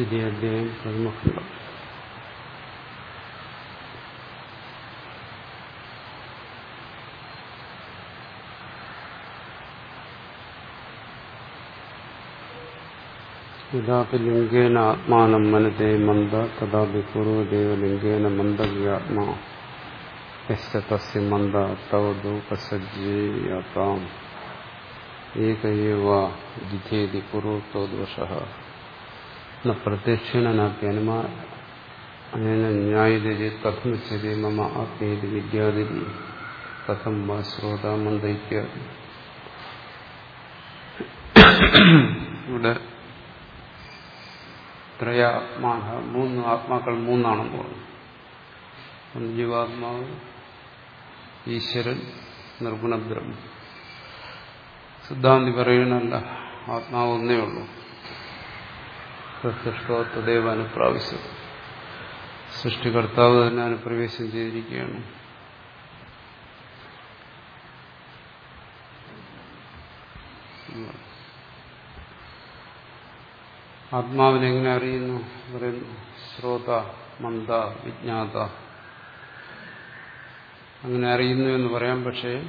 ദ്വിതീയാധ്യായം പ്രഥമഖണ്ഡം യഥാപി ലിംഗേന ആത്മാനം മനത്തെ മന്ദ തഥാപി പൂർവദേവ ലിംഗേന മന്ദവ്യാത്മാ യസ്യ തസ്യ മന്ദ തവതു പ്രസജ്ജേയതാം. ഏകയേവ ജിഥേതി പൂർവത്തോ ദോഷ മൂന്ന് ആത്മാക്കൾ മൂന്നാണെന്ന് പറഞ്ഞു ജീവാത്മാവ് ഈശ്വരൻ നിർഗുണബ്രഹ്മം. സിദ്ധാന്തി പറയണല്ല ആത്മാവ് ഒന്നേ ഉള്ളൂ. സൃഷ്ടോ തദൈവ അനുപ്രാവശ്യം സൃഷ്ടികർത്താവ് തന്നെ അനുപ്രവേശം ചെയ്തിരിക്കുകയാണ്. ആത്മാവിനെ എങ്ങനെ അറിയുന്നു? പറയുന്നു ശ്രോത മന്ദ വിജ്ഞാത. അങ്ങനെ അറിയുന്നു എന്ന് പറയാം പക്ഷേ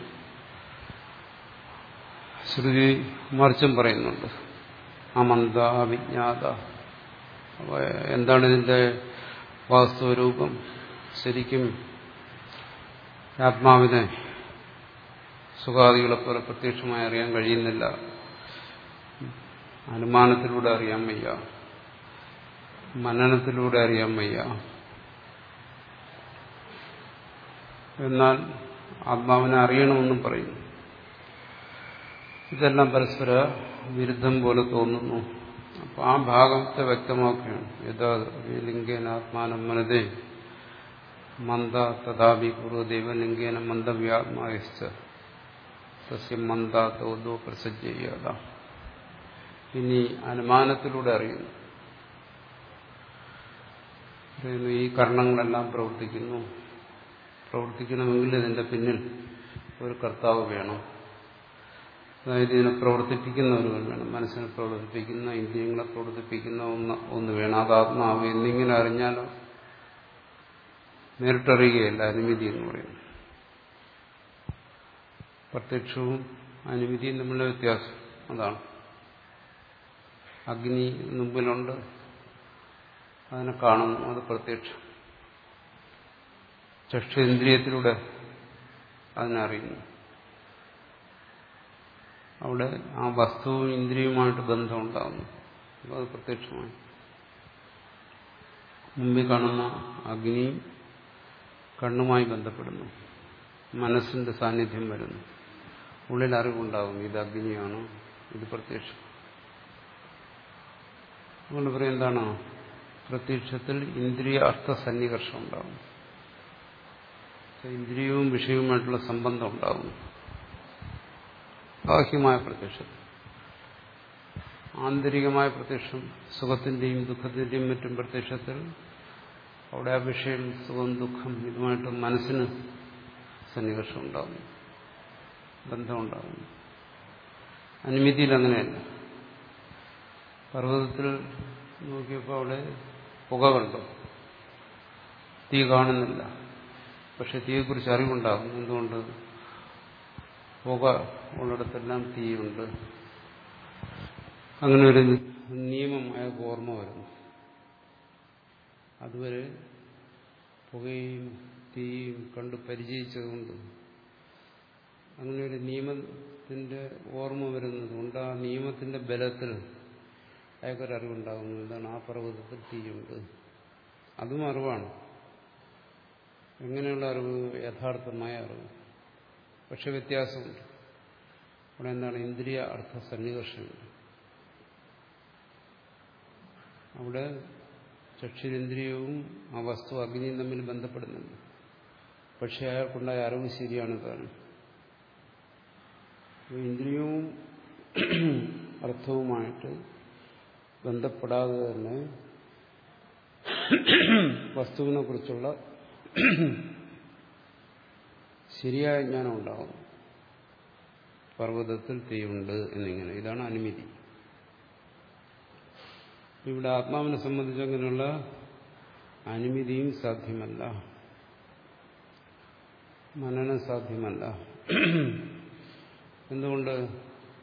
ശ്രുതി മറിച്ചും പറയുന്നുണ്ട്. അമന്ത വിജ്ഞാത. അപ്പോൾ എന്താണ് ഇതിന്റെ വാസ്തുവരൂപം ശരിക്കും ആത്മാവിനെ സുഖാദികളെ പോലെ പ്രത്യക്ഷമായി അറിയാൻ കഴിയുന്നില്ല. അനുമാനത്തിലൂടെ അറിയാൻ വയ്യ. മനനത്തിലൂടെ അറിയാൻ വയ്യ. എന്നാൽ ആത്മാവിനെ അറിയണമെന്നും പറയുന്നു ഇതെല്ലാം പരസ്പര വിരുദ്ധം പോലെ തോന്നുന്നു. അപ്പൊ ആ ഭാഗത്തെ വ്യക്തമാക്കുകയാണ്. യഥാ ലിംഗേന ആത്മാനം മനതേ. മന്ദ തഥാപി പൂർവദൈവ ലിംഗേന മന്ദവ്യാത്മായശ്ച. സസ്യം മന്ദ പ്രസജ്ജയ്യാത ഇനി അനുമാനത്തിലൂടെ അറിയുന്നു. ഈ കർണങ്ങളെല്ലാം പ്രവർത്തിക്കുന്നു. പ്രവർത്തിക്കണമെങ്കിൽ ഇതിന്റെ പിന്നിൽ ഒരു കർത്താവ് വേണം. അതായത് ഇതിനെ പ്രവർത്തിപ്പിക്കുന്ന ഒരു വേണം. മനസ്സിനെ പ്രവർത്തിപ്പിക്കുന്ന ഇന്ദ്രിയങ്ങളെ പ്രവർത്തിപ്പിക്കുന്ന ഒന്ന് ഒന്ന് വേണം. അത് ആത്മാവ് എന്നിങ്ങനെ അറിഞ്ഞാലോ? നേരിട്ടറിയുകയല്ല അനുമതി എന്ന് പറയുന്നു പ്രത്യക്ഷവും അനുമതിയും തമ്മിലുള്ള വ്യത്യാസം അതാണ്. അഗ്നി മുമ്പിലുണ്ട്. അതിനെ കാണുന്നു. അത് പ്രത്യക്ഷം. ചക്ഷേന്ദ്രിയത്തിലൂടെ അതിനറിയുന്നു അവിടെ ആ വസ്തുവും ഇന്ദ്രിയവുമായിട്ട് ബന്ധമുണ്ടാകുന്നു അപ്പോൾ അത് പ്രത്യക്ഷമായി. മുമ്പിൽ കാണുന്ന അഗ്നി കണ്ണുമായി ബന്ധപ്പെടുന്നു. മനസ്സിന്റെ സാന്നിധ്യം വരുന്നു. ഉള്ളിൽ അറിവുണ്ടാകും ഇത് അഗ്നിയാണ്? ഇത് പ്രത്യക്ഷം. അതുകൊണ്ട് പറയും എന്താണ്? പ്രത്യക്ഷത്തിൽ ഇന്ദ്രിയ അർത്ഥ സന്നികർഷം ഉണ്ടാകും ഇന്ദ്രിയവും വിഷയവുമായിട്ടുള്ള സംബന്ധം ഉണ്ടാകും ബാഹ്യമായ പ്രത്യക്ഷത്തിൽ ആന്തരികമായ പ്രത്യക്ഷം സുഖത്തിന്റെയും ദുഃഖത്തിന്റെയും മറ്റും പ്രത്യക്ഷത്തിൽ അവിടെ ആ വിഷയം സുഖം ദുഃഖം ഇതുമായിട്ട് മനസ്സിന് സന്നിവേഷം ഉണ്ടാകുന്നു. ബന്ധമുണ്ടാകുന്നു അനുമതിയിൽ അങ്ങനെയല്ല. പർവതത്തിൽ നോക്കിയപ്പോൾ അവിടെ പുക കണ്ടു തീ കാണുന്നില്ല. പക്ഷെ തീയെക്കുറിച്ച് അറിവുണ്ടാകും. എന്തുകൊണ്ട്? പുക ഉള്ളിടത്തെല്ലാം തീയുണ്ട്. അങ്ങനെ ഒരു നിയമമായ ഓർമ്മ വരുന്നു. അതുവരെ പുകയും തീയും കണ്ട് പരിചയിച്ചതുകൊണ്ട് അങ്ങനെ ഒരു നിയമത്തിന്റെ ഓർമ്മ വരുന്നത് കൊണ്ട് ആ നിയമത്തിന്റെ ബലത്തിൽ അയാൾക്കൊരറിവുണ്ടാകുന്നു എന്താണ് ആ പർവതത്തിൽ തീയുണ്ട്. അതും അറിവാണ്. എങ്ങനെയുള്ള അറിവ്? യഥാർത്ഥമായ അറിവ്. പക്ഷെ വ്യത്യാസമുണ്ട്. അവിടെ എന്താണ്? ഇന്ദ്രിയ അർത്ഥ സന്നികർഷമുണ്ട് അവിടെ ചക്ഷുരേന്ദ്രിയവും ആ വസ്തു അഗ്നിയും തമ്മിൽ ബന്ധപ്പെടുന്നുണ്ട്. പക്ഷെ അയാൾക്കുണ്ടായ അറിവ് ശരിയാണ് താനും ഇന്ദ്രിയവും അർത്ഥവുമായിട്ട് ബന്ധപ്പെടാതെ തന്നെ വസ്തുവിനെ കുറിച്ചുള്ള ശരിയായ ജ്ഞാനം ഉണ്ടാകുന്നു പർവതത്തിൽ തീയുണ്ട് എന്നിങ്ങനെ. ഇതാണ് അനുമതി. ഇവിടെ ആത്മാവിനെ സംബന്ധിച്ചങ്ങനെയുള്ള അനുമതിയും സാധ്യമല്ല. മനനം സാധ്യമല്ല. എന്തുകൊണ്ട്?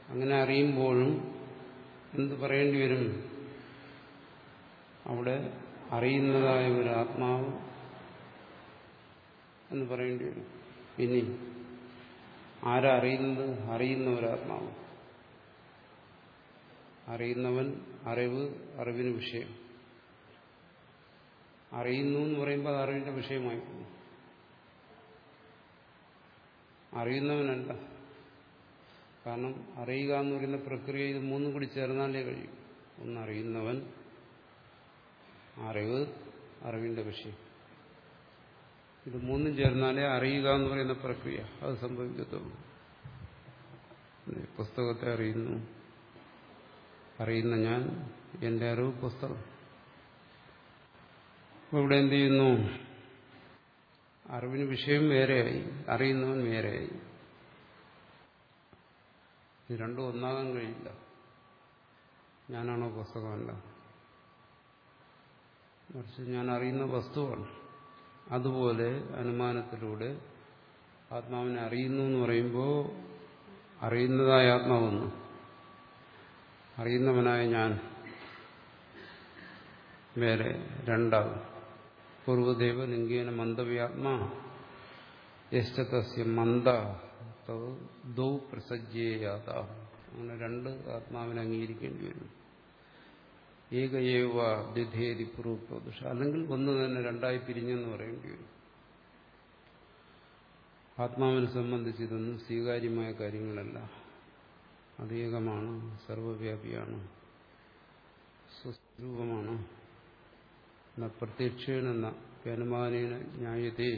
അങ്ങനെ അറിയുമ്പോഴും എന്ത് പറയേണ്ടി വരും? അവിടെ അറിയുന്നതായ ഒരു ആത്മാവ് എന്ന് പറയേണ്ടി വരും. ഇനി ആരാ അറിയുന്നത്? അറിയുന്ന ഒരാത്മാവ് അറിയുന്നവൻ അറിവ് അറിവിന് വിഷയം. അറിയുന്നു എന്ന് പറയുമ്പോൾ അത് അറിവിന്റെ വിഷയമായി അറിയുന്നവനല്ല. കാരണം അറിയുക എന്ന് പറയുന്ന പ്രക്രിയ ഇത് മൂന്നും കൂടി ചേർന്നാലേ കഴിയും. ഒന്ന് അറിയുന്നവൻ അറിവ് അറിവിന്റെ വിഷയം. ഇത് മൂന്നും ചേർന്നാലേ അറിയുക എന്ന് പറയുന്ന പ്രക്രിയ. അത് സംഭവിക്കത്തുള്ളൂ. പുസ്തകത്തെ അറിയുന്നു. അറിയുന്ന ഞാൻ എന്റെ അറിവ് പുസ്തകം. ഇവിടെ എന്ത് ചെയ്യുന്നു? അറിവിന് വിഷയം വേറെയായി. അറിയുന്നവൻ വേറെയായി. രണ്ടും ഒന്നാകാൻ കഴിയില്ല. ഞാനാണോ പുസ്തകമല്ല? മറിച്ച് ഞാൻ അറിയുന്ന വസ്തുവാണ്. അതുപോലെ അനുമാനത്തിലൂടെ ആത്മാവിനെ അറിയുന്നു എന്ന് പറയുമ്പോൾ അറിയുന്നതായ ആത്മാവൊന്നു. അറിയുന്നവനായ ഞാൻ. വേറെ രണ്ടാകും പൂർവദേവ ലിംഗേന മന്ദവ്യാത്മാ യശ്ചതസ്യ മന്ദ ദൗ പ്രസജ്ജേയാത അങ്ങനെ രണ്ട് ആത്മാവിനെ അംഗീകരിക്കേണ്ടി വരും. ഏകയേവ ദ്വിധേതി പൂർവപ്രദുഷ അല്ലെങ്കിൽ ഒന്ന് തന്നെ രണ്ടായി പിരിഞ്ഞെന്ന് പറയേണ്ടി വരും. ആത്മാവിനെ സംബന്ധിച്ച് ഇതൊന്നും സ്വീകാര്യമായ കാര്യങ്ങളല്ല. അതേകമാണ് സർവവ്യാപിയാണ് സ്വസ്വരൂപമാണ്. പ്രത്യക്ഷേണെന്ന അനുമാനേന ന്യായത്തെ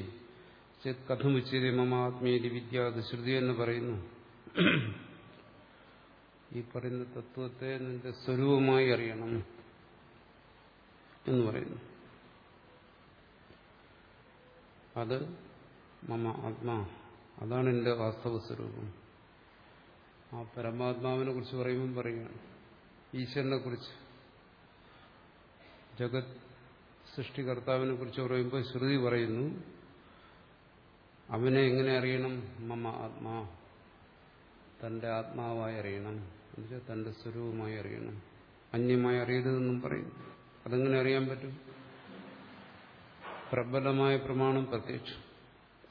കഥമുച്ചത് മമാത്മേതി ശ്രുതി എന്ന് പറയുന്നു. ഈ പറയുന്ന തത്വത്തെ നിന്റെ സ്വരൂപമായി അറിയണം. എന്ന് പറയുന്നു. അത് മമ ആത്മാ. അതാണ് എന്റെ വാസ്തവ സ്വരൂപം. ആ പരമാത്മാവിനെ കുറിച്ച് പറയുമ്പം പറയുകയാണ്. ഈശ്വരനെ കുറിച്ച്. ജഗത് സൃഷ്ടികർത്താവിനെ കുറിച്ച് പറയുമ്പോൾ ശ്രുതി പറയുന്നു അവനെ എങ്ങനെ അറിയണം? മമ ആത്മാ. തന്റെ ആത്മാവായി അറിയണം. എന്നുവെച്ചാൽ തന്റെ സ്വരൂപമായി അറിയണം. അന്യമായി അറിയരുതെന്നും പറയും അതെങ്ങനെ അറിയാൻ പറ്റും? പ്രബലമായ പ്രമാണം പ്രത്യക്ഷം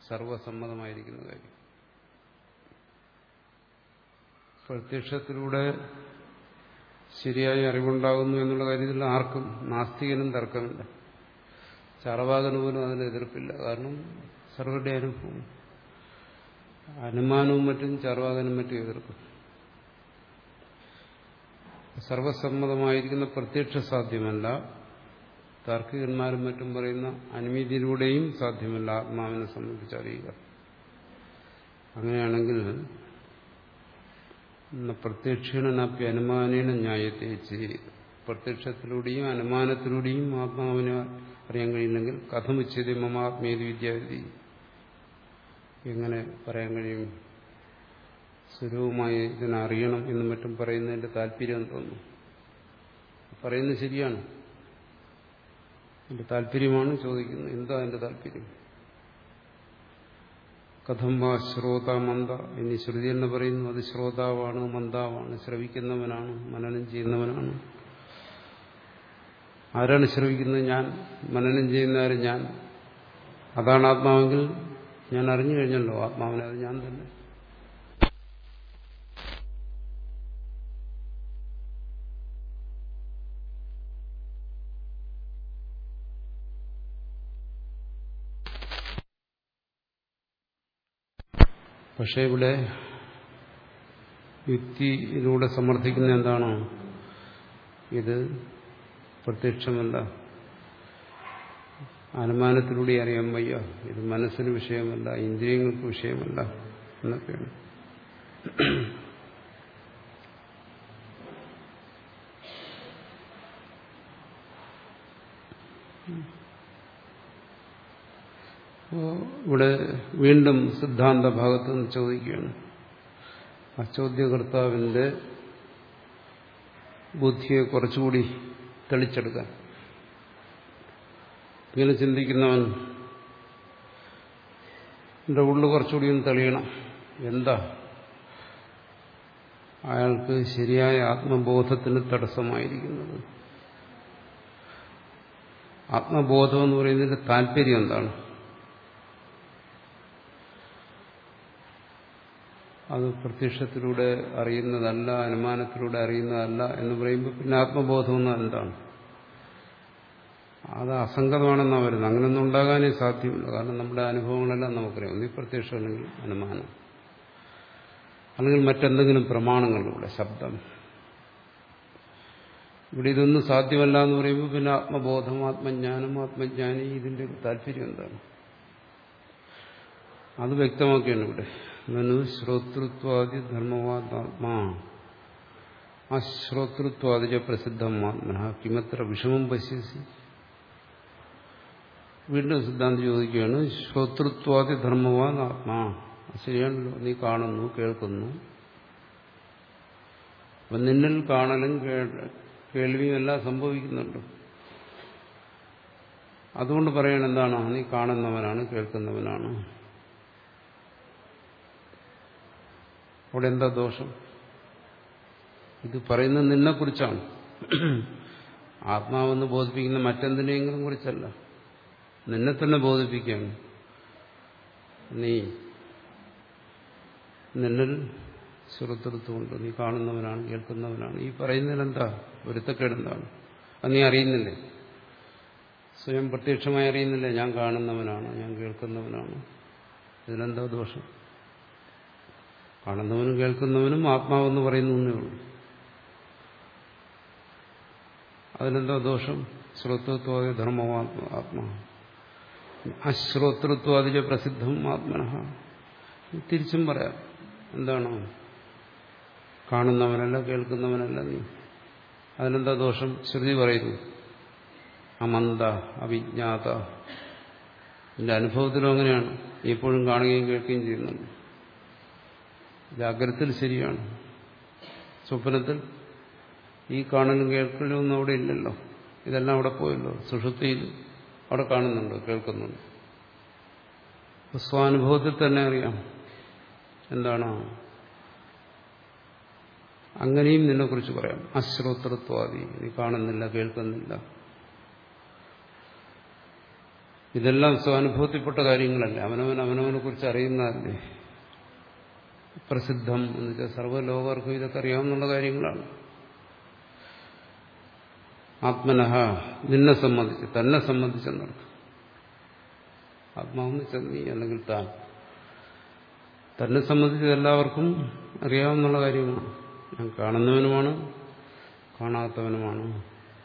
സർവസമ്മതമായിരിക്കുന്ന കാര്യം പ്രത്യക്ഷത്തിലൂടെ ശരിയായി അറിവുണ്ടാകുന്നു എന്നുള്ള കാര്യത്തിൽ ആർക്കും നാസ്തികനും തർക്കമില്ല. ചാറവാകന് പോലും അതിന് എതിർപ്പില്ല. കാരണം സർവരുടെ അനുഭവം. അനുമാനവും മറ്റും ചാർവാകനും മറ്റും എതിർക്കും സർവസമ്മതമായിരിക്കുന്ന പ്രത്യക്ഷ സാധ്യമല്ല. താർക്കികന്മാരും മറ്റും പറയുന്ന അനുമതിയിലൂടെയും സാധ്യമല്ല ആത്മാവിനെ സംബന്ധിച്ച് അറിയുക. അങ്ങനെയാണെങ്കിൽ പ്രത്യക്ഷണനപ്പി അനുമാനേന ന്യായത്തെ പ്രത്യക്ഷത്തിലൂടെയും അനുമാനത്തിലൂടെയും ആത്മാവിനെ അറിയാൻ കഴിയുന്നെങ്കിൽ കഥമുച്ചതി മമാത്മേതി വിദ്യാർത്ഥി എങ്ങനെ പറയാൻ കഴിയും? സ്വരൂപമായി ഇതിനെ അറിയണം എന്നും മറ്റും പറയുന്നതിന്റെ താല്പര്യം തോന്നുന്നു. പറയുന്നത് ശരിയാണ്. എന്റെ താല്പര്യമാണ് ചോദിക്കുന്നത്. എന്താ എന്റെ താല്പര്യം? കഥം വാ ശ്രോത മന്ദ എന്നീ ശ്രുതി എന്ന് പറയുന്നു. അത് ശ്രോതാവാണ് മന്ദാവാണ്. ശ്രവിക്കുന്നവനാണ് മനനം ചെയ്യുന്നവനാണ്. ആരാണ് ശ്രവിക്കുന്നത്? ഞാൻ. മനനം ചെയ്യുന്നവരും ഞാൻ. അതാണ് ആത്മാവെങ്കിൽ ഞാൻ അറിഞ്ഞു കഴിഞ്ഞല്ലോ. ആത്മാവിനെ അത് ഞാൻ തന്നെ. പക്ഷെ ഇവിടെ യുക്തിയിലൂടെ സമർത്ഥിക്കുന്ന എന്താണോ ഇത് പ്രത്യക്ഷമല്ല. അനുമാനത്തിലൂടെ അറിയാൻ വയ്യ. ഇത് മനസ്സിന് വിഷയമല്ല ഇന്ദ്രിയങ്ങൾക്ക് വിഷയമല്ല എന്നൊക്കെയാണ്. ഇവിടെ വീണ്ടും സിദ്ധാന്ത ഭാഗത്ത് നിന്ന് ചോദിക്കുകയാണ്. ആ ബുദ്ധിയെ കുറച്ചുകൂടി തെളിച്ചെടുക്കാൻ. ഇങ്ങനെ ചിന്തിക്കുന്നവൻ എന്റെ ഉള്ളു കുറച്ചുകൂടി ഒന്ന് തെളിയണം. എന്താ? അയാൾക്ക് ശരിയായ ആത്മബോധത്തിന് തടസ്സമായിരിക്കുന്നത്. ആത്മബോധം എന്ന് പറയുന്നതിന്റെ താല്പര്യം എന്താണ്? അത് പ്രത്യക്ഷത്തിലൂടെ അറിയുന്നതല്ല അനുമാനത്തിലൂടെ അറിയുന്നതല്ല എന്ന് പറയുമ്പോൾ പിന്നെ ആത്മബോധമെന്ന് എന്താണ് അത് അസംഗതമാണെന്നാണ് വരുന്നത്. അങ്ങനെയൊന്നും ഉണ്ടാകാനേ സാധ്യമല്ല. കാരണം നമ്മുടെ അനുഭവങ്ങളെല്ലാം നമുക്കറിയാം. ഒന്നീ പ്രത്യക്ഷം അല്ലെങ്കിൽ അനുമാനം. അല്ലെങ്കിൽ മറ്റെന്തെങ്കിലും പ്രമാണങ്ങളിലൂടെ ശബ്ദം. ഇവിടെ ഇതൊന്നും സാധ്യമല്ല എന്ന് പറയുമ്പോൾ പിന്നെ ആത്മബോധം ആത്മജ്ഞാനം ആത്മജ്ഞാനി ഇതിന്റെ താല്പര്യം എന്താണ്? അത് വ്യക്തമാക്കിയാണ് ഇവിടെ. നനു ശ്രോതൃത്വാദി ധർമ്മവാദാത്മാ. ആ ശ്രോതൃത്വാദിജ പ്രസിദ്ധം ആത്മന കിമത്ര വിഷമം പശ്യസി. വീണ്ടും സിദ്ധാന്തം ചോദിക്കുകയാണ് ശ്രോതൃത്വാദി ധർമ്മവാൻ ആത്മാ ശരിയാണല്ലോ. നീ കാണുന്നു കേൾക്കുന്നു. അപ്പം നിന്നിൽ കാണലും കേൾവിയും എല്ലാം സംഭവിക്കുന്നുണ്ട്. അതുകൊണ്ട് പറയണം നീ കാണുന്നവനാണ് കേൾക്കുന്നവനാണ്. അവിടെ എന്താ ദോഷം? ഇത് പറയുന്നത് നിന്നെക്കുറിച്ചാണ് ആത്മാവെന്ന് ബോധിപ്പിക്കുന്ന മറ്റെന്തിനെങ്കിലും കുറിച്ചല്ല. നിന്നെ തന്നെ ബോധിപ്പിക്കുകയാണ് നീ നിന്നിൽ സുഹൃത്തുണ്ട് നീ കാണുന്നവനാണ് കേൾക്കുന്നവനാണ്. ഈ പറയുന്നതിലെന്താ? ഒരുത്തക്കേടെന്താണ് അത് നീ അറിയുന്നില്ലേ? സ്വയം പ്രത്യക്ഷമായി അറിയുന്നില്ലേ? ഞാൻ കാണുന്നവനാണ് ഞാൻ കേൾക്കുന്നവനാണ്. ഇതിലെന്താ ദോഷം? കാണുന്നവനും കേൾക്കുന്നവനും ആത്മാവെന്ന് പറയുന്നു എന്നേ ഉള്ളൂ. അതിനെന്താ ദോഷം? ശ്രോതൃത്വാദി ധർമ്മമാത്മ ആത്മാ. അശ്രോതൃത്വാദിലെ പ്രസിദ്ധം ആത്മന. തിരിച്ചും പറയാം. എന്താണ്? കാണുന്നവനല്ല കേൾക്കുന്നവനല്ല നീ. അതിനെന്താ ദോഷം? ശ്രുതി പറയുന്നു. അമന്ത അവിജ്ഞാത. എന്റെ അനുഭവത്തിലും അങ്ങനെയാണ്. എപ്പോഴും കാണുകയും കേൾക്കുകയും ചെയ്യുന്നുണ്ട്. ജാഗ്രതത്തിൽ ശരിയാണ്. സ്വപ്നത്തിൽ ഈ കാണലും കേൾക്കലും ഒന്നും അവിടെ ഇല്ലല്ലോ. ഇതെല്ലാം അവിടെ പോയല്ലോ. സുഷുപ്തിയിൽ അവിടെ കാണുന്നുണ്ട് കേൾക്കുന്നുണ്ട്. സ്വാനുഭവത്തിൽ തന്നെ അറിയാം എന്താണ്? അങ്ങനെയും നിന്നെക്കുറിച്ച് പറയാം. അശ്രോത്രത്വാദി. നീ കാണുന്നില്ല കേൾക്കുന്നില്ല. ഇതെല്ലാം സ്വാനുഭവത്തിൽപ്പെട്ട കാര്യങ്ങളല്ലേ. അവനവൻ അവനവനെ കുറിച്ച് അറിയുന്നതല്ലേ. പ്രസിദ്ധം എന്ന് വെച്ചാൽ സർവലോകർക്കും ഇതൊക്കെ അറിയാവുന്ന കാര്യങ്ങളാണ്. ആത്മനഹ നിന്നെ സംബന്ധിച്ച് തന്നെ സംബന്ധിച്ചെന്നർത്ഥം. ആത്മാവെന്ന് വെച്ചാൽ നീ അല്ലെങ്കിൽ താൻ. തന്നെ സംബന്ധിച്ച് എല്ലാവർക്കും അറിയാവുന്ന കാര്യമാണ് ഞാൻ കാണുന്നവനുമാണ് കാണാത്തവനുമാണ്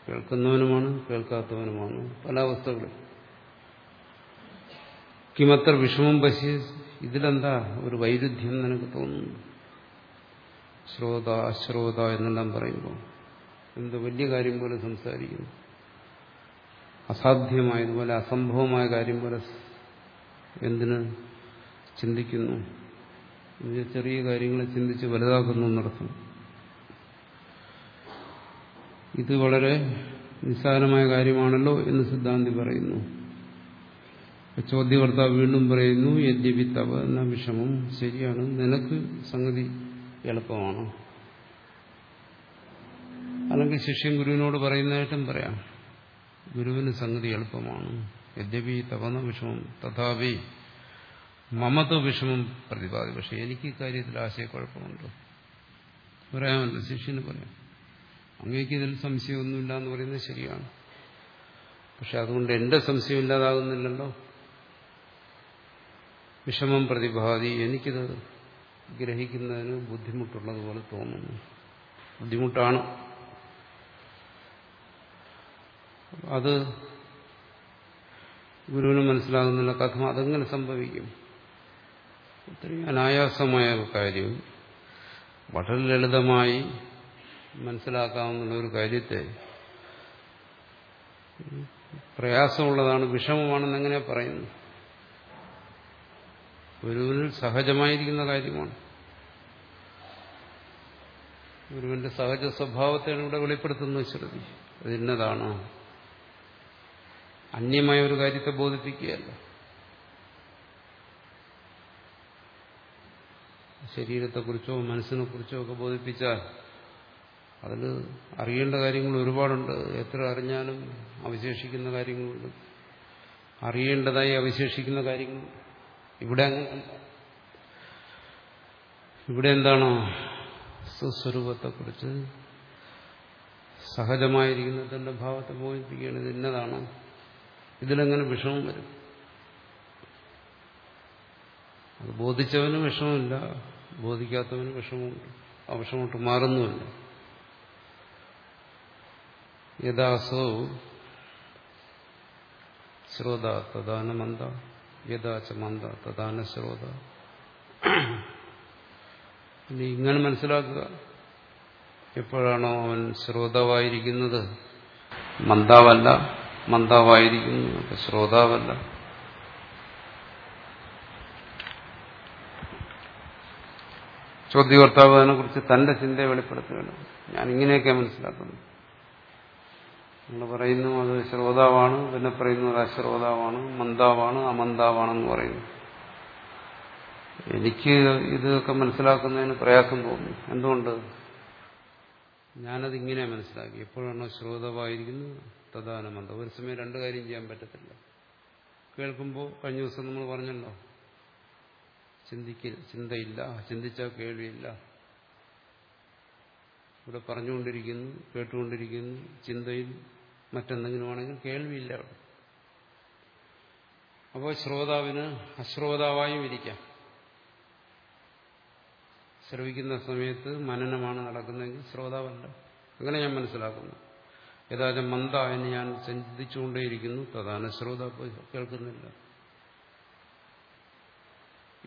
കേൾക്കുന്നവനുമാണ് കേൾക്കാത്തവനുമാണ്. പല അവസ്ഥകളും കിമത്ര വിഷമം പശി ഇതിലെന്താ ഒരു വൈരുദ്ധ്യം നിനക്ക് തോന്നുന്നു? ശ്രോത അശ്രോത എന്നെല്ലാം പറയുമ്പോൾ എന്ത് വലിയ കാര്യം പോലെ സംസാരിക്കുന്നു. അസാധ്യമായതുപോലെ അസംഭവമായ കാര്യം പോലെ എന്തിന് ചിന്തിക്കുന്നു? ചെറിയ കാര്യങ്ങളെ ചിന്തിച്ച് വലുതാക്കുന്നു എന്നർത്ഥം. ഇത് വളരെ നിസ്സാരമായ കാര്യമാണല്ലോ എന്ന് സിദ്ധാന്തി പറയുന്നു. ചോദ്യകർത്താവ് വീണ്ടും പറയുന്നു യദ്യപി തവ എന്ന വിഷമം ശരിയാണ്. നിനക്ക് സംഗതി എളുപ്പമാണ്? അല്ലെങ്കിൽ ശിഷ്യൻ ഗുരുവിനോട് പറയുന്നതായിട്ടും പറയാം ഗുരുവിന് സംഗതി എളുപ്പമാണ്. യദ്യപി തവന്ന വിഷമം തഥാപി മമത വിഷമം പ്രതിപാദി. പക്ഷെ എനിക്ക് ഇക്കാര്യത്തിൽ ആശയക്കുഴപ്പമുണ്ട്. പറയാമല്ലോ ശിഷ്യന് പറയാം. അങ്ങേക്ക് ഇതിൽ സംശയമൊന്നുമില്ല എന്ന് പറയുന്നത് ശരിയാണ്. പക്ഷെ അതുകൊണ്ട് എന്റെ സംശയം ഇല്ലാതാകുന്നില്ലല്ലോ. വിഷമം പ്രതിഭാതി എനിക്കിത് ഗ്രഹിക്കുന്നതിന് ബുദ്ധിമുട്ടുള്ളതുപോലെ തോന്നുന്നു. ബുദ്ധിമുട്ടാണ്. അത് ഗുരുവിന് മനസ്സിലാകുന്നില്ല. കഥ അതെങ്ങനെ സംഭവിക്കും. ഒത്തിരി അനായാസമായ കാര്യം. വളരെ ലളിതമായി മനസ്സിലാക്കാവുന്ന ഒരു കാര്യത്തെ പ്രയാസമുള്ളതാണ് വിഷമമാണെന്ന് എങ്ങനെയാ പറയുന്നു ഗുരുവിനിൽ സഹജമായിരിക്കുന്ന കാര്യമാണ്. ഗുരുവിന്റെ സഹജ സ്വഭാവത്തെയാണ് ഇവിടെ വെളിപ്പെടുത്തുന്നത് ശ്രുതി. അതിന്നതാണോ അന്യമായ ഒരു കാര്യത്തെ ബോധിപ്പിക്കുകയല്ല. ശരീരത്തെക്കുറിച്ചോ മനസ്സിനെക്കുറിച്ചോ ഒക്കെ ബോധിപ്പിച്ചാൽ അതിൽ അറിയേണ്ട കാര്യങ്ങൾ ഒരുപാടുണ്ട്. എത്ര അറിഞ്ഞാലും അവശേഷിക്കുന്ന കാര്യങ്ങളുണ്ട്. അറിയേണ്ടതായി അവശേഷിക്കുന്ന കാര്യങ്ങളുണ്ട്. ഇവിടെ ഇവിടെ ഇവിടെ സുസ്വരൂപത്തെക്കുറിച്ച് സഹജമായിരിക്കുന്ന തന്റെ ഭാവത്തെ ബോധിപ്പിക്കുകയാണ് ഇത് ഇന്നതാണ്. ഇതിലെങ്ങനെ വിഷമം വരും. അത് ബോധിച്ചവന് വിഷമമില്ല ബോധിക്കാത്തവന് വിഷമമുണ്ട്. ആ വിഷമോട്ട് മാറുന്നുമില്ല. യഥാസോ ശ്രോത തദാന മന്ദ യഥാച്ച മന്ദ തദാന ശ്രോത ഇനി ഇങ്ങനെ മനസ്സിലാക്കുക. എപ്പോഴാണോ അവൻ ശ്രോതാവായിരിക്കുന്നത് മന്ദാവല്ല മന്ദാവായിരിക്കുന്നു ശ്രോതാവല്ല ചോദ്യകർത്താവ് അതിനെക്കുറിച്ച് തന്റെ ചിന്തയെ വെളിപ്പെടുത്തുകയാണ്. ഞാൻ ഇങ്ങനെയൊക്കെ മനസ്സിലാക്കുന്നു. നിങ്ങൾ പറയുന്നു അത് ശ്രോതാവാണ് പിന്നെ പറയുന്നു അത് അശ്രോതാവാണ് മന്ദാവാണ് അമന്താവാണെന്ന് പറയുന്നു. എനിക്ക് ഇതൊക്കെ മനസ്സിലാക്കുന്നതിന് പ്രയാസം തോന്നുന്നു എന്തുകൊണ്ട്? ഞാനതിങ്ങനെ മനസ്സിലാക്കി. എപ്പോഴാണോ ശ്രോതവായിരിക്കുന്നു തദാനമന്ദ ഒരു സമയം രണ്ടു കാര്യം ചെയ്യാൻ പറ്റത്തില്ല. കേൾക്കുമ്പോൾ കഴിഞ്ഞ ദിവസം നമ്മൾ പറഞ്ഞല്ലോ ചിന്തിക്ക ചിന്തയില്ല ചിന്തിച്ചാൽ കേൾവിയില്ല. ഇവിടെ പറഞ്ഞുകൊണ്ടിരിക്കുന്നു കേട്ടുകൊണ്ടിരിക്കുന്നു ചിന്തയിൽ മറ്റെന്തെങ്കിലും ആണെങ്കിൽ കേൾവിയില്ല. അവിടെ അപ്പോൾ ശ്രോതാവിന് അശ്രോതാവായും ഇരിക്കാം. ശ്രവിക്കുന്ന സമയത്ത് മനനമാണ് നടക്കുന്നതെങ്കിൽ ശ്രോതാവല്ല. അങ്ങനെ ഞാൻ മനസ്സിലാക്കുന്നു. യഥാച മന്ദ എന്ന് ഞാൻ ചിന്തിച്ചുകൊണ്ടേയിരിക്കുന്നു. പ്രധാന ശ്രോത കേൾക്കുന്നില്ല.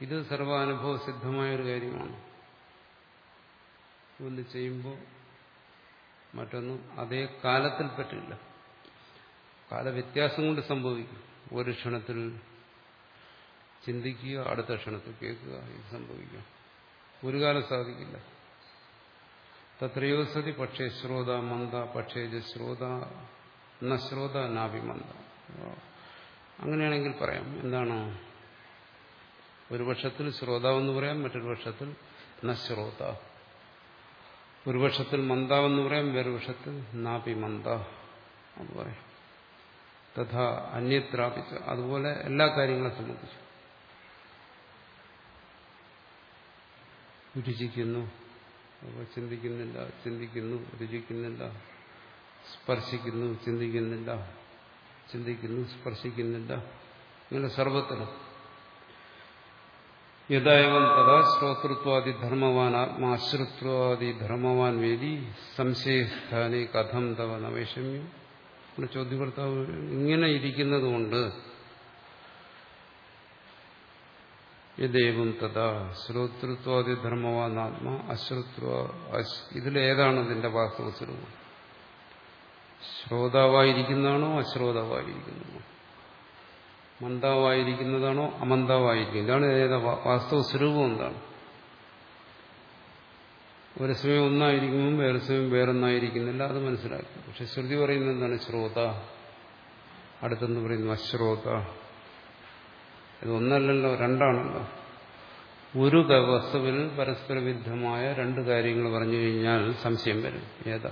ഇത് സർവാനുഭവ സിദ്ധമായ ഒരു കാര്യമാണ്. ഒന്ന് ചെയ്യുമ്പോൾ മറ്റൊന്നും അതേ കാലത്തിൽ പറ്റില്ല. കാലവ്യത്യാസം കൊണ്ട് സംഭവിക്കും. ഒരു ക്ഷണത്തിൽ ചിന്തിക്കുക അടുത്ത ക്ഷണത്തിൽ കേൾക്കുക ഇത് സംഭവിക്കാം. ഒരു കാലം സാധിക്കില്ല. തത്രയോ സതി പക്ഷേ ശ്രോത മന്ദ പക്ഷേ ശ്രോത ന ശ്രോത നാഭിമന്ദ അങ്ങനെയാണെങ്കിൽ പറയാം എന്താണ്? ഒരു പക്ഷത്തിൽ ശ്രോതാവെന്ന് പറയാം മറ്റൊരു പക്ഷത്തിൽ ന ശ്രോത. ഒരു പക്ഷത്തിൽ മന്ദാവെന്ന് പറയാം വേറൊരു പക്ഷത്തിൽ നാപി എന്ന് പറയാം. തഥാ അന്യത്രാപിച്ച അതുപോലെ എല്ലാ കാര്യങ്ങളെ സംബന്ധിച്ചു. രുചിക്കുന്നു. അപ്പോൾ ചിന്തിക്കുന്നില്ല ചിന്തിക്കുന്നു രുചിക്കുന്നില്ല സ്പർശിക്കുന്നു ചിന്തിക്കുന്നില്ല ചിന്തിക്കുന്നു സ്പർശിക്കുന്നില്ല. ഇങ്ങനെ സർവത്തിലും യഥാവം തഥാ ശ്രോതൃത്വാദി ധർമ്മവാൻ ആത്മാശ്രുത്വാദി ധർമ്മവാൻ വേദി സംശയസ്ഥാനെ കഥം തവ നവൈഷമ്യം. ഇവിടെ ചോദ്യകർത്താവ് ഇങ്ങനെ ഇരിക്കുന്നത് കൊണ്ട് യദേവം തഥാ ശ്രോതൃത്വാദി ധർമ്മവാനാത്മ അശ്രുത്വ ഇതിലേതാണ് ഇതിന്റെ വാസ്തവ സ്വരൂപം ശ്രോതാവായിരിക്കുന്നതാണോ അശ്രോതാവായിരിക്കുന്നതാണോ? മന്ദാവായിരിക്കുന്നതാണോ അമന്താവായിരിക്കും ഇതാണ് ഏതാ വാസ്തവ സ്വരൂപം എന്താണ്? ഒരു സമയം ഒന്നായിരിക്കുമ്പോൾ വേറെ സമയം വേറൊന്നായിരിക്കുന്നില്ല അത് മനസ്സിലാക്കി. പക്ഷെ ശ്രുതി പറയുന്നത് എന്താണ്? ശ്രോത. അടുത്തെന്ന് പറയുന്നു അശ്രോത. ഇത് ഒന്നല്ലല്ലോ രണ്ടാണല്ലോ. ഒരു വസ്തുവിൽ പരസ്പര വിരുദ്ധമായ രണ്ട് കാര്യങ്ങൾ പറഞ്ഞു കഴിഞ്ഞാൽ സംശയം വരും. ഏതാ?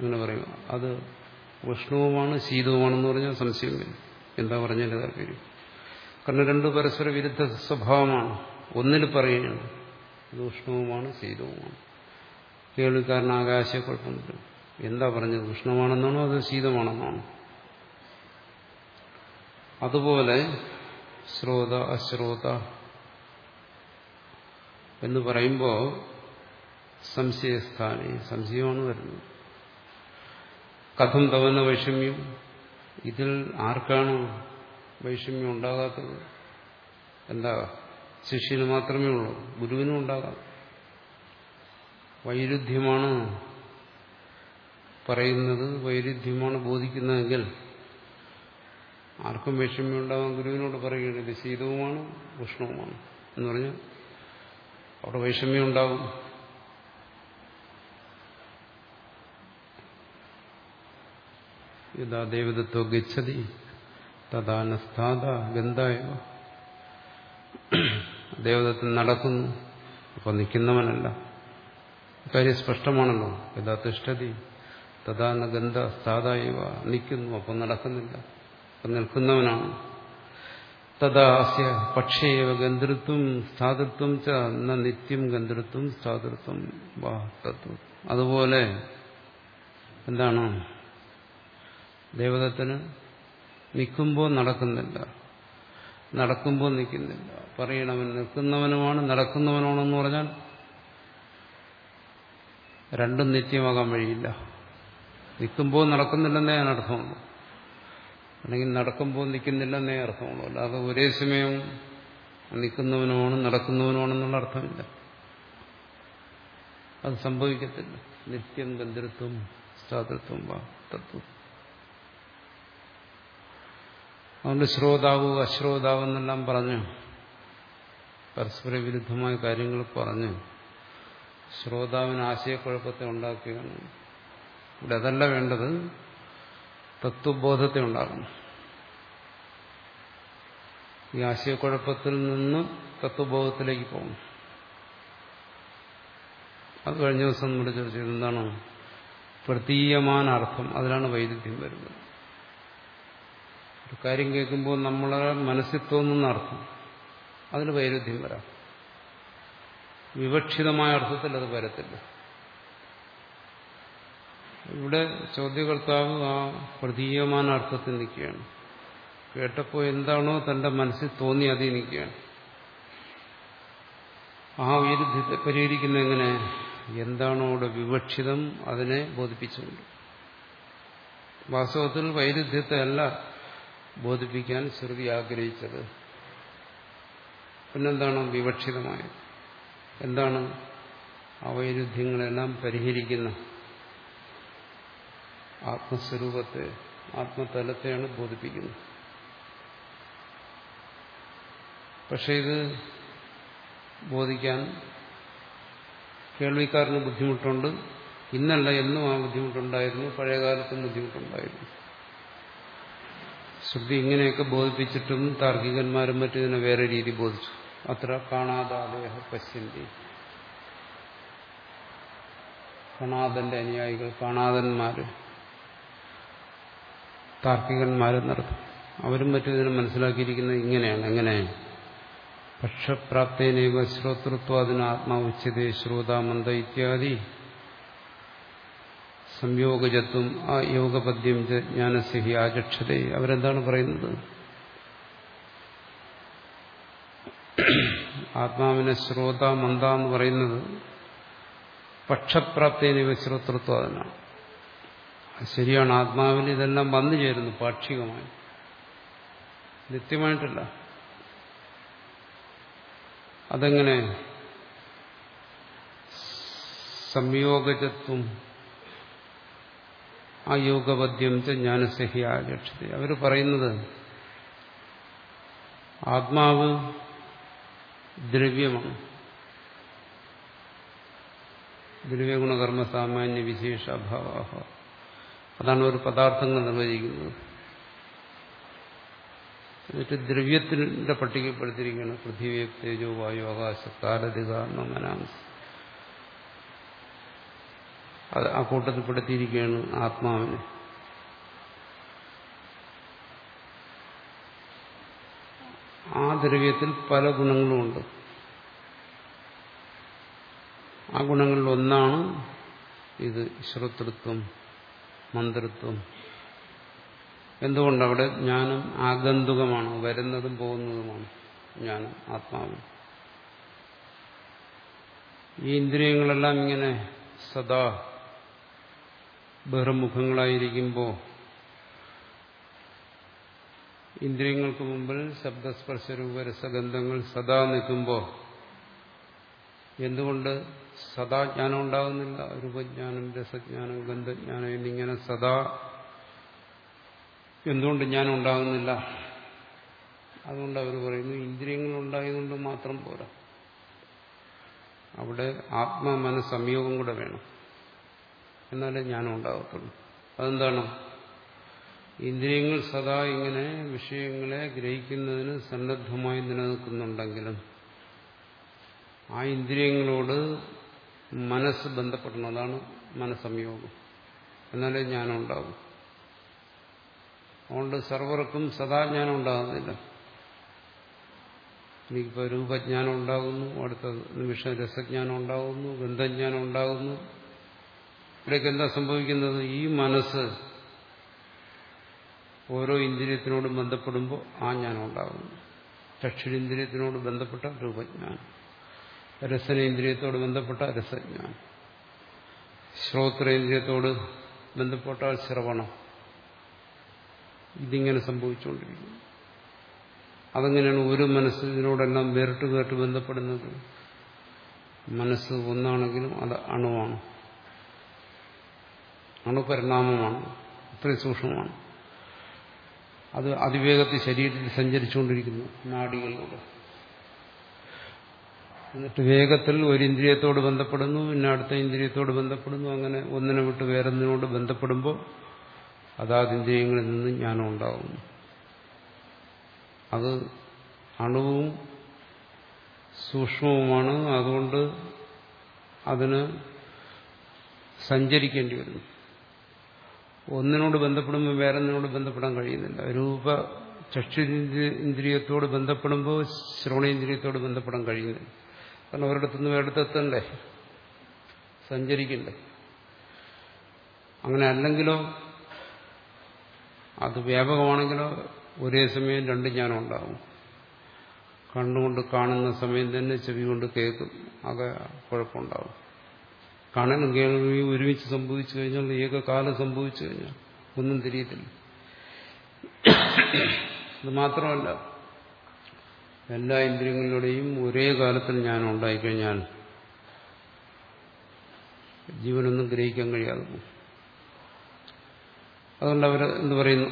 അങ്ങനെ പറയും. അത് ഉഷ്ണവുമാണ് ശീതവുമാണെന്ന് പറഞ്ഞാൽ സംശയം വരും. എന്താ പറഞ്ഞാൽ താല്പര്യം? കാരണം രണ്ടു പരസ്പര വിരുദ്ധ സ്വഭാവമാണ്. ഒന്നിൽ പറയുകയാണ്. ഇത് ഉഷ്ണവുമാണ് ശീതവുമാണ്. കേൾവിക്കാരൻ ആകാശക്കുഴപ്പമില്ല എന്താ പറഞ്ഞത്? ഉഷ്ണമാണെന്നാണോ അത് ശീതമാണെന്നാണോ? അതുപോലെ ശ്രോത അശ്രോത എന്ന് പറയുമ്പോൾ സംശയസ്ഥാനി സംശയമാണ് വരുന്നത്. കഥം തവന്ന വൈഷമ്യം. ഇതിൽ ആർക്കാണ് വൈഷമ്യം ഉണ്ടാകാത്തത്? എന്താ ശിഷ്യന് മാത്രമേ ഉള്ളൂ. ഗുരുവിനും ഉണ്ടാകാം. വൈരുദ്ധ്യമാണ് പറയുന്നത്. വൈരുദ്ധ്യമാണ് ബോധിക്കുന്നതെങ്കിൽ ആർക്കും വൈഷമ്യം ഉണ്ടാകാൻ ഗുരുവിനോട് പറയുകയാണ്. ഇത് ശീതവുമാണ് ഉഷ്ണവുമാണ് എന്ന് പറഞ്ഞാൽ അവിടെ വൈഷമ്യം ഉണ്ടാകും. യഥാ ദേവതത്വ ഗച്ഛതി തഥാനസ്ഥാത ഗന്ധായ. ദേവതത്തിൽ നടക്കുന്നു. അപ്പൊ നിൽക്കുന്നവനല്ല കാര്യം സ്പഷ്ടമാണല്ലോ. യഥാ തിഷ്ടതി തഥാ ഗന്ധ സ്ഥാതായവ നിൽക്കുന്നു. അപ്പം നടക്കുന്നില്ല. അപ്പം നിൽക്കുന്നവനാണ്. തഥാ അസ്യ പക്ഷേവ ഗന്ധൃത്വം സ്ഥാതൃത്വം ച എന്ന നിത്യം ഗന്ധൃത്വം സ്ഥാതൃത്വം വാ അതുപോലെ എന്താണ്? ദേവതത്തിന് നിൽക്കുമ്പോൾ നടക്കുന്നില്ല. നടക്കുമ്പോൾ നിൽക്കുന്നില്ല. പറയണവൻ നിൽക്കുന്നവനുമാണ് നടക്കുന്നവനാണെന്ന് പറഞ്ഞാൽ രണ്ടും നിത്യമാകാൻ വഴിയില്ല. നിൽക്കുമ്പോൾ നടക്കുന്നില്ലെന്നേ അതിനർത്ഥമുള്ളൂ അല്ലെങ്കിൽ നടക്കുമ്പോൾ നിൽക്കുന്നില്ലെന്നേ അർത്ഥമുള്ളൂ. അല്ലാതെ ഒരേ സമയം നിൽക്കുന്നവനുമാണ് നടക്കുന്നവനുമാണെന്നുള്ള അർത്ഥമില്ല. അത് സംഭവിക്കത്തില്ല. നിത്യം ഗന്ധൃത്വം സ്ഥാതൃത്വം വാ തത്വം അതുകൊണ്ട് ശ്രോതാവ് അശ്രോതാവ് എന്നെല്ലാം പറഞ്ഞു. പരസ്പര വിരുദ്ധമായ കാര്യങ്ങൾ പറഞ്ഞു. ശ്രോതാവിന് ആശയക്കുഴപ്പത്തെ ഉണ്ടാക്കുകയാണ്. ഇവിടെ അതല്ല വേണ്ടത്. തത്വബോധത്തെ ഉണ്ടാകണം. ഈ ആശയക്കുഴപ്പത്തിൽ നിന്ന് തത്വബോധത്തിലേക്ക് പോകണം. അത് കഴിഞ്ഞ ദിവസം നമ്മുടെ ചർച്ച എന്താണ്? പ്രതീയമാന അർത്ഥം അതിലാണ് വൈരുദ്ധ്യം വരുന്നത്. ഒരു കാര്യം കേൾക്കുമ്പോൾ നമ്മളെ മനസ്സിൽ തോന്നുന്ന അർത്ഥം. അതിന് വൈരുദ്ധ്യം വരാം. വിവക്ഷിതമായ അർത്ഥത്തിൽ അത് വരത്തില്ല. ഇവിടെ ചോദ്യകർത്താവ് ആ പ്രതീയമാന അർത്ഥത്തിൽ നിൽക്കുകയാണ്. കേട്ടപ്പോൾ എന്താണോ തന്റെ മനസ്സിൽ തോന്നി അതിൽ നിൽക്കുകയാണ് ആ വൈരുദ്ധ്യത്തെ പരിഹരിക്കുന്ന എങ്ങനെ? എന്താണോ അവിടെ വിവക്ഷിതം അതിനെ ബോധിപ്പിച്ചുകൊണ്ട്. വാസ്തവത്തിൽ വൈരുദ്ധ്യത്തെ അല്ല ബോധിപ്പിക്കാൻ ശ്രുതി ആഗ്രഹിച്ചത്. പിന്നെന്താണ് വിവക്ഷിതമായത്? എന്താണ് അവൈരുദ്ധ്യങ്ങളെല്ലാം വൈരുദ്ധ്യങ്ങളെല്ലാം പരിഹരിക്കുന്ന ആത്മസ്വരൂപത്തെ ആത്മതലത്തെയാണ് ബോധിപ്പിക്കുന്നത്. പക്ഷെ ഇത് ബോധിക്കാൻ കേൾവിക്കാരന് ബുദ്ധിമുട്ടുണ്ട്. ഇന്നല്ല എന്നും ആ ബുദ്ധിമുട്ടുണ്ടായിരുന്നു. പഴയകാലത്തും ബുദ്ധിമുട്ടുണ്ടായിരുന്നു. ശ്രുതി ഇങ്ങനെയൊക്കെ ബോധിപ്പിച്ചിട്ടും താർക്കികന്മാരും മറ്റും ഇതിനെ വേറെ രീതി ബോധിച്ചു. അത്ര കാണാതാദേഹ പശ്യന്തി. കാണാതന്റെ അനുയായികൾ കാണാതന്മാര്. താർക്കികന്മാരെന്നർത്ഥം അവരും മറ്റും ഇതിനെ മനസ്സിലാക്കിയിരിക്കുന്നത് ഇങ്ങനെയാണ് എങ്ങനെ? പക്ഷപ്രാപ്തേനൈവ ശ്രോതൃത്വാദിന ആത്മാവുച്യതേ ശ്രോതാമന്ത ഇത്യാദി. സംയോഗജത്വം ആ യോഗപദ്യം ജ്ഞാനസ്യഹി ആചക്ഷതേ അവരെന്താണ് പറയുന്നത്? ആത്മാവിനെ ശ്രോത മന്ദ എന്ന് പറയുന്നത് പക്ഷപ്രാപ്തി എന്നിവ ശ്രോതൃത്വം അതിനാണ് ശരിയാണ്. ആത്മാവിന് ഇതെല്ലാം വന്നു ചേരുന്നു പാക്ഷികമായി. നിത്യമായിട്ടല്ല. അതെങ്ങനെ? സംയോഗജത്വം ആ യോഗപദ്യം ജ്ഞാനസഹി ആചക്ഷത. അവർ പറയുന്നത് ആത്മാവ് ദ്രവ്യമാണ്. ദ്രവ്യഗുണകർമ്മ സാമാന്യ വിശേഷ അഭാവ അതാണ് ഒരു പദാർത്ഥങ്ങൾ നിർവചിക്കുന്നത്. എന്നിട്ട് ദ്രവ്യത്തിന്റെ പട്ടികപ്പെടുത്തിയിരിക്കുകയാണ് പൃഥ്വി തേജോ വായു ആകാശ കാലതിക മനാംസ അത് ആ കൂട്ടത്തിൽപ്പെടുത്തിയിരിക്കുകയാണ് ആത്മാവിന്. ആ ദ്രവ്യത്തിൽ പല ഗുണങ്ങളുമുണ്ട്. ആ ഗുണങ്ങളിൽ ഒന്നാണ് ഇത് ശ്രോതൃത്വം മന്ത്രിത്വം. എന്തുകൊണ്ടവിടെ ജ്ഞാനം ആഗന്തുകമാണ് വരുന്നതും പോകുന്നതുമാണ് ജ്ഞാനം ആത്മാവ് ഈ ഇന്ദ്രിയങ്ങളെല്ലാം ഇങ്ങനെ സദാ ബഹിർമുഖങ്ങളായിരിക്കുമ്പോൾ ഇന്ദ്രിയങ്ങൾക്ക് മുമ്പിൽ ശബ്ദസ്പർശ രൂപരസഗന്ധങ്ങൾ സദാ നിൽക്കുമ്പോൾ എന്തുകൊണ്ട് സദാ ജ്ഞാനം ഉണ്ടാകുന്നില്ല രൂപജ്ഞാനം രസജ്ഞാനം ഗന്ധജ്ഞാനം എന്നിങ്ങനെ സദാ എന്തുകൊണ്ട് ജ്ഞാനം ഉണ്ടാകുന്നില്ല അതുകൊണ്ട് അവർ പറയുന്നു ഇന്ദ്രിയങ്ങൾ ഉണ്ടായതുകൊണ്ട് മാത്രം പോരാ. അവിടെ ആത്മമന സംയോഗം കൂടെ വേണം. എന്നാലേ ജ്ഞാനം ഉണ്ടാകത്തുള്ളൂ. അതെന്താണ്? ഇന്ദ്രിയങ്ങൾ സദാ ഇങ്ങനെ വിഷയങ്ങളെ ഗ്രഹിക്കുന്നതിന് സന്നദ്ധമായി നിലനിൽക്കുന്നുണ്ടെങ്കിലും ആ ഇന്ദ്രിയങ്ങളോട് മനസ്സ് ബന്ധപ്പെടണം. അതാണ് മനസ്സംയോഗം എന്നാലേ ജ്ഞാനം ഉണ്ടാകും. അതുകൊണ്ട് സർവർക്കും സദാ ജ്ഞാനം ഉണ്ടാകുന്നില്ല. എനിക്കിപ്പോൾ രൂപജ്ഞാനം ഉണ്ടാകുന്നു അടുത്ത നിമിഷം രസജ്ഞാനം ഉണ്ടാകുന്നു ഗന്ധജ്ഞാനം ഉണ്ടാകുന്നു ഇവിടേക്ക് എന്താ സംഭവിക്കുന്നത്? ഈ മനസ്സ് ഓരോ ഇന്ദ്രിയത്തിനോടും ബന്ധപ്പെടുമ്പോൾ ആ ജ്ഞാനം ഉണ്ടാകുന്നു. ചക്ഷുരിന്ദ്രിയത്തിനോട് ബന്ധപ്പെട്ട രൂപജ്ഞാനം. രസനേന്ദ്രിയത്തോട് ബന്ധപ്പെട്ട രസജ്ഞാനം. ശ്രോത്രേന്ദ്രിയത്തോട് ബന്ധപ്പെട്ടാൽ ശ്രവണം. ഇതിങ്ങനെ സംഭവിച്ചുകൊണ്ടിരിക്കുന്നു. അതെങ്ങനെയാണ് ഒരു മനസ്സ് ഇതിനോടെല്ലാം വേറിട്ട് കേട്ട് ബന്ധപ്പെടുന്നത്? മനസ്സ് ഒന്നാണെങ്കിലും അത് അണുവാണ്. അണുപരിണാമമാണ് അത്രയും സൂക്ഷ്മമാണ്. അത് അതിവേഗത്തിൽ ശരീരത്തിൽ സഞ്ചരിച്ചുകൊണ്ടിരിക്കുന്നു നാടികളിലൂടെ എന്നിട്ട് വേഗത്തിൽ ഒരു ഇന്ദ്രിയത്തോട് ബന്ധപ്പെടുന്നു പിന്നെ അടുത്ത ഇന്ദ്രിയത്തോട് ബന്ധപ്പെടുന്നു അങ്ങനെ ഒന്നിനെ വിട്ട് വേറൊന്നിനോട് ബന്ധപ്പെടുമ്പോൾ അതാത് ഇന്ദ്രിയങ്ങളിൽ നിന്ന് ജ്ഞാനം ഉണ്ടാകുന്നു. അത് അണുവും സൂക്ഷ്മവുമാണ്. അതുകൊണ്ട് അതിന് സഞ്ചരിക്കേണ്ടി വരുന്നു. ഒന്നിനോട് ബന്ധപ്പെടുമ്പോൾ വേറെ ഒന്നിനോട് ബന്ധപ്പെടാൻ കഴിയുന്നില്ല. രൂപ ചക്ഷു ഇന്ദ്രിയത്തോട് ബന്ധപ്പെടുമ്പോൾ ശ്രവണേന്ദ്രിയത്തോട് ബന്ധപ്പെടാൻ കഴിയുന്നില്ല. കാരണം ഒരിടത്തുനിന്ന് വേറെടുത്തെത്തണ്ടേ സഞ്ചരിക്കണ്ടേ? അങ്ങനെ അല്ലെങ്കിലോ അത് വ്യാപകമാണെങ്കിലോ ഒരേ സമയം രണ്ട് ജ്ഞാനം ഉണ്ടാവും കണ്ണുകൊണ്ട് കാണുന്ന സമയം തന്നെ ചെവി കൊണ്ട് കേൾക്കും. അത് കുഴപ്പമുണ്ടാകും കാണാനും കേൾക്കുകയും ഒരുമിച്ച് സംഭവിച്ചു കഴിഞ്ഞാൽ ഏകകാലം സംഭവിച്ചു കഴിഞ്ഞാൽ ഒന്നും തിരിയത്തില്ല. അത് മാത്രമല്ല എല്ലാ ഇന്ദ്രിയങ്ങളിലൂടെയും ഒരേ കാലത്തിൽ ഞാൻ ഉണ്ടായിക്കഴിഞ്ഞാൽ ജീവനൊന്നും ഗ്രഹിക്കാൻ കഴിയാതെ അതുകൊണ്ട് അവർ എന്ത് പറയുന്നു?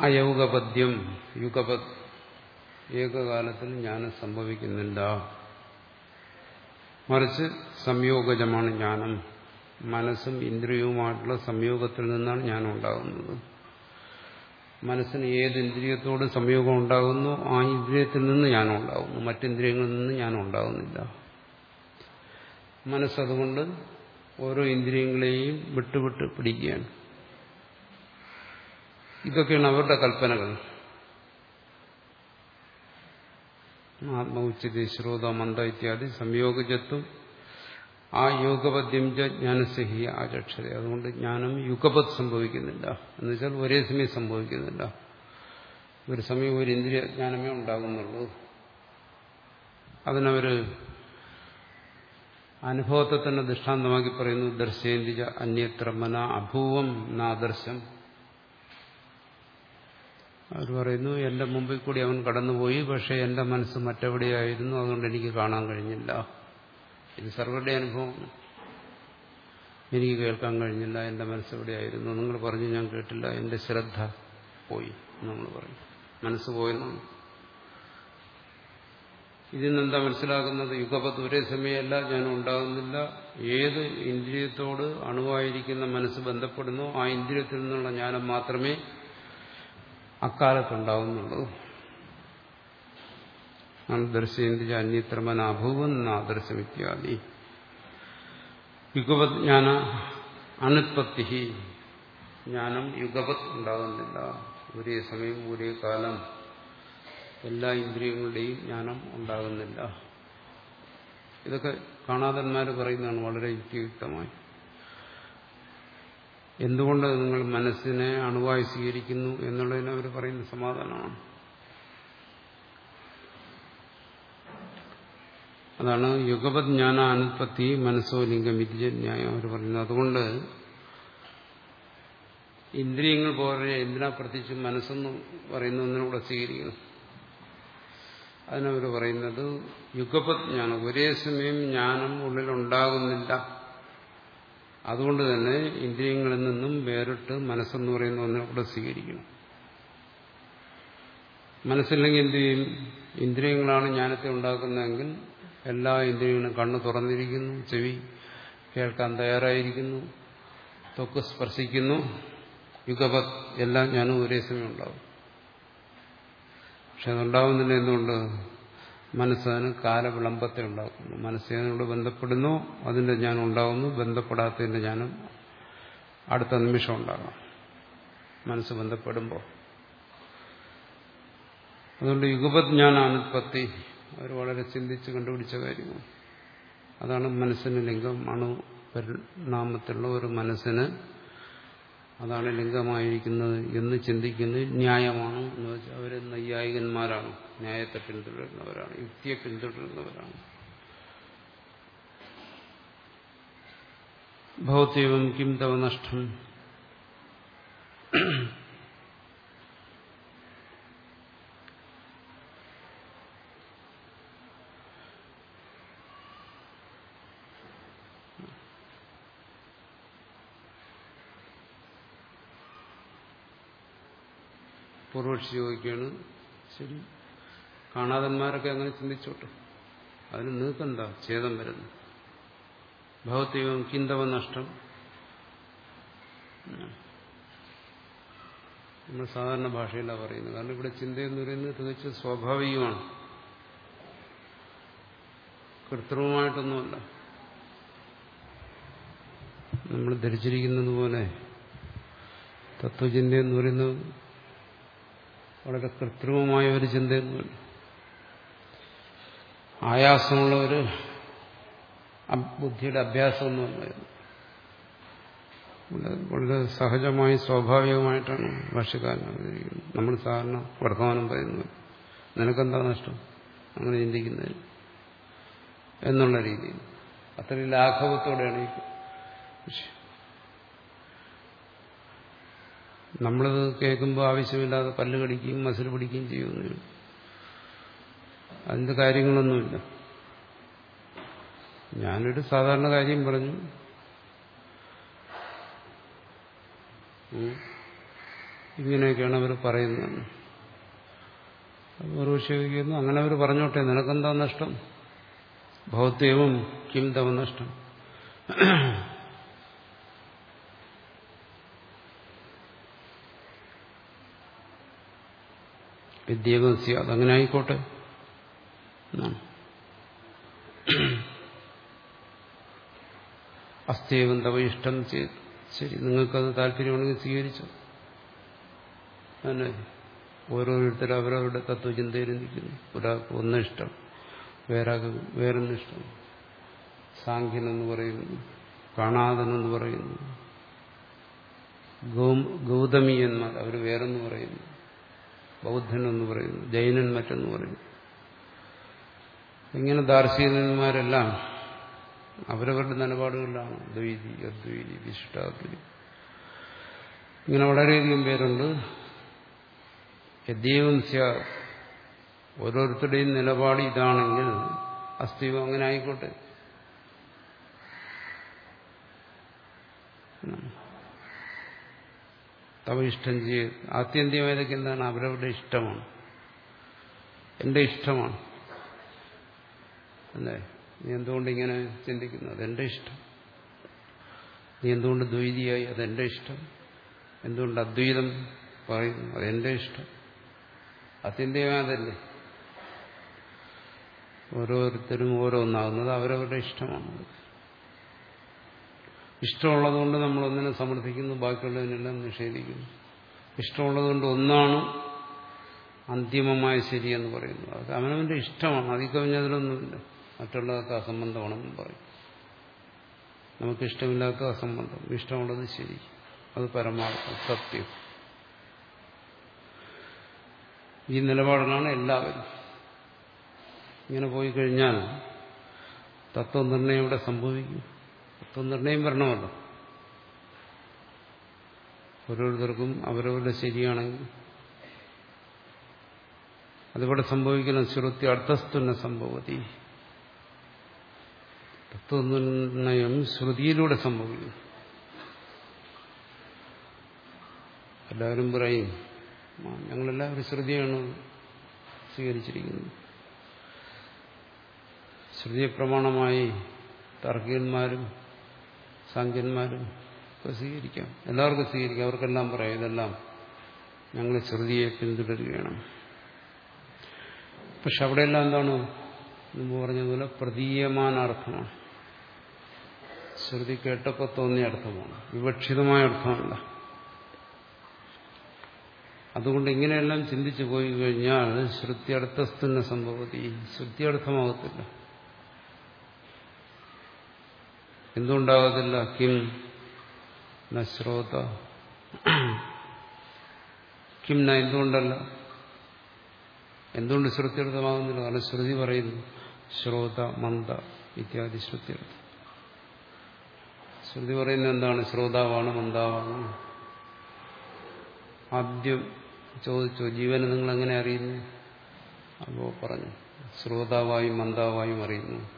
അയൗകപദ്യം യുഗപദ് ഏകകാലത്തിൽ ജ്ഞാനം സംഭവിക്കുന്നില്ല. മറിച്ച് സംയോഗജമാണ് ജ്ഞാനം. മനസ്സും ഇന്ദ്രിയവുമായിട്ടുള്ള സംയോഗത്തിൽ നിന്നാണ് ജ്ഞാനം ഉണ്ടാകുന്നത് മനസ്സിന് ഏത് ഇന്ദ്രിയത്തോട് സംയോഗം ഉണ്ടാകുന്നു ആ ഇന്ദ്രിയത്തിൽ നിന്ന് ജ്ഞാനം ഉണ്ടാകുന്നു മറ്റിന്ദ്രിയങ്ങളിൽ നിന്ന് ജ്ഞാനം ഉണ്ടാകുന്നില്ല മനസ്സതുകൊണ്ട് ഓരോ ഇന്ദ്രിയങ്ങളെയും വിട്ടുവിട്ട് പിടിക്കുകയാണ്. ഇതൊക്കെയാണ് അവരുടെ കൽപ്പനകൾ. ആത്മഉച്ചതി ശ്രോത മന്ദ ഇത്യാദി സംയോഗജത്വം. ആ യോഗപദ്യം ജ്ഞാനസഹി ആചക്ഷത. അതുകൊണ്ട് ജ്ഞാനം യുഗപത് സംഭവിക്കുന്നില്ല. എന്നുവെച്ചാൽ ഒരേ സമയം സംഭവിക്കുന്നില്ല. ഒരു സമയം ഒരു ഇന്ദ്രിയ ജ്ഞാനമേ ഉണ്ടാകുന്നുള്ളൂ. അതിനവര് അനുഭവത്തെ തന്നെ ദൃഷ്ടാന്തമാക്കി പറയുന്നു ദർശേന്ദ്രിയ അന്യത്ര മന അഭൂവം നാദർശം അവർ പറയുന്നു എന്റെ മുമ്പിൽ കൂടി അവൻ കടന്നുപോയി പക്ഷെ എന്റെ മനസ്സ് മറ്റെവിടെയായിരുന്നു? അതുകൊണ്ട് എനിക്ക് കാണാൻ കഴിഞ്ഞില്ല. ഇത് സർവരുടെ അനുഭവമാണ്. എനിക്ക് കേൾക്കാൻ കഴിഞ്ഞില്ല എന്റെ മനസ്സ് എവിടെയായിരുന്നു? നിങ്ങൾ പറഞ്ഞു ഞാൻ കേട്ടില്ല എന്റെ ശ്രദ്ധ പോയി നമ്മൾ പറഞ്ഞു. മനസ്സ് പോയെന്നാണ് ഇതിൽ നിന്നെന്താ മനസ്സിലാക്കുന്നത് യുഗപത്ത് ഒരേ സമയമല്ല ഞാൻ ഉണ്ടാകുന്നില്ല. ഏത് ഇന്ദ്രിയത്തോട് അണുവായിരിക്കുന്ന മനസ്സ് ബന്ധപ്പെടുന്നു ആ ഇന്ദ്രിയത്തിൽ നിന്നുള്ള ജ്ഞാനം മാത്രമേ അക്കാലത്തുണ്ടാവുന്നുള്ളൂ ദർശയന്തി അന്യത്രമനാഭൂവൻ നാദർശം ഇത്യാദി യുഗപത് ജ്ഞാന അനുത്പത്തി ജ്ഞാനം യുഗപത് ഉണ്ടാകുന്നില്ല ഒരേ സമയം ഒരേ കാലം എല്ലാ ഇന്ദ്രിയങ്ങളുടെയും ജ്ഞാനം ഉണ്ടാകുന്നില്ല ഇതൊക്കെ കാണാതന്മാർ പറയുന്നതാണ് വളരെ യുക്തിയുക്തമായി. എന്തുകൊണ്ട് നിങ്ങൾ മനസ്സിനെ അണുവായി സ്വീകരിക്കുന്നു എന്നുള്ളതിന് അവർ പറയുന്ന സമാധാനമാണ്. അതാണ് യുഗപത് ജ്ഞാന അനുത്പത്തി മനസ്സോ ലിംഗം വിദ്യന്യായം അവർ പറയുന്നത്. അതുകൊണ്ട് ഇന്ദ്രിയങ്ങൾ പോലെ എന്തിനാ പ്രത്യേകിച്ച് മനസ്സെന്ന് പറയുന്ന ഒന്നിനൂടെ സ്വീകരിക്കുന്നു അതിനവർ പറയുന്നത് യുഗപത് ജ്ഞാനം ഒരേ സമയം ജ്ഞാനം ഉള്ളിലുണ്ടാകുന്നില്ല. അതുകൊണ്ട് തന്നെ ഇന്ദ്രിയങ്ങളിൽ നിന്നും വേറിട്ട് മനസ്സെന്ന് പറയുന്ന ഒന്നിനെ കൂടെ സ്വീകരിക്കണം. മനസ്സില്ലെങ്കിൽ എന്ത് ചെയ്യും? ഇന്ദ്രിയങ്ങളാണ് ജ്ഞാനത്തെ ഉണ്ടാക്കുന്നതെങ്കിൽ എല്ലാ ഇന്ദ്രിയങ്ങളും കണ്ണ് തുറന്നിരിക്കുന്നു ചെവി കേൾക്കാൻ തയ്യാറായിരിക്കുന്നു തൊക്ക് സ്പർശിക്കുന്നു യുഗപത് എല്ലാം ഞാനും ഒരേ സമയം ഉണ്ടാവും. പക്ഷെ അതുണ്ടാവുന്നില്ല എന്തുകൊണ്ട്? മനസ്സതിന് കാലവിളംബത്തെ ഉണ്ടാക്കുന്നു മനസ്സിനോട് ബന്ധപ്പെടുന്നു അതിന്റെ ജ്ഞാനം ഉണ്ടാകുന്നു ബന്ധപ്പെടാത്തതിന്റെ ജ്ഞാനം അടുത്ത നിമിഷം ഉണ്ടാകാം മനസ്സ് ബന്ധപ്പെടുമ്പോൾ. അതുകൊണ്ട് യുഗപത് ജ്ഞാനാനുത്പത്തി അവർ വളരെ ചിന്തിച്ച് കണ്ടുപിടിച്ച കാര്യമാണ് അതാണ് മനസ്സിന് ലിംഗം അണു പരിണാമത്തിലുള്ള ഒരു മനസ്സിന് അതാണ് ലിംഗമായിരിക്കുന്നത് എന്ന് ചിന്തിക്കുന്നത് ന്യായമാണ് എന്ന് വെച്ചാൽ അവർ നൈയായികന്മാരാണ്. ന്യായത്തെ പിന്തുടരുന്നവരാണ്. യുക്തിയെ പിന്തുടരുന്നവരാണ്. ഭൗത്യവും കിം തവ നഷ്ടം. പൂർവക്ഷി ചോദിക്കുകയാണ്. ശരി. കാണാതന്മാരൊക്കെ അങ്ങനെ ചിന്തിച്ചോട്ടെ. അതിന് നിങ്ങൾക്കെന്താ ഛേദം വരുന്നു ഭൗത്യവും കിന്തവ നഷ്ടം. നമ്മൾ സാധാരണ ഭാഷയിലാണ് പറയുന്നത്. കാരണം ഇവിടെ ചിന്തയെന്ന് പറയുന്നത് തികച്ചും സ്വാഭാവികമാണ്. കൃത്രിമമായിട്ടൊന്നുമല്ല. നമ്മൾ ധരിച്ചിരിക്കുന്നത് പോലെ തത്വചിന്തയെന്ന് പറയുന്നത് വളരെ കൃത്രിമമായ ഒരു ചിന്തയൊന്നുമില്ല ആയാസമുള്ള ഒരു ബുദ്ധിയുടെ അഭ്യാസമൊന്നുമല്ല വളരെ സഹജമായി സ്വാഭാവികമായിട്ടാണ് അവതരിക്കുന്നത് നമ്മൾ സാധാരണ വർത്തമാനം പറയുന്നത് നിനക്കെന്താ നഷ്ടം? അങ്ങനെ ചിന്തിക്കുന്നതിന് എന്നുള്ള രീതിയിൽ. അത്രയും ലാഘവത്തോടെയാണ് ഈ വിഷയം നമ്മളത് കേൾക്കുമ്പോൾ ആവശ്യമില്ലാതെ പല്ല് കടിക്കുകയും മസിൽ പിടിക്കുകയും ചെയ്യുന്നു അതിന്റെ കാര്യങ്ങളൊന്നുമില്ല. ഞാനൊരു സാധാരണ കാര്യം പറഞ്ഞു. ഇങ്ങനെയൊക്കെയാണ് അവർ പറയുന്നത്. ഒരു അങ്ങനെ അവർ പറഞ്ഞോട്ടെ. നിനക്കെന്താ നഷ്ടം? ഭൗത്യവും കിം തവ നഷ്ടം. വിദ്യാഭ്യാസി അതങ്ങനെ ആയിക്കോട്ടെ. അസ്ഥേവം തവ ഇഷ്ടം ചെയ്ത് ശരി നിങ്ങൾക്കത് താല്പര്യമാണെങ്കിൽ സ്വീകരിച്ചു. തന്നെ ഓരോരുത്തരും അവരവരുടെ തത്വചിന്തയിൽ നിൽക്കുന്നു ഒരാൾക്ക് ഒന്ന് ഇഷ്ടം വേറെ വേറൊന്നിഷ്ടം സാഖ്യനെന്ന് പറയുന്നു കാണാതനെന്ന് പറയുന്നു. ഗൗതമിയന്മാർ അവർ വേറെന്ന് പറയുന്നു. ബൗദ്ധൻ എന്ന് പറയുന്നു ജൈനൻ മറ്റെന്ന് പറയുന്നു. ഇങ്ങനെ ദാർശനികന്മാരെല്ലാം അവരവരുടെ നിലപാടുകളിലാണ്. ദ്വൈതി അദ്വൈതി വിശിഷ്ടാദ്വൈതി. ഇങ്ങനെ വളരെയധികം പേരുണ്ട്. യദ്യവും സ്യാ ഓരോരുത്തരുടെയും നിലപാട് ഇതാണെങ്കിൽ അസ്ഥിവം അങ്ങനെ ആയിക്കോട്ടെ. തവ ഇഷ്ടം ചെയ്ത് ആത്യന്തികമായതൊക്കെ എന്താണ് അവരവരുടെ ഇഷ്ടമാണ്. എന്റെ ഇഷ്ടമാണ്. അല്ലേ? നീ എന്തുകൊണ്ട് ഇങ്ങനെ ചിന്തിക്കുന്നു? അതെന്റെ ഇഷ്ടം. നീ എന്തുകൊണ്ട് ദ്വൈതിയായി? അതെന്റെ ഇഷ്ടം. എന്തുകൊണ്ട് അദ്വൈതം പറയുന്നു? അതെന്റെ ഇഷ്ടം. ആത്യന്തികമായതല്ലേ? ഓരോരുത്തരും ഓരോന്നാകുന്നത് അവരവരുടെ ഇഷ്ടമാണ്. ഇഷ്ടമുള്ളതുകൊണ്ട് നമ്മൾ ഒന്നിനെ സമർപ്പിക്കുന്നു ബാക്കിയുള്ളതിനെല്ലാം നിഷേധിക്കുന്നു. ഇഷ്ടമുള്ളതുകൊണ്ട് ഒന്നാണ് അന്തിമമായ ശരിയെന്ന് പറയുന്നു അത് അവനവന്റെ ഇഷ്ടമാണ്. അതിൽ കവിഞ്ഞതിലൊന്നുമില്ല. മറ്റുള്ളതൊക്കെ അസംബന്ധമാണെന്നും പറയും. നമുക്കിഷ്ടമില്ലാത്ത അസംബന്ധം. ഇഷ്ടമുള്ളത് ശരി. അത് പരമാർത്ഥം സത്യം. ഈ നിലപാടിലാണ് എല്ലാവരും. ഇങ്ങനെ പോയി കഴിഞ്ഞാൽ തത്വനിർണയം ഇവിടെ സംഭവിക്കും. തത്വനിർണയം വരണമല്ലോ. ഓരോരുത്തർക്കും അവരവരുടെ ശരിയാണെങ്കിൽ അതിവിടെ സംഭവിക്കുന്ന ശ്രുതി അർത്ഥസ്തുന്ന സംഭവതി. തത്വനിർണയം ശ്രുതിയിലൂടെ സംഭവിക്കുന്നു. എല്ലാവരും പറയും ഞങ്ങളെല്ലാവരും ശ്രുതിയാണ് സ്വീകരിച്ചിരിക്കുന്നത്. ശ്രുതിയെ പ്രമാണമായി തർക്കികന്മാരും സാങ്കന്മാരും ഒക്കെ സ്വീകരിക്കാം എല്ലാവർക്കും സ്വീകരിക്കാം. അവർക്കെല്ലാം പറയാം. ഇതെല്ലാം ഞങ്ങൾ ശ്രുതിയെ പിന്തുടരുകയാണ്. പക്ഷെ അവിടെയെല്ലാം എന്താണ്? മുമ്പ് പറഞ്ഞതുപോലെ പ്രതീയമാനാർത്ഥമാണ്. ശ്രുതി കേട്ടപ്പോൾ തോന്നിയ അർത്ഥമാണ്. വിവക്ഷിതമായ അർത്ഥമല്ല. അതുകൊണ്ട് ഇങ്ങനെയെല്ലാം ചിന്തിച്ചു പോയി കഴിഞ്ഞാൽ ശ്രുതി അർത്ഥസ്ഥന സംഭവത്തി ശ്രുതി എന്തുണ്ടാകത്തില്ല കിം നശ്രോത ശ്രോത. കിം ന എന്തുകൊണ്ടല്ല? എന്തുകൊണ്ട് ശ്രുത്യർത്ഥമാകുന്നില്ല കാരണം ശ്രുതി പറയുന്നു. ശ്രോത മന്ദ ഇത്യാദി ശ്രുത്യർത്ഥം ശ്രുതി പറയുന്നത് എന്താണ്? ശ്രോതാവാണ് മന്ദാവാണ്. ആദ്യം ചോദിച്ചു ജീവനെ നിങ്ങൾ എങ്ങനെ അറിയുന്നു? അപ്പോ പറഞ്ഞു ശ്രോതാവായും മന്ദാവായും അറിയുന്നു.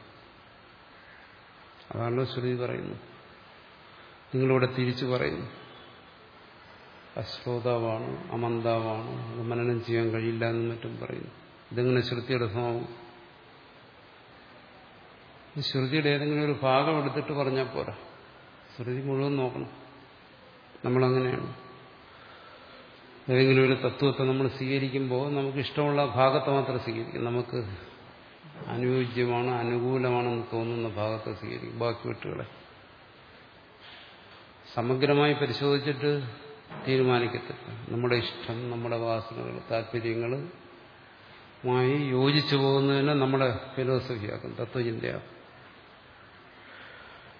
അതാണല്ലോ ശ്രുതി പറയുന്നു. നിങ്ങളിവിടെ തിരിച്ചു പറയുന്നു. അശ്രോതാവാണ് അമന്താവാണ് മനനം ചെയ്യാൻ കഴിയില്ല എന്നും മറ്റും പറയുന്നു. ഇതെങ്ങനെ ശ്രുതിയുടെ ഈ ശ്രുതിയുടെ ഏതെങ്കിലും ഒരു ഭാഗം എടുത്തിട്ട് പറഞ്ഞാൽ പോരാ. ശ്രുതി മുഴുവൻ നോക്കണം. നമ്മളങ്ങനെയാണ്. ഏതെങ്കിലും ഒരു തത്വത്തെ നമ്മൾ സ്വീകരിക്കുമ്പോൾ നമുക്ക് ഇഷ്ടമുള്ള ഭാഗത്തെ മാത്രം സ്വീകരിക്കും. നമുക്ക് അനുയോജ്യമാണ് അനുകൂലമാണെന്ന് തോന്നുന്ന ഭാഗത്തെ സ്വീകരിക്കും. ബാക്കി വിട്ടുകളെ. സമഗ്രമായി പരിശോധിച്ചിട്ട് തീരുമാനിക്കത്തില്ല. നമ്മുടെ ഇഷ്ടം നമ്മുടെ വാസനകൾ താല്പര്യങ്ങളുമായി യോജിച്ചു പോകുന്നതിന് നമ്മുടെ ഫിലോസഫിയാക്കും തത്വചിന്തയാക്കും.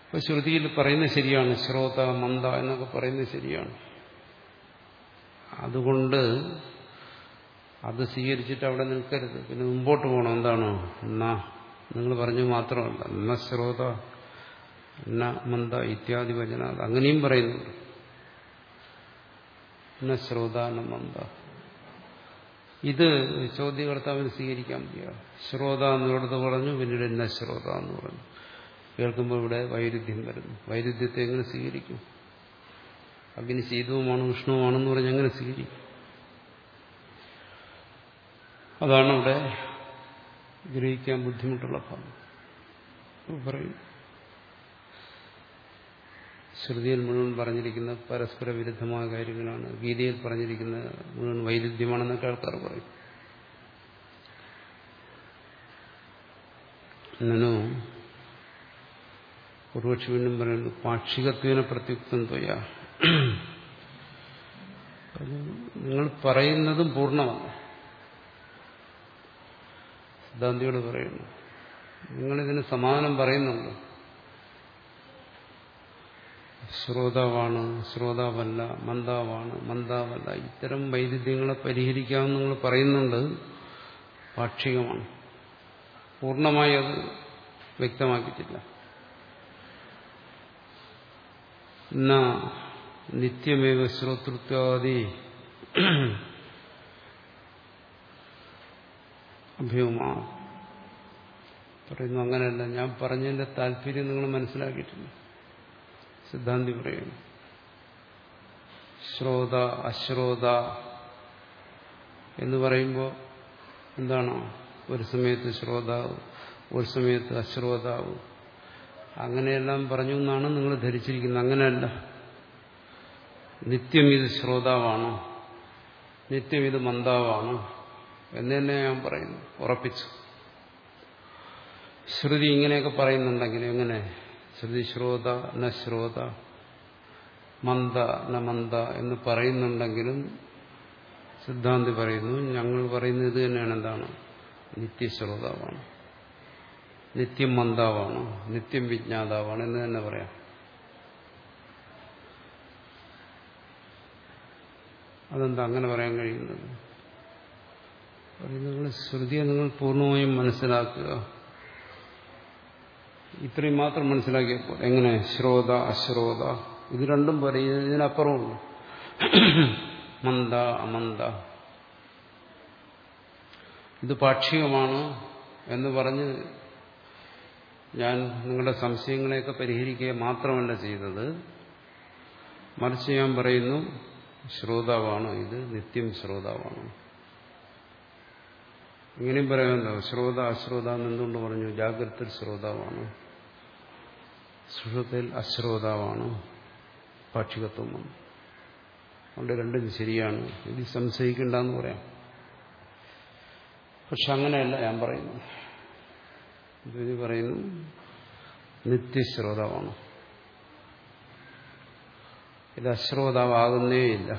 ഇപ്പൊ ശ്രുതിയിൽ പറയുന്നത് ശരിയാണ് ശ്രോത മന്ദ എന്നൊക്കെ പറയുന്നത് ശരിയാണ്. അതുകൊണ്ട് അത് സ്വീകരിച്ചിട്ട് അവിടെ നിൽക്കരുത്. പിന്നെ മുമ്പോട്ട് പോകണം. എന്താണ്? എന്നാ നിങ്ങൾ പറഞ്ഞു മാത്രമല്ല. എന്ന ശ്രോത എന്ന മന്ദ ഇത്യാദി വചന അങ്ങനെയും പറയുന്നുണ്ട്. എന്ന ശ്രോത എന്ന മന്ദ. ഇത് ചോദ്യകർത്താവിന് സ്വീകരിക്കാൻ വയ്യ. ശ്രോത എന്നിടത്ത് പറഞ്ഞു പിന്നീട് എന്ന ശ്രോത എന്ന് പറഞ്ഞു. കേൾക്കുമ്പോൾ ഇവിടെ വൈരുദ്ധ്യം വരുന്നു. വൈരുദ്ധ്യത്തെ എങ്ങനെ സ്വീകരിക്കും? അഗ്നി ശീതവുമാണ് ഉഷ്ണവുമാണെന്ന് പറഞ്ഞ് എങ്ങനെ സ്വീകരിക്കും. അതാണ് ഇവിടെ ഗ്രഹിക്കാൻ ബുദ്ധിമുട്ടുള്ള ഭാഗം. പറയും ശ്രുതിയിൽ മുഴുവൻ പറഞ്ഞിരിക്കുന്ന പരസ്പര വിരുദ്ധമായ കാര്യങ്ങളാണ്. ഗീതയിൽ പറഞ്ഞിരിക്കുന്ന മുഴുവൻ വൈരുദ്ധ്യമാണെന്നൊക്കെ ആൾക്കാർ പറയും. എന്നോ പൂർവക്ഷി വീണ്ടും പറയുന്നു പാക്ഷികത്വന പ്രത്യുക്തം ത്വയ. നിങ്ങൾ പറയുന്നതും പൂർണമല്ല സിദ്ധാന്തിയോട് പറയുന്നു. നിങ്ങളിതിന് സമാധാനം പറയുന്നുണ്ട്. ശ്രോതാവാണ് ശ്രോതാവല്ല മന്ദാവാണ് മന്ദാവല്ല. ഇത്തരം വൈരുദ്ധ്യങ്ങളെ പരിഹരിക്കാമെന്ന് നിങ്ങൾ പറയുന്നുണ്ട് പാക്ഷികമാണ്. പൂർണമായി അത് വ്യക്തമാക്കിയിട്ടില്ല. നിത്യമേവ ശ്രോതൃത്വാദി അഭ്യൂമാ. പറയുന്നു അങ്ങനെയല്ല ഞാൻ പറഞ്ഞതിന്റെ താല്പര്യം നിങ്ങൾ മനസ്സിലാക്കിയിട്ടില്ല. സിദ്ധാന്തി പറയുന്നു ശ്രോത അശ്രോത എന്ന് പറയുമ്പോൾ എന്താണ്? ഒരു സമയത്ത് ശ്രോതാവ് ഒരു സമയത്ത് അശ്രോതാവ്. അങ്ങനെയെല്ലാം പറഞ്ഞു എന്നാണ് നിങ്ങൾ ധരിച്ചിരിക്കുന്നത്. അങ്ങനെയല്ല. നിത്യം ഇത് ശ്രോതാവാണ്. നിത്യം ഇത് മന്ദാവാണ്. എന്ന് തന്നെ ഞാൻ പറയുന്നു. ഉറപ്പിച്ചു. ശ്രുതി ഇങ്ങനെയൊക്കെ പറയുന്നുണ്ടെങ്കിൽ എങ്ങനെ? ശ്രുതി ശ്രോത ന ശ്രോത മന്ദ ന മന്ദ എന്ന് പറയുന്നുണ്ടെങ്കിലും സിദ്ധാന്തി പറയുന്നു ഞങ്ങൾ പറയുന്നത് ഇത് തന്നെയാണ്. എന്താണ്? നിത്യശ്രോതാവാണ്. നിത്യം മന്ദാവാണ്. നിത്യം വിജ്ഞാതാവാണ് എന്ന് തന്നെ പറയാം. അതെന്താ അങ്ങനെ പറയാൻ കഴിയുന്നത്? നിങ്ങൾ ശ്രുതിയെ നിങ്ങൾ പൂർണമായും മനസ്സിലാക്കുക. ഇത്രയും മാത്രം മനസ്സിലാക്കിയപ്പോൾ എങ്ങനെ? ശ്രോത അശ്രോത. ഇത് രണ്ടും പറയും ഇതിനപ്പുറമുണ്ട് മന്ദ അമന്ദ. ഇത് പാക്ഷികമാണ് എന്ന് പറഞ്ഞ് ഞാൻ നിങ്ങളുടെ സംശയങ്ങളെയൊക്കെ പരിഹരിക്കുക മാത്രമല്ല ചെയ്തത്. മറിച്ച് ഞാൻ പറയുന്നു ശ്രോതാവാണ് ഇത് നിത്യം ശ്രോതാവാണ്. ഇങ്ങനെയും പറയാമല്ലോ. ശ്രോത അശ്രോത എന്നെന്തുകൊണ്ട് പറഞ്ഞു? ജാഗ്രത ശ്രോതാവാണ്. സുഷത്തിൽ അശ്രോതാവാണ്. പാക്ഷികത്വം അതുകൊണ്ട് രണ്ടും ശരിയാണ്. ഇത് സംശയിക്കണ്ടെന്ന് പറയാം. പക്ഷെ അങ്ങനെയല്ല ഞാൻ പറയുന്നു ഇത് പറയുന്നു നിത്യശ്രോതാവാണ്. ഇത് അശ്രോതാവാകുന്നേയില്ല.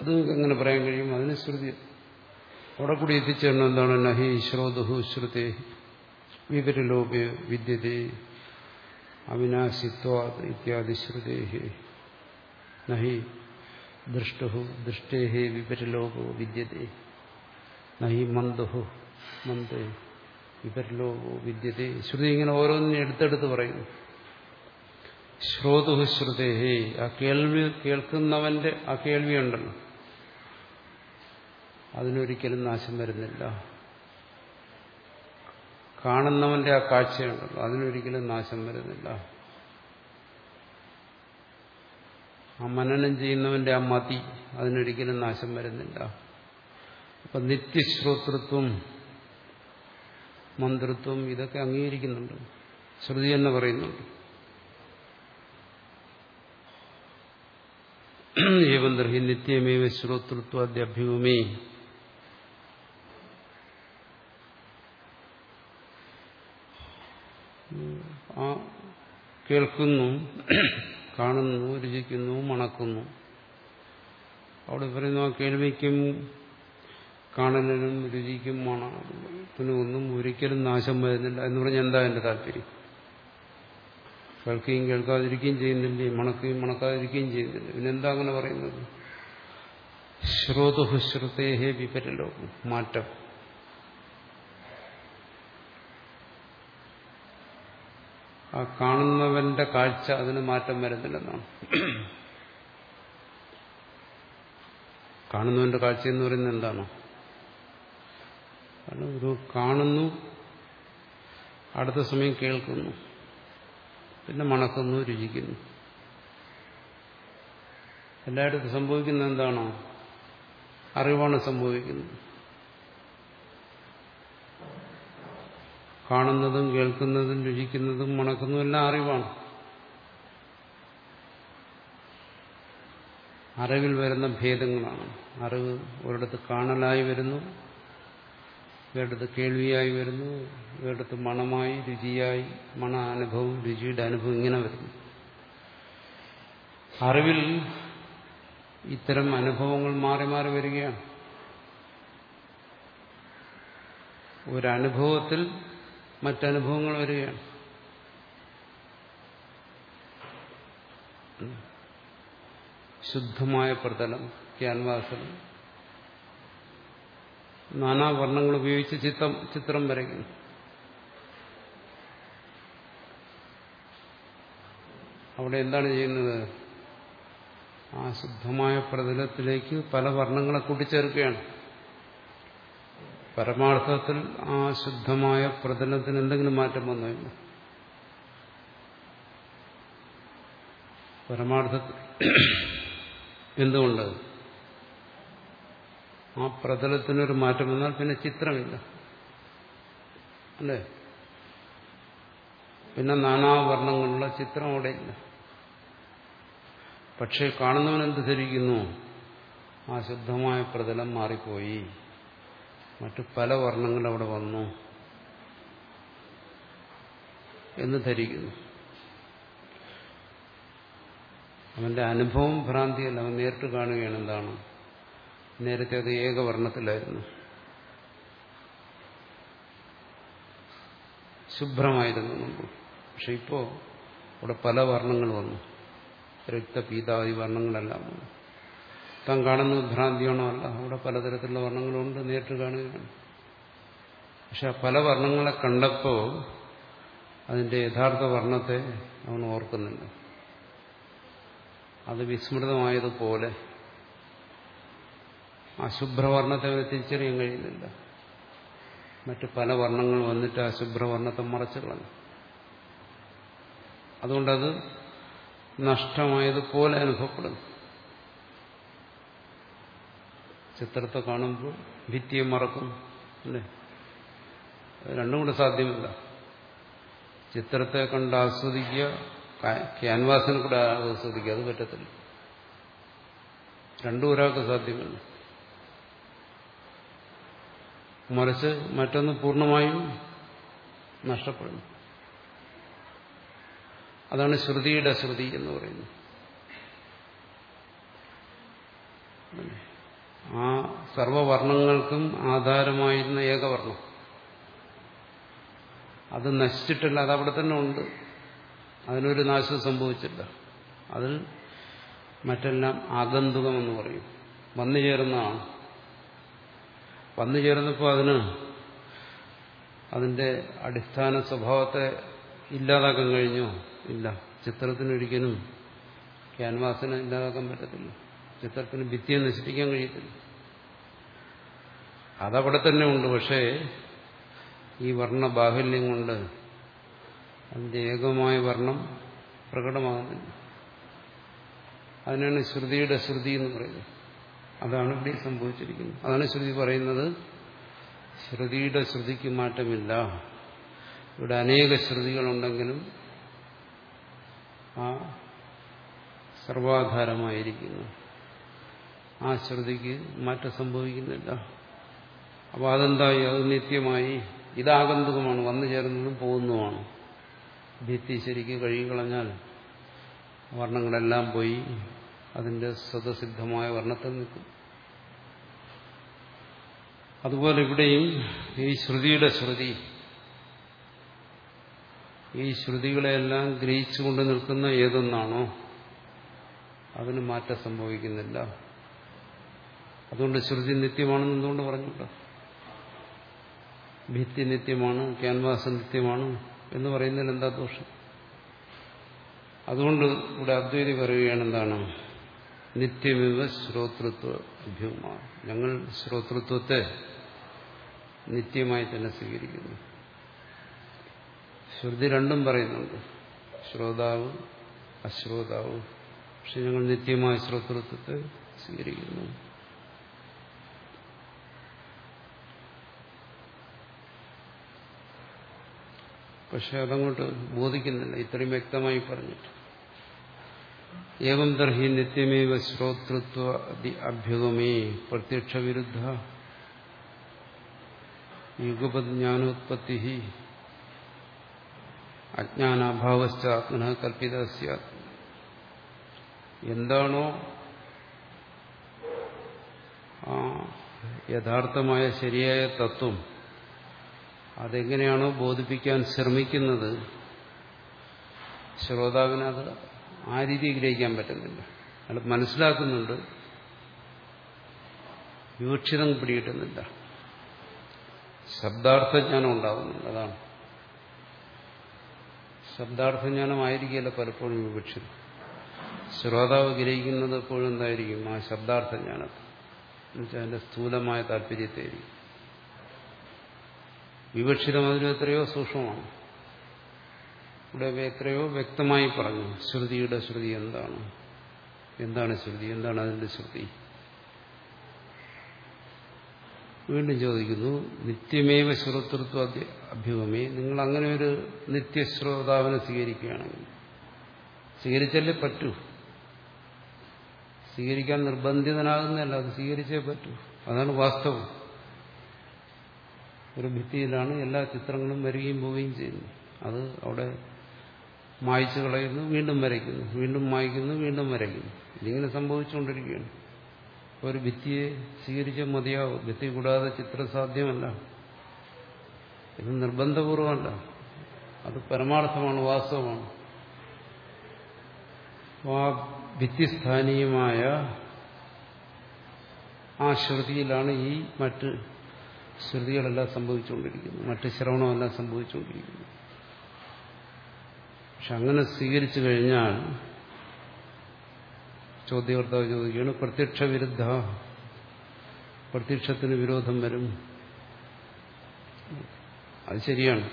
അത് എങ്ങനെ പറയാൻ കഴിയും? അതിന് ശ്രുതി അവിടെ കൂടി എത്തിച്ചേരണം എന്താണ് നഹി ശ്രോതുഹു ശ്രുതേ. വിപരലോപ വിദ്യതേ. അവിനാശിത്വ ഇത്യാദി ശ്രുതേഹി നഹി ദൃഷ്ടു ദൃഷ്ടേഹി വിപരലോകോ വിദ്യതേ. നഹി മന്ദുഹു മന്ദേ വിപരലോകോ വിദ്യതേ. ശ്രുതി ഇങ്ങനെ ഓരോന്നിനും എടുത്തെടുത്ത് പറയുന്നു ശ്രോതുഹു ശ്രുതേഹി ആ കേൾവി കേൾക്കുന്നവന്റെ ആ കേൾവിയുണ്ടല്ലോ. അതിനൊരിക്കലും നാശം വരുന്നില്ല. കാണുന്നവന്റെ ആ കാഴ്ചയുണ്ടല്ലോ അതിനൊരിക്കലും നാശം വരുന്നില്ല. ആ മനനം ചെയ്യുന്നവന്റെ ആ മതി അതിനൊരിക്കലും നാശം വരുന്നില്ല. അപ്പൊ നിത്യശ്രോതൃത്വം മന്ത്രിത്വം ഇതൊക്കെ അംഗീകരിക്കുന്നുണ്ട്. ശ്രുതി എന്ന് പറയുന്നുണ്ട്. ഏവം ദർഹി നിത്യമേവ ശ്രോതൃത്വാദ്യഭ്യൂമേ ആ കേൾക്കുന്നു കാണുന്നു രുചിക്കുന്നു മണക്കുന്നു. അവിടെ പറയുന്നു ആ കേൾവിക്കും കാണലിനും രുചിക്കും മണത്തിനും ഒന്നും ഒരിക്കലും നാശം വരുന്നില്ല എന്ന് പറഞ്ഞാൽ എന്താ എന്റെ താല്പര്യം? കേൾക്കുകയും കേൾക്കാതിരിക്കുകയും ചെയ്യുന്നില്ലേ? മണക്കുകയും മണക്കാതിരിക്കുകയും ചെയ്യുന്നില്ല? പിന്നെന്താ അങ്ങനെ പറയുന്നത്? ശ്രോതുഹുശ്രുതേഹേ വിപരലോകം മാറ്റം. ആ കാണുന്നവന്റെ കാഴ്ച അതിന് മാറ്റം വരുന്നില്ലെന്നാണ്. കാണുന്നവന്റെ കാഴ്ച എന്ന് പറയുന്നത് എന്താണ്? ഒരു കാണുന്നു അടുത്ത സമയം കേൾക്കുന്നു പിന്നെ മണക്കുന്നു രുചിക്കുന്നു. എല്ലായിടത്തും സംഭവിക്കുന്നത് എന്താണോ? അറിവാണ് സംഭവിക്കുന്നത്. കാണുന്നതും കേൾക്കുന്നതും രുചിക്കുന്നതും മണക്കുന്നതും എല്ലാം അറിവാണ്. അറിവിൽ വരുന്ന ഭേദങ്ങളാണ്. അറിവ് ഒരിടത്ത് കാണലായി വരുന്നു വേണ്ടത് കേൾവിയായി വരുന്നു വേണ്ടത് മണമായി രുചിയായി മണ അനുഭവം രുചിയുടെ അനുഭവം ഇങ്ങനെ വരുന്നു. അറിവിൽ ഇത്തരം അനുഭവങ്ങൾ മാറി മാറി വരികയാണ്. ഒരനുഭവത്തിൽ മറ്റനുഭവങ്ങൾ വരികയാണ്. ശുദ്ധമായ പ്രതലം ക്യാൻവാസിൽ. നാനാ വർണങ്ങൾ ഉപയോഗിച്ച് ചിത്രം ചിത്രം വരയ്ക്കുന്നു. അവിടെ എന്താണ് ചെയ്യുന്നത്? ആ ശുദ്ധമായ പ്രതലത്തിലേക്ക് പല വർണങ്ങളെ കൂട്ടിച്ചേർക്കുകയാണ്. പരമാർത്ഥത്തിൽ ആ ശുദ്ധമായ പ്രതലത്തിന് എന്തെങ്കിലും മാറ്റം വന്നില്ല പരമാർത്ഥത്തിൽ എന്തുകൊണ്ട് ആ പ്രതലത്തിനൊരു മാറ്റം വന്നാൽ പിന്നെ ചിത്രമില്ല. അല്ലേ? പിന്നെ നാനാവർണങ്ങളുള്ള ചിത്രം അവിടെ ഇല്ല. പക്ഷെ കാണുന്നവൻ എന്ത് ധരിക്കുന്നു? ആ ശുദ്ധമായ പ്രതലം മാറിപ്പോയി. മറ്റു പല വർണങ്ങളും അവിടെ വന്നു എന്ന് ധരിക്കുന്നു. അവന്റെ അനുഭവം ഭ്രാന്തിയല്ല. അവൻ നേരിട്ട് കാണുകയാണ് എന്താണ്? നേരത്തെ അത് ഏകവർണത്തിലായിരുന്നു ശുഭ്രമായിരുന്നു മുമ്പ്. പക്ഷെ ഇപ്പോ അവിടെ പല വർണങ്ങൾ വന്നു. രക്തപീതാദി വർണങ്ങളെല്ലാം വന്നു. താൻ കാണുന്നത് ഭ്രാന്തിയാണോ? അല്ല അവിടെ പലതരത്തിലുള്ള വർണങ്ങളുണ്ട് നേരിട്ട് കാണുകയാണ്. പക്ഷെ പല വർണങ്ങളെ കണ്ടപ്പോൾ അതിന്റെ യഥാർത്ഥ വർണത്തെ അവൻ ഓർക്കുന്നുണ്ട്. അത് വിസ്മൃതമായതുപോലെ അശുഭ്രവർണത്തെ ശുഭ്രവർണത്തെ അവന് തിരിച്ചറിയാൻ കഴിയുന്നില്ല. മറ്റ് പല വർണങ്ങൾ വന്നിട്ട് അശുഭ്രവർണത്തെ ശുഭ്രവർണത്തെ മറച്ചു കളഞ്ഞു അതുകൊണ്ടത് നഷ്ടമായതുപോലെ അനുഭവപ്പെടുന്നു. ചിത്രത്തെ കാണുമ്പോൾ ഭിത്തിയെ മറക്കും അല്ലേ? രണ്ടും കൂടെ സാധ്യമല്ല. ചിത്രത്തെ കണ്ട് ആസ്വദിക്കുക ക്യാൻവാസിനെ കൂടെ ആസ്വദിക്കുക അത് പറ്റത്തില്ല. രണ്ടും ഒരാൾക്ക് സാധ്യമല്ല. മറിച്ച് മറ്റൊന്ന് പൂർണമായും നഷ്ടപ്പെടുന്നു. അതാണ് ശ്രുതിയുടെ ശ്രുതി എന്ന് പറയുന്നത്. ആ സർവവർണങ്ങൾക്കും ആധാരമായിരുന്ന ഏകവർണം. അത് നശിച്ചിട്ടില്ല. അത് അവിടെ തന്നെ ഉണ്ട്. അതിനൊരു നാശം സംഭവിച്ചില്ല. അതിൽ മറ്റെല്ലാം ആഗന്തുകമെന്ന് പറയും. വന്നു ചേർന്നതാണ് വന്നു ചേർന്നപ്പോൾ അതിന് അതിന്റെ അടിസ്ഥാന സ്വഭാവത്തെ ഇല്ലാതാക്കാൻ കഴിഞ്ഞോ? ഇല്ല. ചിത്രത്തിനൊരിക്കലും ക്യാൻവാസിനെ ഇല്ലാതാക്കാൻ പറ്റത്തില്ല. ചിത്രത്തിന് ഭിത്തിയെ നശിപ്പിക്കാൻ കഴിയത്തില്ല. അതവിടെ തന്നെ ഉണ്ട്. പക്ഷേ ഈ വർണ ബാഹുല്യം കൊണ്ട് അതിന്റെ ഏകമായ വർണം പ്രകടമാകുന്നില്ല. അതിനാണ് ശ്രുതിയുടെ ശ്രുതി എന്ന് പറയുന്നത്. അതാണ് ഇവിടെ സംഭവിച്ചിരിക്കുന്നത്. അതാണ് ശ്രുതി പറയുന്നത് ശ്രുതിയുടെ ശ്രുതിക്ക് മാറ്റമില്ല. ഇവിടെ അനേക ശ്രുതികളുണ്ടെങ്കിലും ആ സർവാധാരമായിരിക്കുന്നു. ആ ശ്രുതിക്ക് മാറ്റം സംഭവിക്കുന്നില്ല. അപ്പോൾ അതെന്തായി? അത് നിത്യമായി ഇതാകന്തുകമാണ് വന്നു ചേർന്നതും പോകുന്നതുമാണ്. ഭിത്തി ശരിക്ക് കഴുകിക്കളഞ്ഞാൽ വർണങ്ങളെല്ലാം പോയി അതിന്റെ സ്വതസിദ്ധമായ വർണത്തിൽ നിൽക്കും. അതുപോലെ ഇവിടെയും ഈ ശ്രുതിയുടെ ശ്രുതി ഈ ശ്രുതികളെല്ലാം ഗ്രഹിച്ചുകൊണ്ട് നിൽക്കുന്ന ഏതൊന്നാണോ അതിന് മാറ്റം സംഭവിക്കുന്നില്ല. അതുകൊണ്ട് ശ്രുതി നിത്യമാണെന്ന് എന്തുകൊണ്ട് പറഞ്ഞില്ല ഭിത്തി നിത്യമാണ് ക്യാൻവാസ് നിത്യമാണ് എന്ന് പറയുന്നതിൽ എന്താ ദോഷം? അതുകൊണ്ട് ഇവിടെ അദ്വൈതി പറയുകയാണ് എന്താണ്? നിത്യമിവ ശ്രോതൃത്വ അഭ്യൂമാണ് ഞങ്ങൾ ശ്രോതൃത്വത്തെ നിത്യമായി തന്നെ സ്വീകരിക്കുന്നു. ശ്രുതി രണ്ടും പറയുന്നുണ്ട്. ശ്രോതാവ് അശ്രോതാവ്. പക്ഷെ ഞങ്ങൾ നിത്യമായ ശ്രോതൃത്വത്തെ സ്വീകരിക്കുന്നു. പക്ഷെ അതങ്ങോട്ട് ബോധിക്കുന്നില്ല. ഇത്രയും വ്യക്തമായി പറഞ്ഞിട്ട്. ഏവം തർഹി നിത്യമേവ ശ്രോതൃത്വ അഭ്യുഗമേ പ്രത്യക്ഷ വിരുദ്ധ യുഗപജ്ഞാനോത്പത്തി അജ്ഞാനാഭാവശ്ചാത്മന കൽപ്പിത എന്താണോ ആ യഥാർത്ഥമായ ശരിയായ തത്വം അതെങ്ങനെയാണോ ബോധിപ്പിക്കാൻ ശ്രമിക്കുന്നത് ശ്രോതാവിന് അത് ആ രീതി ഗ്രഹിക്കാൻ പറ്റുന്നില്ല. അയാൾ മനസ്സിലാക്കുന്നുണ്ട് വിവക്ഷിതം പിടികിട്ടുന്നില്ല. ശബ്ദാർത്ഥജ്ഞാനം ഉണ്ടാകുന്നുണ്ട് അതാണ്. ശബ്ദാർത്ഥജ്ഞാനമായിരിക്കില്ല പലപ്പോഴും വിവക്ഷിതം. ശ്രോതാവ് ഗ്രഹിക്കുന്നത് എപ്പോഴും എന്തായിരിക്കും? ആ ശബ്ദാർത്ഥജ്ഞാനത്തെ. എന്നുവെച്ചാൽ അതിന്റെ സ്ഥൂലമായ താല്പര്യത്തെയായിരിക്കും വിവക്ഷിതം അതിനും എത്രയോ സൂക്ഷ്മമാണ്. ഇവിടെ എത്രയോ വ്യക്തമായി പറഞ്ഞു ശ്രുതിയുടെ ശ്രുതി എന്താണ്? എന്താണ് ശ്രുതി? എന്താണ് അതിന്റെ ശ്രുതി? വീണ്ടും ചോദിക്കുന്നു നിത്യമേവ ശ്രോതൃത്വ അഭ്യൂഹമേ നിങ്ങൾ അങ്ങനെ ഒരു നിത്യശ്രോതാവിനെ സ്വീകരിക്കുകയാണെങ്കിൽ സ്വീകരിച്ചല്ലേ പറ്റൂ? സ്വീകരിക്കാൻ നിർബന്ധിതനാകുന്നതല്ല അത് സ്വീകരിച്ചേ പറ്റൂ. അതാണ് വാസ്തവം. ഒരു ഭിത്തിയിലാണ് എല്ലാ ചിത്രങ്ങളും വരികയും പോവുകയും ചെയ്യുന്നത്. അത് അവിടെ മായ്ച്ചു കളയുന്നു വീണ്ടും വരയ്ക്കുന്നു വീണ്ടും മായ്ക്കുന്നു വീണ്ടും വരയ്ക്കുന്നു. ഇതിങ്ങനെ സംഭവിച്ചുകൊണ്ടിരിക്കുകയാണ്. ഒരു ഭിത്തിയെ സ്വീകരിച്ചാൽ മതിയാവും. ഭിത്തി കൂടാതെ ചിത്രം സാധ്യമല്ല ഇത് നിർബന്ധപൂർവമല്ല അത് പരമാർത്ഥമാണ് വാസ്തവമാണ്. ആ ഭിത്തിസ്ഥാനീയമായ ആ ശ്രുതിയിലാണ് ഈ മറ്റ് ശ്രുതികളെല്ലാം സംഭവിച്ചുകൊണ്ടിരിക്കുന്നു. മറ്റ് ശ്രവണമെല്ലാം സംഭവിച്ചുകൊണ്ടിരിക്കുന്നു. പക്ഷെ അങ്ങനെ സ്വീകരിച്ചു കഴിഞ്ഞാൽ ചോദ്യകർത്താവ് ചോദിക്കുകയാണ് പ്രത്യക്ഷ വിരുദ്ധ പ്രത്യക്ഷത്തിന് വിരോധം വരും? അത് ശരിയാണ്.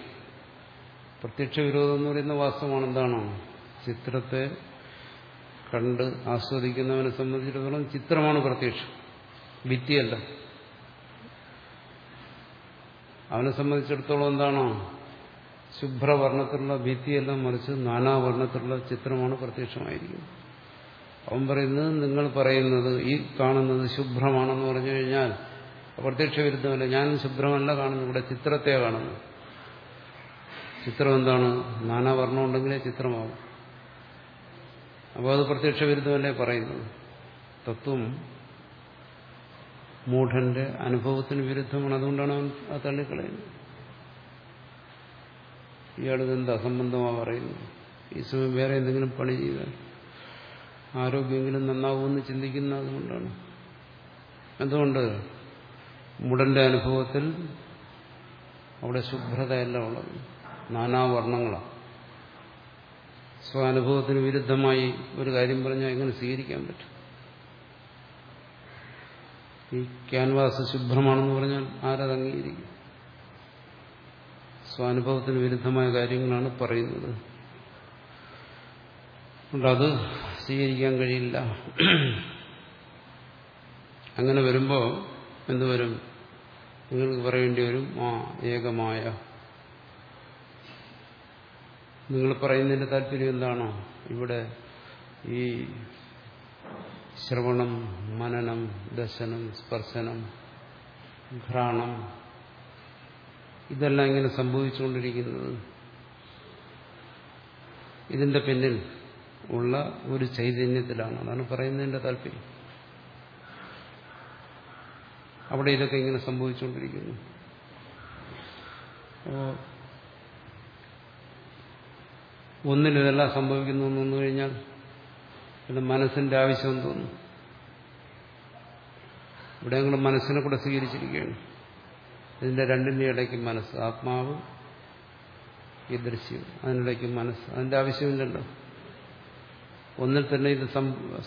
പ്രത്യക്ഷ വിരോധം എന്ന് പറയുന്ന വാസ്തവമാണ് എന്താണോ? ചിത്രത്തെ കണ്ട് ആസ്വദിക്കുന്നവനെ സംബന്ധിച്ചിടത്തോളം ചിത്രമാണ് പ്രത്യക്ഷം. ഭിത്തിയല്ല അവനെ സംബന്ധിച്ചിടത്തോളം എന്താണോ? ശുഭ്രവർണത്തിലുള്ള ഭിത്തിയെല്ലാം മറിച്ച് നാനാവർണത്തിലുള്ള ചിത്രമാണ് പ്രത്യക്ഷമായിരിക്കുന്നത്. അവൻ പറയുന്നത് നിങ്ങൾ പറയുന്നത് ഈ കാണുന്നത് ശുഭ്രമാണെന്ന് പറഞ്ഞു കഴിഞ്ഞാൽ പ്രത്യക്ഷ വിരുദ്ധമല്ല. ഞാനും ശുഭ്രമല്ല കാണുന്നു ഇവിടെ ചിത്രത്തെ കാണുന്നു ചിത്രം എന്താണ്? നാനാവർണം ഉണ്ടെങ്കിലേ ചിത്രമാവും. അപ്പോൾ അത് പ്രത്യക്ഷ വിരുദ്ധമല്ലേ പറയുന്നത്? തത്വം മൂഢന്റെ അനുഭവത്തിന് വിരുദ്ധമാണ്. അതുകൊണ്ടാണ് അവൻ അത് തള്ളിക്കളയുന്നത്. ഇയാളിത് എന്താ അസംബന്ധമാണ് പറയുന്നത്? ഈ സമയം വേറെ എന്തെങ്കിലും പണി ചെയ്താൽ ആരോഗ്യമെങ്കിലും നന്നാവുമെന്ന് ചിന്തിക്കുന്ന അതുകൊണ്ടാണ്. എന്തുകൊണ്ട്? മുടന്റെ അനുഭവത്തിൽ അവിടെ ശുഭ്രതയല്ല ഉള്ളത്. നാനാവർണങ്ങളാണ് സ്വാനുഭവത്തിന് വിരുദ്ധമായി ഒരു കാര്യം പറഞ്ഞാൽ എങ്ങനെ സ്വീകരിക്കാൻ പറ്റും? ഈ ക്യാൻവാസ് ശുഭ്രമാണെന്ന് പറഞ്ഞാൽ ആരത് സ്വാനുഭവത്തിന് വിരുദ്ധമായ കാര്യങ്ങളാണ് പറയുന്നത്. അത് സ്വീകരിക്കാൻ കഴിയില്ല. അങ്ങനെ വരുമ്പോൾ എന്തുവരും നിങ്ങൾക്ക് പറയേണ്ടി വരും ആ ഏകമായ. നിങ്ങൾ പറയുന്നതിന്റെ താല്പര്യം എന്താണോ? ഇവിടെ ഈ ശ്രവണം മനനം ദശനം സ്പർശനം ഘ്രാണം. ഇതെല്ലാം ഇങ്ങനെ സംഭവിച്ചുകൊണ്ടിരിക്കുന്നത്. ഇതിന്റെ പിന്നിൽ ഉള്ള ഒരു ചൈതന്യത്തിലാണ്. അതാണ് പറയുന്നതിന്റെ താല്പര്യം. അവിടെ ഇതൊക്കെ ഇങ്ങനെ സംഭവിച്ചുകൊണ്ടിരിക്കുന്നു. ഇതെല്ലാം സംഭവിക്കുന്നു എന്ന് കഴിഞ്ഞാൽ പിന്നെ മനസ്സിന്റെ ആവശ്യം തോന്നുന്നു. ഇവിടെ ഞങ്ങൾ മനസ്സിനെ കൂടെ സ്വീകരിച്ചിരിക്കുകയാണ്. ഇതിന്റെ രണ്ടിന്റെ ഇടയ്ക്ക് മനസ്സ് ആത്മാവ് ഈ ദൃശ്യം അതിനിടയ്ക്ക് മനസ്സ്. അതിന്റെ ആവശ്യമില്ലല്ലോ. ഒന്നിൽ തന്നെ ഇത്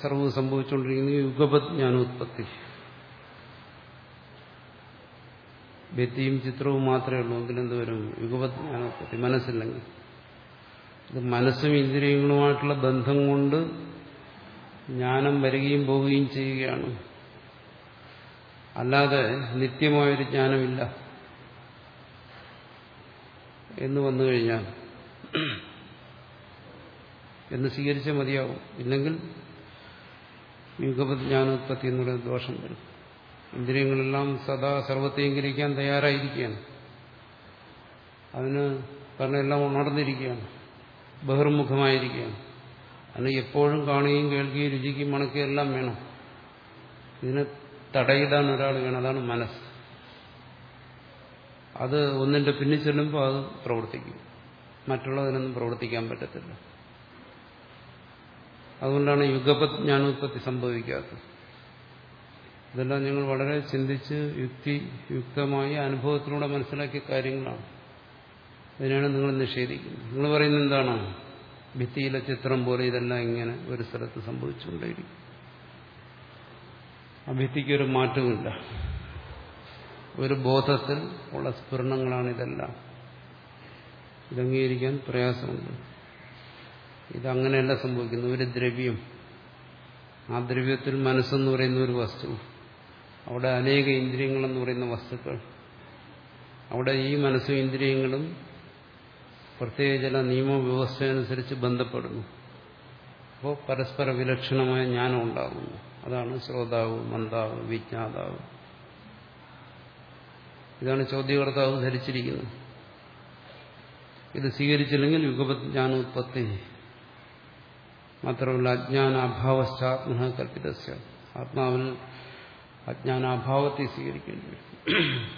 സർവ സംഭവിച്ചുകൊണ്ടിരിക്കുന്ന യുഗപത് ജ്ഞാനോത്പത്തി വ്യക്തിയും ചിത്രവും മാത്രമേ ഉള്ളൂ എങ്കിൽ എന്തുവരും യുഗപത് ജ്ഞാനോത്പത്തി മനസ്സില്ലെങ്കിൽ. ഇത് മനസ്സും ഇന്ദ്രിയങ്ങളുമായിട്ടുള്ള ബന്ധം കൊണ്ട് ജ്ഞാനം വരികയും പോവുകയും ചെയ്യുകയാണ്. അല്ലാതെ നിത്യമായൊരു ജ്ഞാനമില്ല. എന്ന് വന്നു കഴിഞ്ഞാൽ എന്ന് സ്വീകരിച്ച മതിയാവും. ഇല്ലെങ്കിൽ യുഗപത് ജ്ഞാനോത്പത്തി എന്നുള്ള ദോഷം വരും. ഇന്ദ്രിയങ്ങളെല്ലാം സദാ സർവത്തെയും ഗ്രഹിക്കാൻ തയ്യാറായിരിക്കുകയാണ്. അതിന് കാരണം എല്ലാം ഉണർന്നിരിക്കുകയാണ്. ബഹിർമുഖമായിരിക്കുകയാണ്. അതിന് എപ്പോഴും കാണുകയും കേൾക്കുകയും രുചിക്കുകയും മണക്കുകയും എല്ലാം വേണം. ഇതിനെ തടയിടാൻ ഒരാൾ വേണം. അതാണ് മനസ്സ്. അത് ഒന്നിന്റെ പിന്നിൽ ചെല്ലുമ്പോൾ അത് പ്രവർത്തിക്കും. മറ്റുള്ളതിനൊന്നും പ്രവർത്തിക്കാൻ പറ്റത്തില്ല. അതുകൊണ്ടാണ് യുഗപത് ജ്ഞാനോത്പത്തി സംഭവിക്കാത്തത്. ഇതെല്ലാം ഞങ്ങൾ വളരെ ചിന്തിച്ച് യുക്തി യുക്തമായി അനുഭവത്തിലൂടെ മനസ്സിലാക്കിയ കാര്യങ്ങളാണ്. അതിനാണ് നിങ്ങൾ നിഷേധിക്കുന്നത്. നിങ്ങൾ പറയുന്നത് എന്താണ്? ഭിത്തിയിലെ ചിത്രം പോലെ ഇതെല്ലാം ഇങ്ങനെ ഒരു സ്ഥലത്ത് സംഭവിച്ചുകൊണ്ടേയിരിക്കും. ആ ഭിത്തിക്ക് ഒരു മാറ്റമില്ല ഒരു ബോധത്തിൽ ഉള്ള സ്ഫുരണങ്ങളാണ് ഇതെല്ലാം. ഇതംഗീകരിക്കാൻ പ്രയാസമുണ്ട്. ഇതങ്ങനെയല്ല സംഭവിക്കുന്നു ഒരു ദ്രവ്യം. ആ ദ്രവ്യത്തിൽ മനസ്സെന്ന് പറയുന്ന ഒരു വസ്തു. അവിടെ അനേക ഇന്ദ്രിയങ്ങളെന്ന് പറയുന്ന വസ്തുക്കൾ. അവിടെ ഈ മനസ്സും ഇന്ദ്രിയങ്ങളും പ്രത്യേക ചില നിയമവ്യവസ്ഥ അനുസരിച്ച് ബന്ധപ്പെടുന്നു. അപ്പോൾ പരസ്പര വിലക്ഷണമായ ജ്ഞാനം ഉണ്ടാകുന്നു. അതാണ് ശ്രോതാവ് മന്ദാവ് വിജ്ഞാതാവ്. ഇതാണ് ചോദ്യകർത്താവ് ധരിച്ചിരിക്കുന്നത്. ഇത് സ്വീകരിച്ചില്ലെങ്കിൽ യുഗപജ്ഞാനോത്പത്തി മാത്രമല്ല അജ്ഞാനാഭാവശ്ചാത്മന കൽപ്പിതസ്യ. ആത്മാവിൽ അജ്ഞാനാഭാവത്തെ സ്വീകരിക്കേണ്ടി വരും.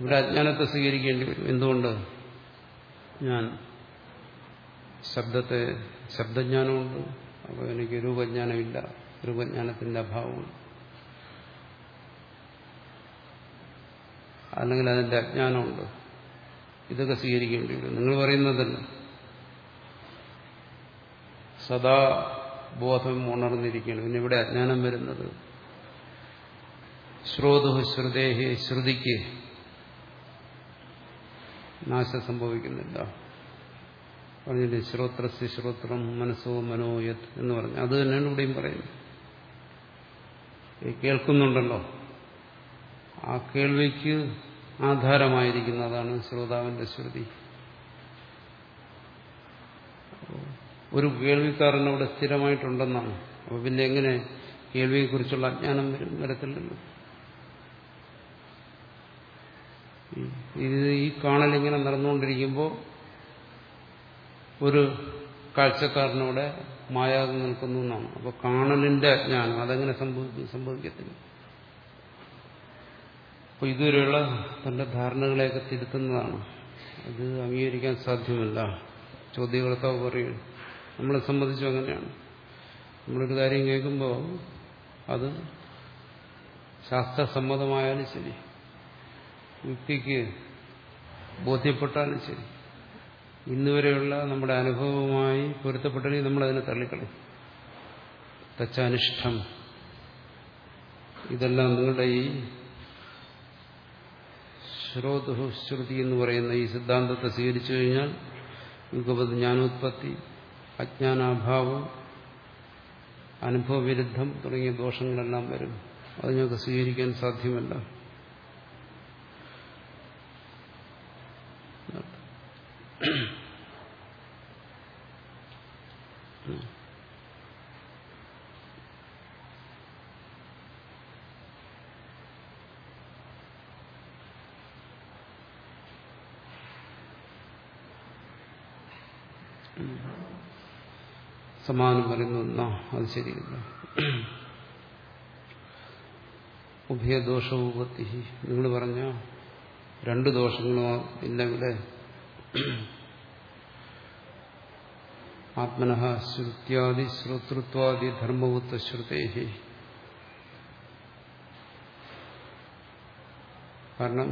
ഇവിടെ അജ്ഞാനത്തെ സ്വീകരിക്കേണ്ടി വരും. എന്തുകൊണ്ട്? ഞാൻ ശബ്ദത്തെ ശബ്ദജ്ഞാനമുണ്ട്. അപ്പോൾ എനിക്ക് രൂപജ്ഞാനമില്ല. രൂപജ്ഞാനത്തിന്റെ അഭാവമുണ്ട്. അല്ലെങ്കിൽ അതിന്റെ അജ്ഞാനമുണ്ട്. ഇതൊക്കെ സ്വീകരിക്കേണ്ടി വരും. നിങ്ങൾ പറയുന്നതല്ല. സദാ ബോധം ഉണർന്നിരിക്കണം പിന്നെ ഇവിടെ അജ്ഞാനം വരുന്നത്. ശ്രോതു ശ്രുതേഹി ശ്രുതിക്ക് നാശം സംഭവിക്കുന്നില്ല. പറഞ്ഞില്ലേ ശ്രോത്രസ്യ ശ്രോത്രം മനസ്സോ മനോയത് എന്ന് പറഞ്ഞു. അത് തന്നെയാണ് ഇവിടെയും പറയുന്നത്. കേൾക്കുന്നുണ്ടല്ലോ. ആ കേൾവിക്ക് ആധാരമായിരിക്കുന്നതാണ് ശ്രോതാവിന്റെ ശ്രുതി. ഒരു കേൾവിക്കാരൻ അവിടെ സ്ഥിരമായിട്ടുണ്ടെന്നാണ്. അപ്പൊ പിന്നെ എങ്ങനെ കേൾവിയെക്കുറിച്ചുള്ള അജ്ഞാനം വരും? വരത്തില്ലല്ലോ ഇത് ഈ കാണലിങ്ങനെ നടന്നുകൊണ്ടിരിക്കുമ്പോൾ ഒരു കാഴ്ചക്കാരനോടെ മായാതെ നിൽക്കുന്നു എന്നാണ്. അപ്പൊ കാണലിന്റെ അജ്ഞാനം അതെങ്ങനെ സംഭവിക്കും സംഭവിക്കത്തില്ല. അപ്പൊ ഇതുവരെയുള്ള തന്റെ ധാരണകളെയൊക്കെ തിരുത്തുന്നതാണ്. അത് അംഗീകരിക്കാൻ സാധ്യമല്ല. ചോദ്യകർത്താവ് പറയും. നമ്മളെ സംബന്ധിച്ചും അങ്ങനെയാണ്. നമ്മളൊരു കാര്യം കേൾക്കുമ്പോൾ അത് ശാസ്ത്രസമ്മതമായാലും ശരി. യുക്തിക്ക് ബോധ്യപ്പെട്ടാലും ശരി. ഇന്നുവരെയുള്ള നമ്മുടെ അനുഭവവുമായി പൊരുത്തപ്പെട്ടെങ്കിൽ നമ്മളതിനെ തള്ളിക്കളയും. തച്ചാനിഷ്ഠം. ഇതെല്ലാം നിങ്ങളുടെ ഈ ശ്രോതു ശ്രുതി എന്ന് പറയുന്ന ഈ സിദ്ധാന്തത്തെ സ്വീകരിച്ചു കഴിഞ്ഞാൽ യുഗപത് ജ്ഞാനോത്പത്തി അജ്ഞാനാഭാവം അനുഭവവിരുദ്ധം തുടങ്ങിയ ദോഷങ്ങളെല്ലാം വരും. അത് ഞങ്ങൾക്ക് സ്വീകരിക്കാൻ സാധ്യമല്ല. സമാനം പറയുന്നു. ഒന്നാ അത് ശരിയല്ല? ഉഭയദോഷോപത്തി നിങ്ങൾ പറഞ്ഞ രണ്ട് ദോഷങ്ങളോ ഇല്ലെങ്കിൽ ആത്മനഹ ശ്രുത്യാദി ശ്രോതൃത്വാദി ധർമ്മവുത്ത ശ്രുതേഹി. കാരണം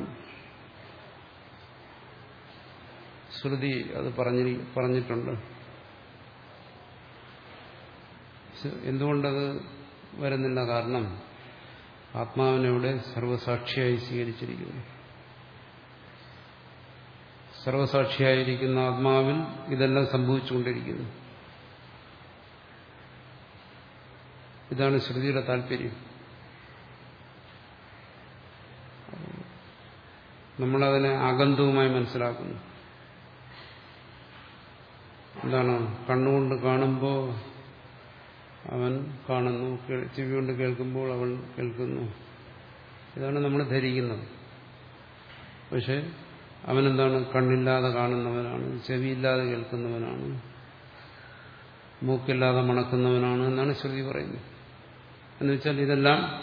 ശ്രുതി അത് പറഞ്ഞി പറഞ്ഞിട്ടുണ്ട്. എന്തുകൊണ്ടത് വരുന്നില്ല കാരണം ആത്മാവിനെവിടെ സർവസാക്ഷിയായി സ്വീകരിച്ചിരിക്കുന്നു. സർവസാക്ഷിയായിരിക്കുന്ന ആത്മാവിൽ ഇതെല്ലാം സംഭവിച്ചുകൊണ്ടിരിക്കുന്നു. ഇതാണ് ശ്രുതിയുടെ താല്പര്യം. നമ്മളതിനെ ആഗന്ധവുമായി മനസ്സിലാക്കുന്നു. എന്താണ് കണ്ണുകൊണ്ട് കാണുമ്പോൾ അവൻ കാണുന്നു ചെവി കൊണ്ട് കേൾക്കുമ്പോൾ അവൻ കേൾക്കുന്നു. ഇതാണ് നമ്മൾ ധരിക്കുന്നത്. പക്ഷെ അവനെന്താണ് കണ്ണില്ലാതെ കാണുന്നവനാണ് ചെവിയില്ലാതെ കേൾക്കുന്നവനാണ് മൂക്കില്ലാതെ മണക്കുന്നവനാണ് എന്നാണ് ശ്രുതി പറയുന്നത്. എന്നുവെച്ചാൽ ഇതെല്ലാം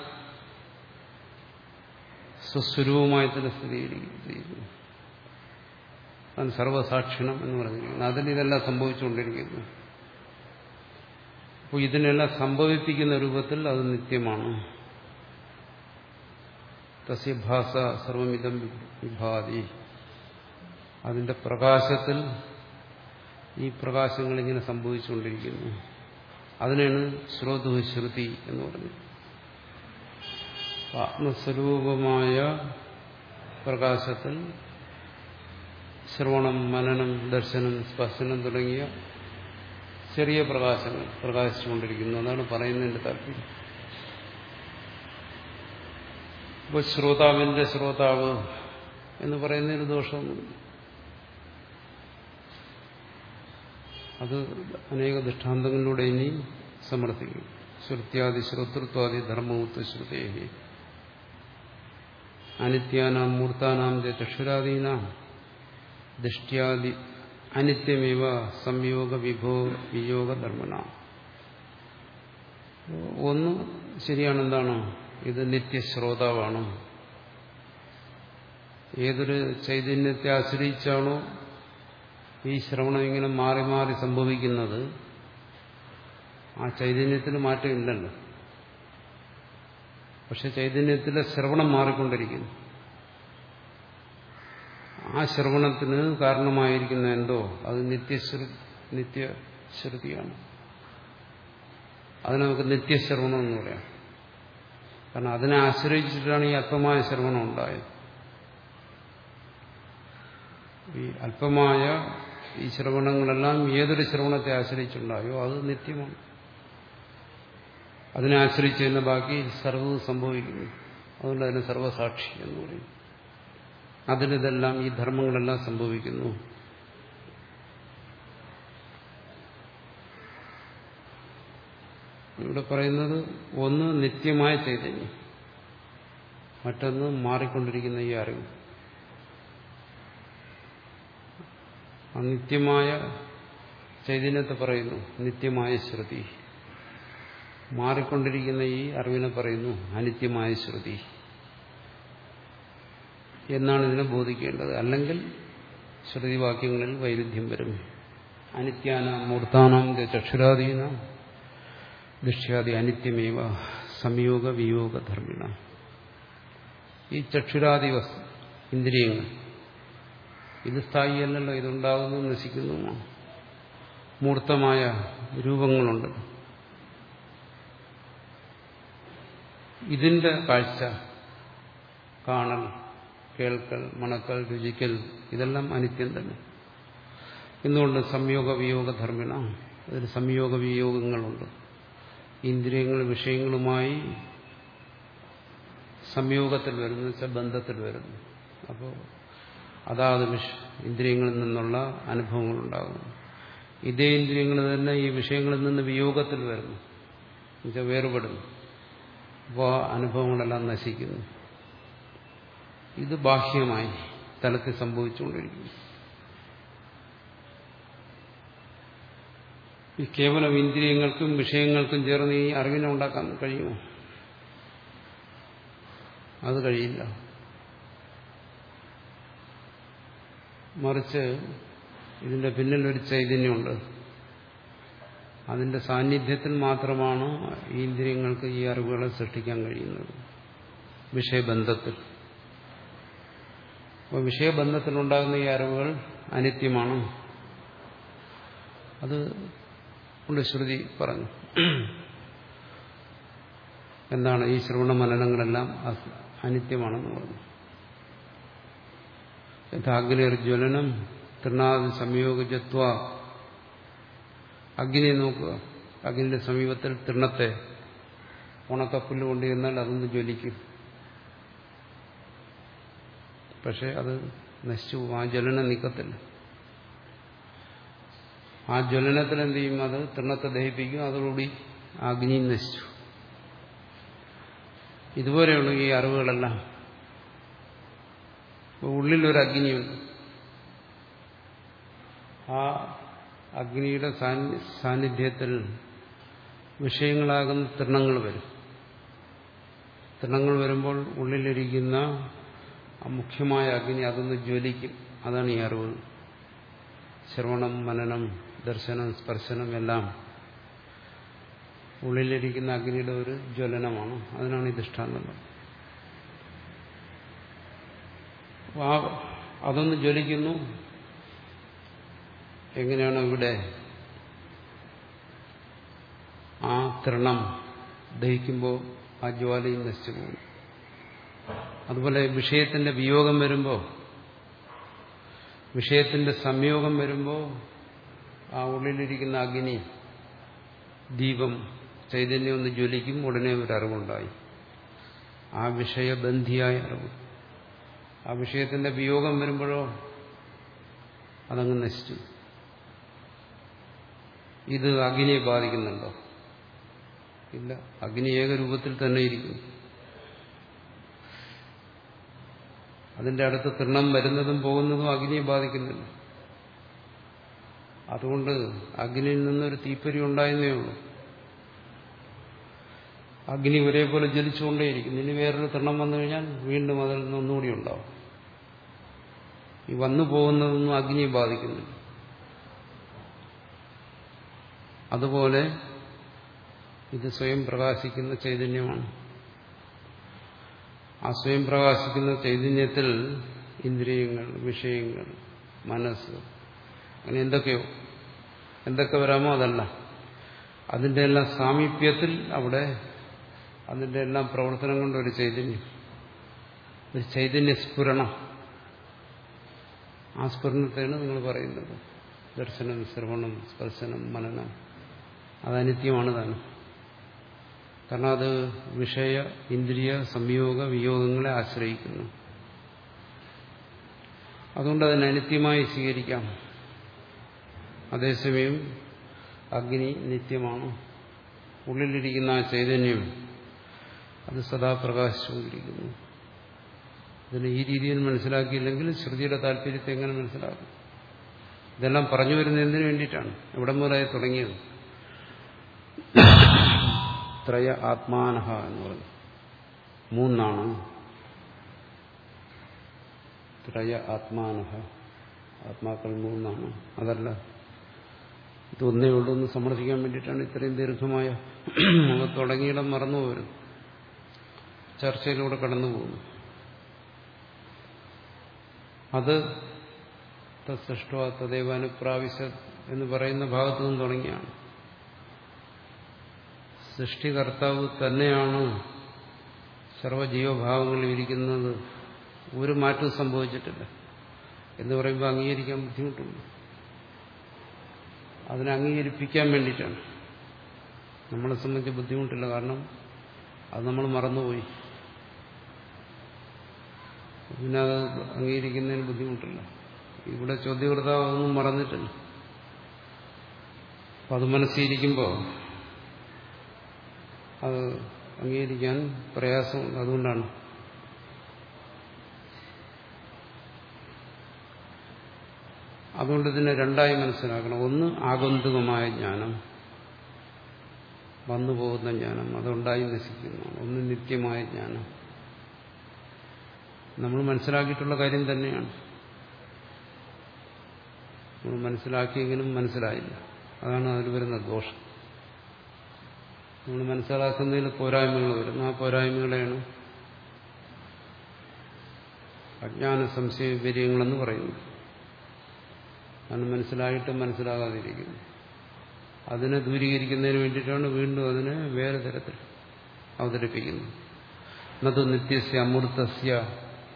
സ്വസ്വരൂപമായി തന്നെ സ്ഥിരീകരിക്കുന്നു അവൻ സർവസാക്ഷിണം എന്ന് പറഞ്ഞിരിക്കുന്നു. അതിൽ ഇതെല്ലാം സംഭവിച്ചുകൊണ്ടിരിക്കുന്നു. അപ്പോൾ ഇതിനെല്ലാം സംഭവിപ്പിക്കുന്ന രൂപത്തിൽ അത് നിത്യമാണ്. തസ്യ തസ്യഭാസ സർവമിതം വിഭാതി. അതിന്റെ പ്രകാശത്തിൽ ഈ പ്രകാശങ്ങൾ ഇങ്ങനെ സംഭവിച്ചുകൊണ്ടിരിക്കുന്നു. അതിനാണ് ശ്രോതു ശ്രുതി എന്ന് പറഞ്ഞത്. ആത്മസ്വരൂപമായ പ്രകാശത്തിൽ ശ്രവണം മനനം ദർശനം സ്പർശനം തുടങ്ങിയ ചെറിയ പ്രകാശങ്ങൾ പ്രകാശിച്ചുകൊണ്ടിരിക്കുന്നു. എന്നാണ് പറയുന്നതിന്റെ താല്പര്യം. ഇപ്പോൾ ശ്രോതാവിന്റെ ശ്രോതാവ് എന്ന് പറയുന്നതിന് ദോഷമൊന്നുമില്ല. അത് അനേക ദൃഷ്ടാന്തങ്ങളിലൂടെ ഇനി സമർത്ഥിക്കും. ശ്രുത്യാദി ശ്രോതൃത്വാദി ധർമ്മവുത്വ ശ്രുതേഹി. അനിത്യാനാം മൂർത്താനാം ചക്ഷുരാദീനാം ദൃഷ്ട്യാദി അനിത്യമേവ സംയോഗ വിഭോ വിയോഗ ധർമ്മന ഒന്ന് ശരിയാണ് എന്താണ് ഇത് നിത്യശ്രോതാവാണ്. ഏതൊരു ചൈതന്യത്തെ ആശ്രയിച്ചാണോ ഈ ശ്രവണം ഇങ്ങനെ മാറി മാറി സംഭവിക്കുന്നത്? ആ ചൈതന്യത്തിന് മാറ്റമില്ലല്ലോ. പക്ഷെ ചൈതന്യത്തിലെ ശ്രവണം മാറിക്കൊണ്ടിരിക്കുന്നു. ആ ശ്രവണത്തിന് കാരണമായിരിക്കുന്ന എന്തോ? അത് നിത്യശ്രു നിത്യശ്രുതിയാണ്. അതിനെ നമുക്ക് നിത്യശ്രവണം എന്ന് പറയാം. കാരണം അതിനെ ആശ്രയിച്ചിട്ടാണ് ഈ അല്പമായ ശ്രവണം ഉണ്ടായത്. ഈ അല്പമായ ഈ ശ്രവണങ്ങളെല്ലാം ഏതൊരു ശ്രവണത്തെ ആശ്രയിച്ചുണ്ടായോ? അത് നിത്യമാണ്. അതിനെ ആശ്രയിച്ച് തന്നെ ബാക്കി സർവവും സംഭവിക്കുന്നു. അതുകൊണ്ട് അതിനെ സർവസാക്ഷി എന്ന് പറയും. അതിലിതെല്ലാം ഈ ധർമ്മങ്ങളെല്ലാം സംഭവിക്കുന്നു. ഇവിടെ പറയുന്നത് ഒന്ന് നിത്യമായ ചൈതന്യം മറ്റൊന്ന് മാറിക്കൊണ്ടിരിക്കുന്ന ഈ അറിവ്. നിത്യമായ ചൈതന്യത്തെ പറയുന്നു നിത്യമായ ശ്രുതി. മാറിക്കൊണ്ടിരിക്കുന്ന ഈ അറിവിനെ പറയുന്നു അനിത്യമായ ശ്രുതി. എന്നാണ് ഇതിനെ ബോധിക്കേണ്ടത്. അല്ലെങ്കിൽ ശ്രുതിവാക്യങ്ങളിൽ വൈരുദ്ധ്യം വരും. അനിത്യാന മൂർത്താനാം ചക്ഷുരാധീന ദൃശ്യാദി അനിത്യമേവ സംയോഗ വിയോഗ ധർമ്മിണ. ഈ ചക്ഷുരാദി വസ്തു ഇന്ദ്രിയങ്ങൾ ഇത് സ്ഥായിയല്ലല്ലോ ഇതുണ്ടാകുന്നു നശിക്കുന്നു. മൂർത്തമായ രൂപങ്ങളുണ്ട്. ഇതിന്റെ കാഴ്ച കാണൽ കേൾക്കൽ മണക്കൽ രുചിക്കൽ ഇതെല്ലാം അനിത്യം തന്നെ. എന്തുകൊണ്ട് സംയോഗ വിയോഗ ധർമ്മിണ അതിൽ സംയോഗ വിയോഗങ്ങളുണ്ട് ഇന്ദ്രിയങ്ങൾ വിഷയങ്ങളുമായി സംയോഗത്തിൽ വരുന്നു വെച്ചാൽ ബന്ധത്തിൽ വരുന്നു. അപ്പോൾ അതാത് വിഷ ഇന്ദ്രിയങ്ങളിൽ നിന്നുള്ള അനുഭവങ്ങളുണ്ടാകുന്നു. ഇതേ ഇന്ദ്രിയങ്ങൾ തന്നെ ഈ വിഷയങ്ങളിൽ നിന്ന് വിയോഗത്തിൽ വരുന്നു. എന്നുവെച്ചാൽ വേറുപെടുന്നു അപ്പോൾ അനുഭവങ്ങളെല്ലാം നശിക്കുന്നു. ഇത് ബാഹ്യമായി തലത്തിൽ സംഭവിച്ചുകൊണ്ടിരിക്കുന്നു. ഈ കേവലം ഇന്ദ്രിയങ്ങൾക്കും വിഷയങ്ങൾക്കും ചേർന്ന് ഈ അറിവിനെ ഉണ്ടാക്കാൻ കഴിയുമോ? അത് കഴിയില്ല. മറിച്ച് ഇതിന്റെ പിന്നിൽ ഒരു ചൈതന്യമുണ്ട്. അതിന്റെ സാന്നിധ്യത്തിൽ മാത്രമാണ് ഈ ഇന്ദ്രിയങ്ങൾക്ക് ഈ അറിവുകളെ സൃഷ്ടിക്കാൻ കഴിയുന്നത്. വിഷയബന്ധത്തിൽ. അപ്പോൾ വിഷയബന്ധത്തിലുണ്ടാകുന്ന ഈ അറിവുകൾ അനിത്യമാണ്. അത് കൊണ്ട് ശ്രുതി പറഞ്ഞു. എന്താണ് ഈ ശ്രവണ മനനങ്ങളെല്ലാം അനിത്യമാണെന്ന് പറഞ്ഞു. യഥാഗ്നിർജ്വലനം തൃണാദി സംയോഗജത്വ. അഗ്നിയെ നോക്കുക. അഗ്നിയുടെ സമീപത്തിൽ തൃണത്തെ ഉണക്കപ്പുല്ല് കൊണ്ടിരുന്നാൽ അതൊന്ന് ജ്വലിക്കും. പക്ഷെ അത് നശിച്ചു ആ ജ്വലനം നിൽക്കത്തില്ല ആ ജ്വലനത്തിൽ എന്ത് ചെയ്യും? അത് തൃണത്തെ ദഹിപ്പിക്കും. അതോടുകൂടി അഗ്നി നശിച്ചു ഇതുപോലെയുള്ള ഈ അറിവുകളെല്ലാം ഉള്ളിലൊരു അഗ്നിയുണ്ട്. ആ അഗ്നിയുടെ സാന്നിധ്യത്തിൽ വിഷയങ്ങളാകുന്ന തൃണങ്ങൾ വരും. തൃണങ്ങൾ വരുമ്പോൾ ഉള്ളിലിരിക്കുന്ന മുഖ്യമായ അഗ്നി അതൊന്ന് ജ്വലിക്കും. അതാണ് ഈ അറിവ്. ശ്രവണം മനനം ദർശനം സ്പർശനം എല്ലാം ഉള്ളിലിരിക്കുന്ന അഗ്നിയുടെ ഒരു ജ്വലനമാണ്. അതിനാണ് ഈ ദൃഷ്ടാന്തം. അതൊന്ന് ജ്വലിക്കുന്നു. എങ്ങനെയാണ് ഇവിടെ ആ തൃണം ദഹിക്കുമ്പോൾ ആ ജ്വാലയും നശിച്ചു പോകും അതുപോലെ വിഷയത്തിന്റെ വിയോഗം വരുമ്പോൾ വിഷയത്തിന്റെ സംയോഗം വരുമ്പോൾ ആ ഉള്ളിലിരിക്കുന്ന അഗ്നി ദീപം ചൈതന്യം ഒന്ന് ജ്വലിക്കും ഉടനെ ഒരു അറിവുണ്ടായി. ആ വിഷയബന്ധിയായ അറിവ്. ആ വിഷയത്തിന്റെ വിയോഗം വരുമ്പോഴോ അതങ്ങ് നശിച്ചു. ഇത് അഗ്നിയെ ബാധിക്കുന്നുണ്ടോ? ഇല്ല. അഗ്നി ഏകരൂപത്തിൽ തന്നെ ഇരിക്കുന്നു. അതിന്റെ അടുത്ത് തൃണം വരുന്നതും പോകുന്നതും അഗ്നിയെ ബാധിക്കുന്നില്ല. അതുകൊണ്ട് അഗ്നിയിൽ നിന്നൊരു തീപ്പൊരി ഉണ്ടായെന്നേ ഉള്ളൂ. അഗ്നി ഒരേപോലെ ജ്വലിച്ചുകൊണ്ടേയിരിക്കുന്നു. ഇനി വേറൊരു തൃണം വന്നു കഴിഞ്ഞാൽ വീണ്ടും അതിൽ നിന്ന് ഒന്നുകൂടി ഉണ്ടാവും. ഈ വന്നു പോകുന്നതൊന്നും അഗ്നിയെ ബാധിക്കുന്നില്ല. അതുപോലെ ഇത് സ്വയം പ്രകാശിക്കുന്ന ചൈതന്യമാണ്. ആ സ്വയം പ്രകാശിക്കുന്ന ചൈതന്യത്തിൽ ഇന്ദ്രിയങ്ങൾ വിഷയങ്ങൾ മനസ്സ് അങ്ങനെ എന്തൊക്കെയോ എന്തൊക്കെ വരാമോ അതല്ല. അതിന്റെ എല്ലാം സാമീപ്യത്തിൽ അവിടെ അതിന്റെ എല്ലാം പ്രവർത്തനം കൊണ്ട് ഒരു ചൈതന്യം ഒരു ചൈതന്യ സ്ഫുരണം. ആ സ്ഫുരണത്തെയാണ് നിങ്ങൾ പറയുന്നത്. ദർശനം ശ്രവണം സ്പർശനം മനനം. അത് അനിത്യമാണ് താനും കാരണം അത് വിഷയ ഇന്ദ്രിയ സംയോഗ വിയോഗങ്ങളെ ആശ്രയിക്കുന്നു. അതുകൊണ്ട് അതിനെ അനിത്യമായി സ്വീകരിക്കാം. അതേസമയം അഗ്നി നിത്യമാണ്. ഉള്ളിലിരിക്കുന്ന ആ ചൈതന്യം അത് സദാ പ്രകാശിച്ചുകൊണ്ടിരിക്കുന്നു. ഇതിന് ഈ രീതിയിൽ മനസ്സിലാക്കിയില്ലെങ്കിൽ ശ്രുതിയുടെ താല്പര്യത്തെ എങ്ങനെ മനസ്സിലാക്കും? ഇതെല്ലാം പറഞ്ഞു വരുന്നത് എന്തിനു വേണ്ടിയിട്ടാണ്. എവിടെ മുതലായി തുടങ്ങിയത്. ത്രയ ആത്മാനഹ എന്ന് പറഞ്ഞു. മൂന്നാണ്. ത്രയ ആത്മാനഹ. ആത്മാക്കൾ മൂന്നാണ്. അതല്ല ഒന്നേ ഉള്ളൂ എന്ന് സമ്മർദ്ദിക്കാൻ വേണ്ടിയിട്ടാണ് ഇത്രയും ദീർഘമായ തുടങ്ങിയിടം മറന്നു പോരും ചർച്ചയിലൂടെ കടന്നു പോകുന്നു. അത് തൃഷ്ടോ തദൈവാനുപ്രാവശ്യ എന്ന് പറയുന്ന ഭാഗത്തു നിന്ന് തുടങ്ങിയാണ്. സൃഷ്ടികർത്താവ് തന്നെയാണ് സർവജീവഭാവങ്ങളിൽ ഇരിക്കുന്നത്? ഒരു മാറ്റവും സംഭവിച്ചിട്ടില്ല. എന്ന് പറയുമ്പോൾ അംഗീകരിക്കാൻ ബുദ്ധിമുട്ടുണ്ട്. അതിനെ അംഗീകരിപ്പിക്കാൻ വേണ്ടിയിട്ടാണ്. നമ്മളെ സംബന്ധിച്ച് ബുദ്ധിമുട്ടില്ല. കാരണം അത് നമ്മൾ മറന്നുപോയി. പിന്നെ അത് അംഗീകരിക്കുന്നതിന് ബുദ്ധിമുട്ടില്ല. ഇവിടെ ചോദ്യകർത്താവ് അതൊന്നും മറന്നിട്ടില്ല. അപ്പം അത് മനസ്സിരിക്കുമ്പോൾ അത് അംഗീകരിക്കാൻ പ്രയാസമുണ്ട് അതുകൊണ്ടാണ്. അതുകൊണ്ട് ഇതിനെ രണ്ടായി മനസ്സിലാക്കണം. ഒന്ന് ആഗന്തുകമായ ജ്ഞാനം. വന്നുപോകുന്ന ജ്ഞാനം. അതുണ്ടായി നശിക്കുന്നു. ഒന്ന് നിത്യമായ ജ്ഞാനം. നമ്മൾ മനസ്സിലാക്കിയിട്ടുള്ള കാര്യം തന്നെയാണ്. നമ്മൾ മനസ്സിലാക്കിയെങ്കിലും മനസ്സിലായില്ല. അതാണ് അതിൽ വരുന്ന ദോഷം. നമ്മൾ മനസ്സിലാക്കുന്നതിൽ പോരായ്മകൾ വരുന്നു. ആ പോരായ്മകളെയാണ് അജ്ഞാന സംശയ വിപര്യങ്ങളെന്ന് പറയുന്നു അത് മനസ്സിലായിട്ടും മനസ്സിലാകാതിരിക്കുന്നു. അതിനെ ദൂരീകരിക്കുന്നതിന് വേണ്ടിയിട്ടാണ് വീണ്ടും അതിനെ വേറെ തരത്തിൽ അവതരിപ്പിക്കുന്നത് നതു നിത്യസ്യ അമൃതസ്യ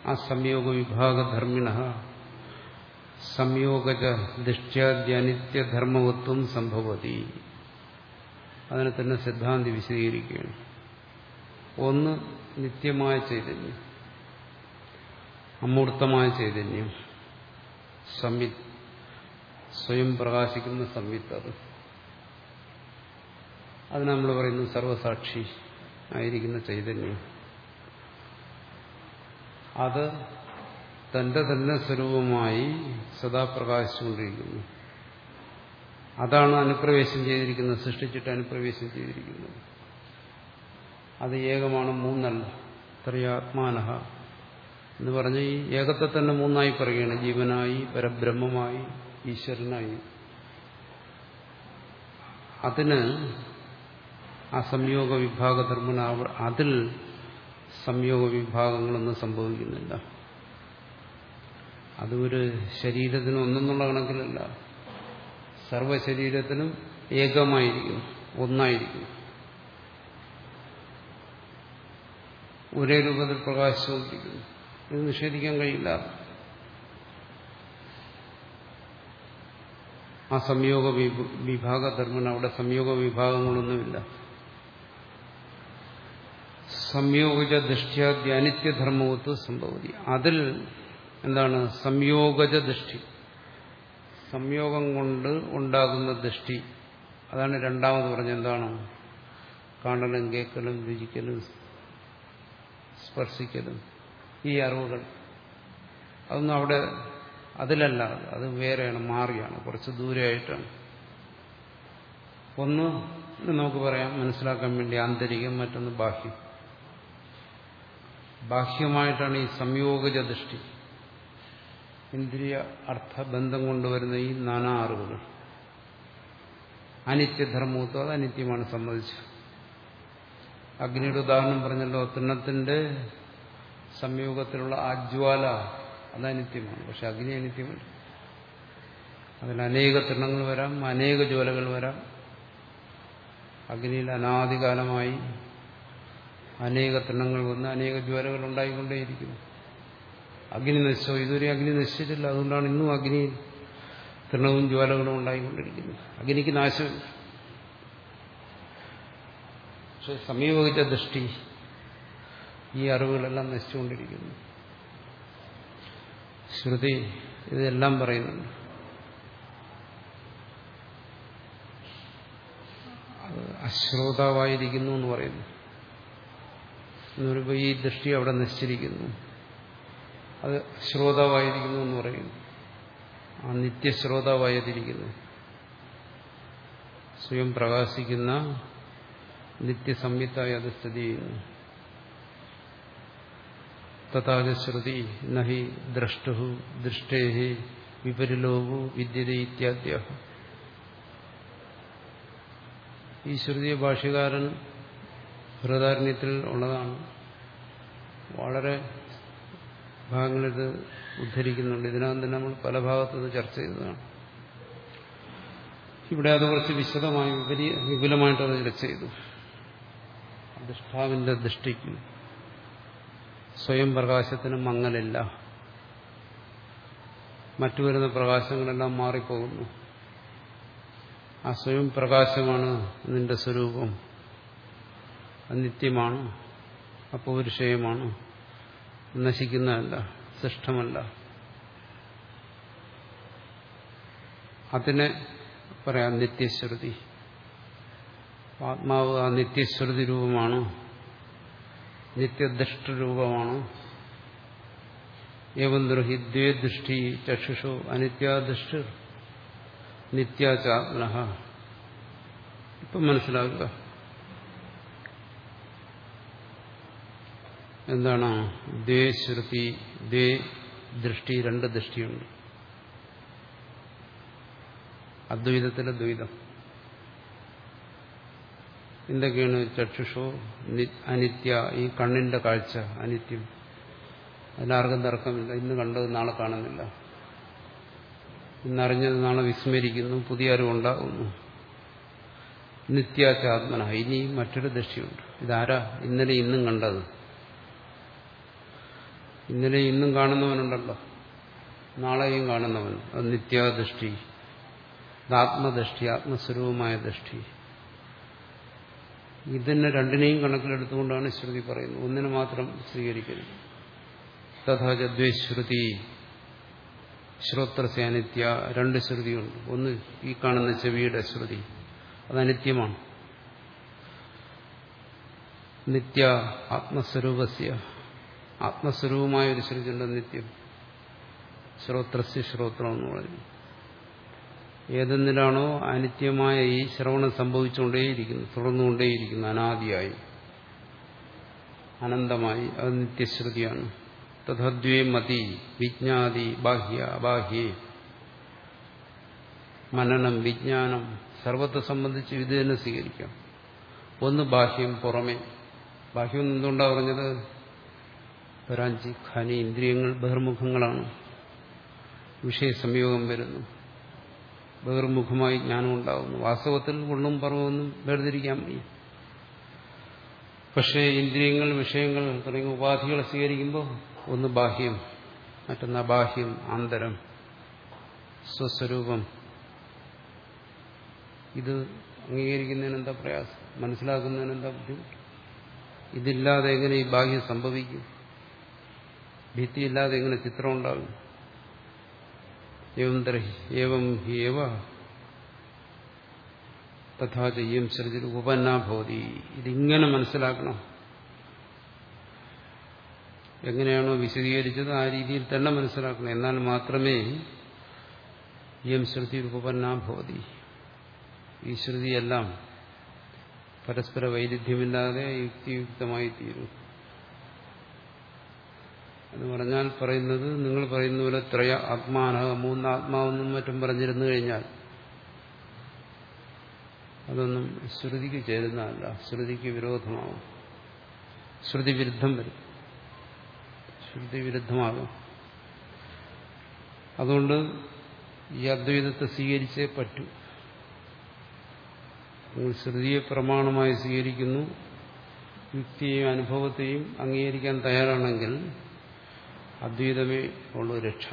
ആ സംയോഗ വിഭാഗധർമ്മിണ സംയോഗജ ദൃഷ്ട്യാദ്യനിത്യധർമ്മവത്വം സംഭവതി. അതിനെ തന്നെ സിദ്ധാന്തി വിശദീകരിക്കുകയാണ്. ഒന്ന് നിത്യമായ ചൈതന്യം. അമൂർത്തമായ ചൈതന്യം. സംവിത്ത് സ്വയം പ്രകാശിക്കുന്ന സംവിത്ത് അത് അത് നമ്മൾ പറയുന്നു സർവസാക്ഷി ആയിരിക്കുന്ന ചൈതന്യം. അത് തന്റെ തന്നെ സ്വരൂപമായി സദാ പ്രകാശിച്ചുകൊണ്ടിരിക്കുന്നു. അതാണ് അനുപ്രവേശം ചെയ്തിരിക്കുന്നത് സൃഷ്ടിച്ചിട്ട് അനുപ്രവേശം ചെയ്തിരിക്കുന്നത്. അത് ഏകമാണ് മൂന്നല്ല. ത്രയാത്മാന എന്ന് പറഞ്ഞ് ഈ ഏകത്തെ തന്നെ മൂന്നായി പറയുകയാണ്. ജീവനായി പരബ്രഹ്മമായി ഈശ്വരനായി. അതിന് ആ സംയോഗ വിഭാഗധർമ്മന അതിൽ സംയോഗ വിഭാഗങ്ങളൊന്നും സംഭവിക്കുന്നില്ല. അതൊരു ശരീരത്തിന് ഒന്നെന്നുള്ള കണക്കിലല്ല. സർവശരീരത്തിനും ഏകമായിരിക്കുന്നു ഒന്നായിരിക്കുന്നു ഒരേ രൂപത്തിൽ പ്രകാശിച്ചുകൊണ്ടിരിക്കുന്നു. ഇത് നിഷേധിക്കാൻ കഴിയില്ല. ആ സംയോഗ വിഭാഗ ധർമ്മന് അവിടെ സംയോഗ വിഭാഗങ്ങളൊന്നുമില്ല. സംയോഗജ ദൃഷ്ടിയാദ്യ അനിത്യധർമ്മവത്ത് സംഭവതി. അതിൽ എന്താണ് സംയോഗജ ദൃഷ്ടി? സംയോഗം കൊണ്ട് ഉണ്ടാകുന്ന ദൃഷ്ടി. അതാണ് രണ്ടാമത് പറഞ്ഞ എന്താണ്? കാണലും കേൾക്കലും രുചിക്കലും സ്പർശിക്കലും ഈ അറിവുകൾ. അതൊന്നും അവിടെ അതിലല്ല. അത് വേറെയാണ് മാറിയാണ് കുറച്ച് ദൂരെയായിട്ടാണ്. ഒന്ന് നമുക്ക് പറയാം മനസ്സിലാക്കാൻ വേണ്ടി ആന്തരികം മറ്റൊന്ന് ബാഹ്യം. ബാഹ്യമായിട്ടാണ് ഈ സംയോഗജ ദൃഷ്ടി. ഇന്ദ്രിയ അർത്ഥ ബന്ധം കൊണ്ടുവരുന്ന ഈ നാനാ അറിവുകൾ. അനിത്യധർമ്മത്വം അത് അനിത്യമാണ് സംബന്ധിച്ചു അഗ്നിയുടെ ഉദാഹരണം പറഞ്ഞല്ലോ തിണ്ണത്തിന്റെ സംയോഗത്തിലുള്ള ആജ്വാല അത് അനിത്യമാണ്. പക്ഷെ അഗ്നി അനിത്യമല്ല. അതിൽ അനേക തിണ്ണങ്ങൾ വരാം അനേക ജ്വലകൾ വരാം. അഗ്നിയിൽ അനാദികാലമായി അനേക തിണ്ണങ്ങൾ വന്ന് അനേക ജ്വലകൾ ഉണ്ടായിക്കൊണ്ടേയിരിക്കുന്നു. അഗ്നി നശിച്ചോ? ഇതുവരെ അഗ്നി നശിച്ചിട്ടില്ല. അതുകൊണ്ടാണ് ഇന്നും അഗ്നി തൃണവും ജ്വാലകളും ഉണ്ടായിക്കൊണ്ടിരിക്കുന്നത്. അഗ്നിക്ക് നാശം പക്ഷെ സമീപവിച്ച ദൃഷ്ടി ഈ അറിവുകളെല്ലാം നശിച്ചുകൊണ്ടിരിക്കുന്നു. ശ്രുതി ഇതെല്ലാം പറയുന്നുണ്ട്. അശ്രോതാവായിരിക്കുന്നു എന്ന് പറയുന്നു. എന്ന് പറയുമ്പോൾ ഈ ദൃഷ്ടി അവിടെ നശിച്ചിരിക്കുന്നു. അത് ശ്രോതാവായിരിക്കുന്നു എന്ന് പറയുന്നു. ആ നിത്യശ്രോതാവായിരിക്കുന്നു സ്വയം പ്രകാശിക്കുന്ന നിത്യസംയുക്തായി അത് സ്ഥിതി ചെയ്യുന്നു. തഥാശ്രുതി നഹി ദ്രഷ്ടു ദൃഷ്ടേഹി വിപരിലോകു വിദ്യത ഇത്യാദ്യ ഈ ശ്രുതിയ ഭാഷ്യകാരൻ ബൃഹദാരണ്യത്തിൽ ഉള്ളതാണ്. വളരെ ഭാഗങ്ങളിത് ഉദ്ധരിക്കുന്നുണ്ട്. ഇതിനകം തന്നെ നമ്മൾ പല ഭാഗത്തുനിന്ന് ചർച്ച ചെയ്തതാണ്. ഇവിടെ അത് കുറച്ച് വിശദമായി വിപരീ വിപുലമായിട്ട് അത് ചർച്ച ചെയ്തു. അധിഷ്ഠാവിന്റെ ദൃഷ്ടിക്കും സ്വയം പ്രകാശത്തിന് മങ്ങലില്ല. മറ്റു വരുന്ന പ്രകാശങ്ങളെല്ലാം മാറിപ്പോകുന്നു. ആ സ്വയം പ്രകാശമാണ് നിന്റെ സ്വരൂപം. നിത്യമാണ് അപൗരുഷയമാണ്. നശിക്കുന്നതല്ല സൃഷ്ടമല്ല അതിനെ പറയാം നിത്യശ്രുതി. ആത്മാവ് ആ നിത്യശ്രുതി രൂപമാണ്. നിത്യദൃഷ്ടരൂപമാണോ ഏവം ദൃഹി ദ്വേ ദൃഷ്ടി ചക്ഷുഷോ അനിത്യാദൃഷ്ട നിത്യാചാത്മന ഇപ്പം മനസ്സിലാക്കുക. എന്താണ്? ദ്വേ ശ്രുതി ദ്വേ ദൃഷ്ടി രണ്ട് ദൃഷ്ടിയുണ്ട്. അദ്വൈതത്തിലെ ദ്വൈതം. എന്തൊക്കെയാണ് ചക്ഷുഷോ? അനിത്യ ഈ കണ്ണിന്റെ കാഴ്ച അനിത്യം. അതിലാർക്കും തർക്കമില്ല. ഇന്ന് കണ്ടത് നാളെ കാണുന്നില്ല. ഇന്നറിഞ്ഞത് നാളെ വിസ്മരിക്കുന്നു പുതിയ അറിവുണ്ടാകുന്നു നിത്യാച്ചാത്മന ഇനി മറ്റൊരു ദൃഷ്ടിയുണ്ട്. ഇതാരാ? ഇന്നലെ ഇന്നും കണ്ടത്. ഇന്നലെ ഇന്നും കാണുന്നവനുണ്ടല്ലോ. നാളെയും കാണുന്നവൻ. അത് നിത്യാദൃഷ്ടി. ആത്മദൃഷ്ടി ആത്മസ്വരൂപമായ ദൃഷ്ടി. ഇതിനെ രണ്ടിനെയും കണക്കിലെടുത്തുകൊണ്ടാണ് ശ്രുതി പറയുന്നത്. ഒന്നിനു മാത്രം സ്വീകരിക്കരുത്. തഥാചദ്വേശ്രുതി ശ്രോത്രസ്യ അനിത്യ. രണ്ട് ശ്രുതിയുണ്ട്. ഒന്ന് ഈ കാണുന്ന ചെവിയുടെ ശ്രുതി. അത് അനിത്യമാണ്. നിത്യ ആത്മസ്വരൂപസ്യ. ആത്മസ്വരൂപമായ ഒരു ശ്രുതിയുണ്ട് നിത്യം. ശ്രോത്രസ്യ ശ്രോത്രം എന്ന് പറഞ്ഞു. ഏതെന്നിലാണോ അനിത്യമായ ഈ ശ്രവണം സംഭവിച്ചുകൊണ്ടേയിരിക്കുന്നു തുടർന്നുകൊണ്ടേയിരിക്കുന്നു അനാദിയായി. അനന്തമായി. അത് നിത്യശ്രുതിയാണ്. തഥദ്വേ മതി വിജ്ഞാതി ബാഹ്യ അബാഹ്യേ മനനം വിജ്ഞാനം സർവത്തെ സംബന്ധിച്ച് ഇത് തന്നെ സ്വീകരിക്കാം. ഒന്ന് ബാഹ്യം പുറമേ. ബാഹ്യം എന്തുകൊണ്ടാണ് പറഞ്ഞത്? പരാഞ്ചി ഖാനി ഇന്ദ്രിയങ്ങൾ ബഹിർമുഖങ്ങളാണ്. വിഷയസംയോഗം വരുന്നു. ബഹിർമുഖമായി ജ്ഞാനം ഉണ്ടാകുന്നു വാസ്തവത്തിൽ ഉള്ളും പറവൊന്നും വേർതിരിക്കാൻ വയ്യ. പക്ഷേ ഇന്ദ്രിയങ്ങൾ വിഷയങ്ങൾ തുടങ്ങിയ ഉപാധികൾ സ്വീകരിക്കുമ്പോൾ ഒന്ന് ബാഹ്യം മറ്റൊന്ന് അബാഹ്യം ആന്തരം സ്വസ്വരൂപം. ഇത് അംഗീകരിക്കുന്നതിന് എന്താ പ്രയാസം? മനസ്സിലാക്കുന്നതിന് എന്താ ബുദ്ധിമുട്ട്? ഇതില്ലാതെ എങ്ങനെ ഈ ബാഹ്യം സംഭവിക്കും? ഭിത്തിയില്ലാതെ എങ്ങനെ ചിത്രം ഉണ്ടാകും? ഏവം ഏവം ഏവ? തഥാ ചെയ്യും സൃജി ഉപന്നാഭവതി ഇതിങ്ങനെ മനസ്സിലാക്കണം. എങ്ങനെയാണോ വിശദീകരിച്ചത് ആ രീതിയിൽ തന്നെ മനസ്സിലാക്കണം. എന്നാൽ മാത്രമേ യം ശ്രുതി ഉപന്നാഭവതി ഈ ശ്രുതിയെല്ലാം പരസ്പര വൈരുദ്ധ്യമില്ലാതെ യുക്തിയുക്തമായി തീരും എന്ന് പറഞ്ഞാൽ പറയുന്നത് നിങ്ങൾ പറയുന്ന പോലെ ത്രയ ആത്മാന മൂന്ന് ആത്മാവെന്നും മറ്റും പറഞ്ഞിരുന്നു കഴിഞ്ഞാൽ അതൊന്നും ശ്രുതിക്ക് ചേരുന്നതല്ല. ശ്രുതിക്ക് വിരോധമാവും. ശ്രുതി വിരുദ്ധം വരും. ശ്രുതി വിരുദ്ധമാകും. അതുകൊണ്ട് ഈ അദ്വൈതത്തെ സ്വീകരിച്ചേ പറ്റൂ. ശ്രുതിയെ പ്രമാണമായി സ്വീകരിക്കുന്നു യുക്തിയെയും അനുഭവത്തെയും അംഗീകരിക്കാൻ തയ്യാറാണെങ്കിൽ അദ്വൈതമേ ഉള്ളൂ രക്ഷ.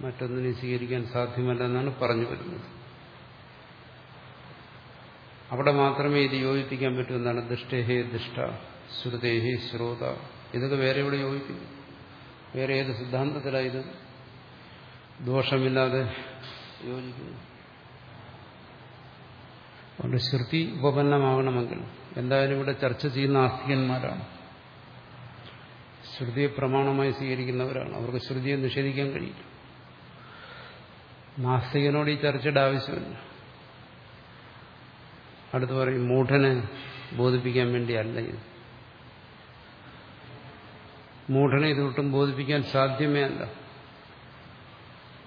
മറ്റൊന്നിനെ സ്വീകരിക്കാൻ സാധ്യമല്ലെന്നാണ് പറഞ്ഞു വരുന്നത്. അവിടെ മാത്രമേ ഇത് യോജിപ്പിക്കാൻ പറ്റൂ എന്നാണ് ദുഷ്ടേഹേ ദുഷ്ട ശ്രുതേഹി ശ്രോത. ഇതൊക്കെ വേറെ ഇവിടെ യോജിപ്പിക്കും വേറെ ഏത് സിദ്ധാന്തത്തിലാണ് ഇത് ദോഷമില്ലാതെ യോജിക്കുന്നു? അതുകൊണ്ട് ശ്രുതി ഉപപന്നമാകണമെങ്കിൽ എന്തായാലും ഇവിടെ ചർച്ച ചെയ്യുന്ന ആസ്തികന്മാരാണ്. ശ്രുതിയെ പ്രമാണമായി സ്വീകരിക്കുന്നവരാണ്. അവർക്ക് ശ്രുതിയെ നിഷേധിക്കാൻ കഴിയില്ല. നാസ്തികനോട് ഈ ചർച്ചയുടെ ആവശ്യമില്ല. അടുത്ത് പറയും മൂഢനെ ബോധിപ്പിക്കാൻ വേണ്ടിയല്ല ഇത്. മൂഢനെ ഇതൊട്ടും ബോധിപ്പിക്കാൻ സാധ്യമേ അല്ല.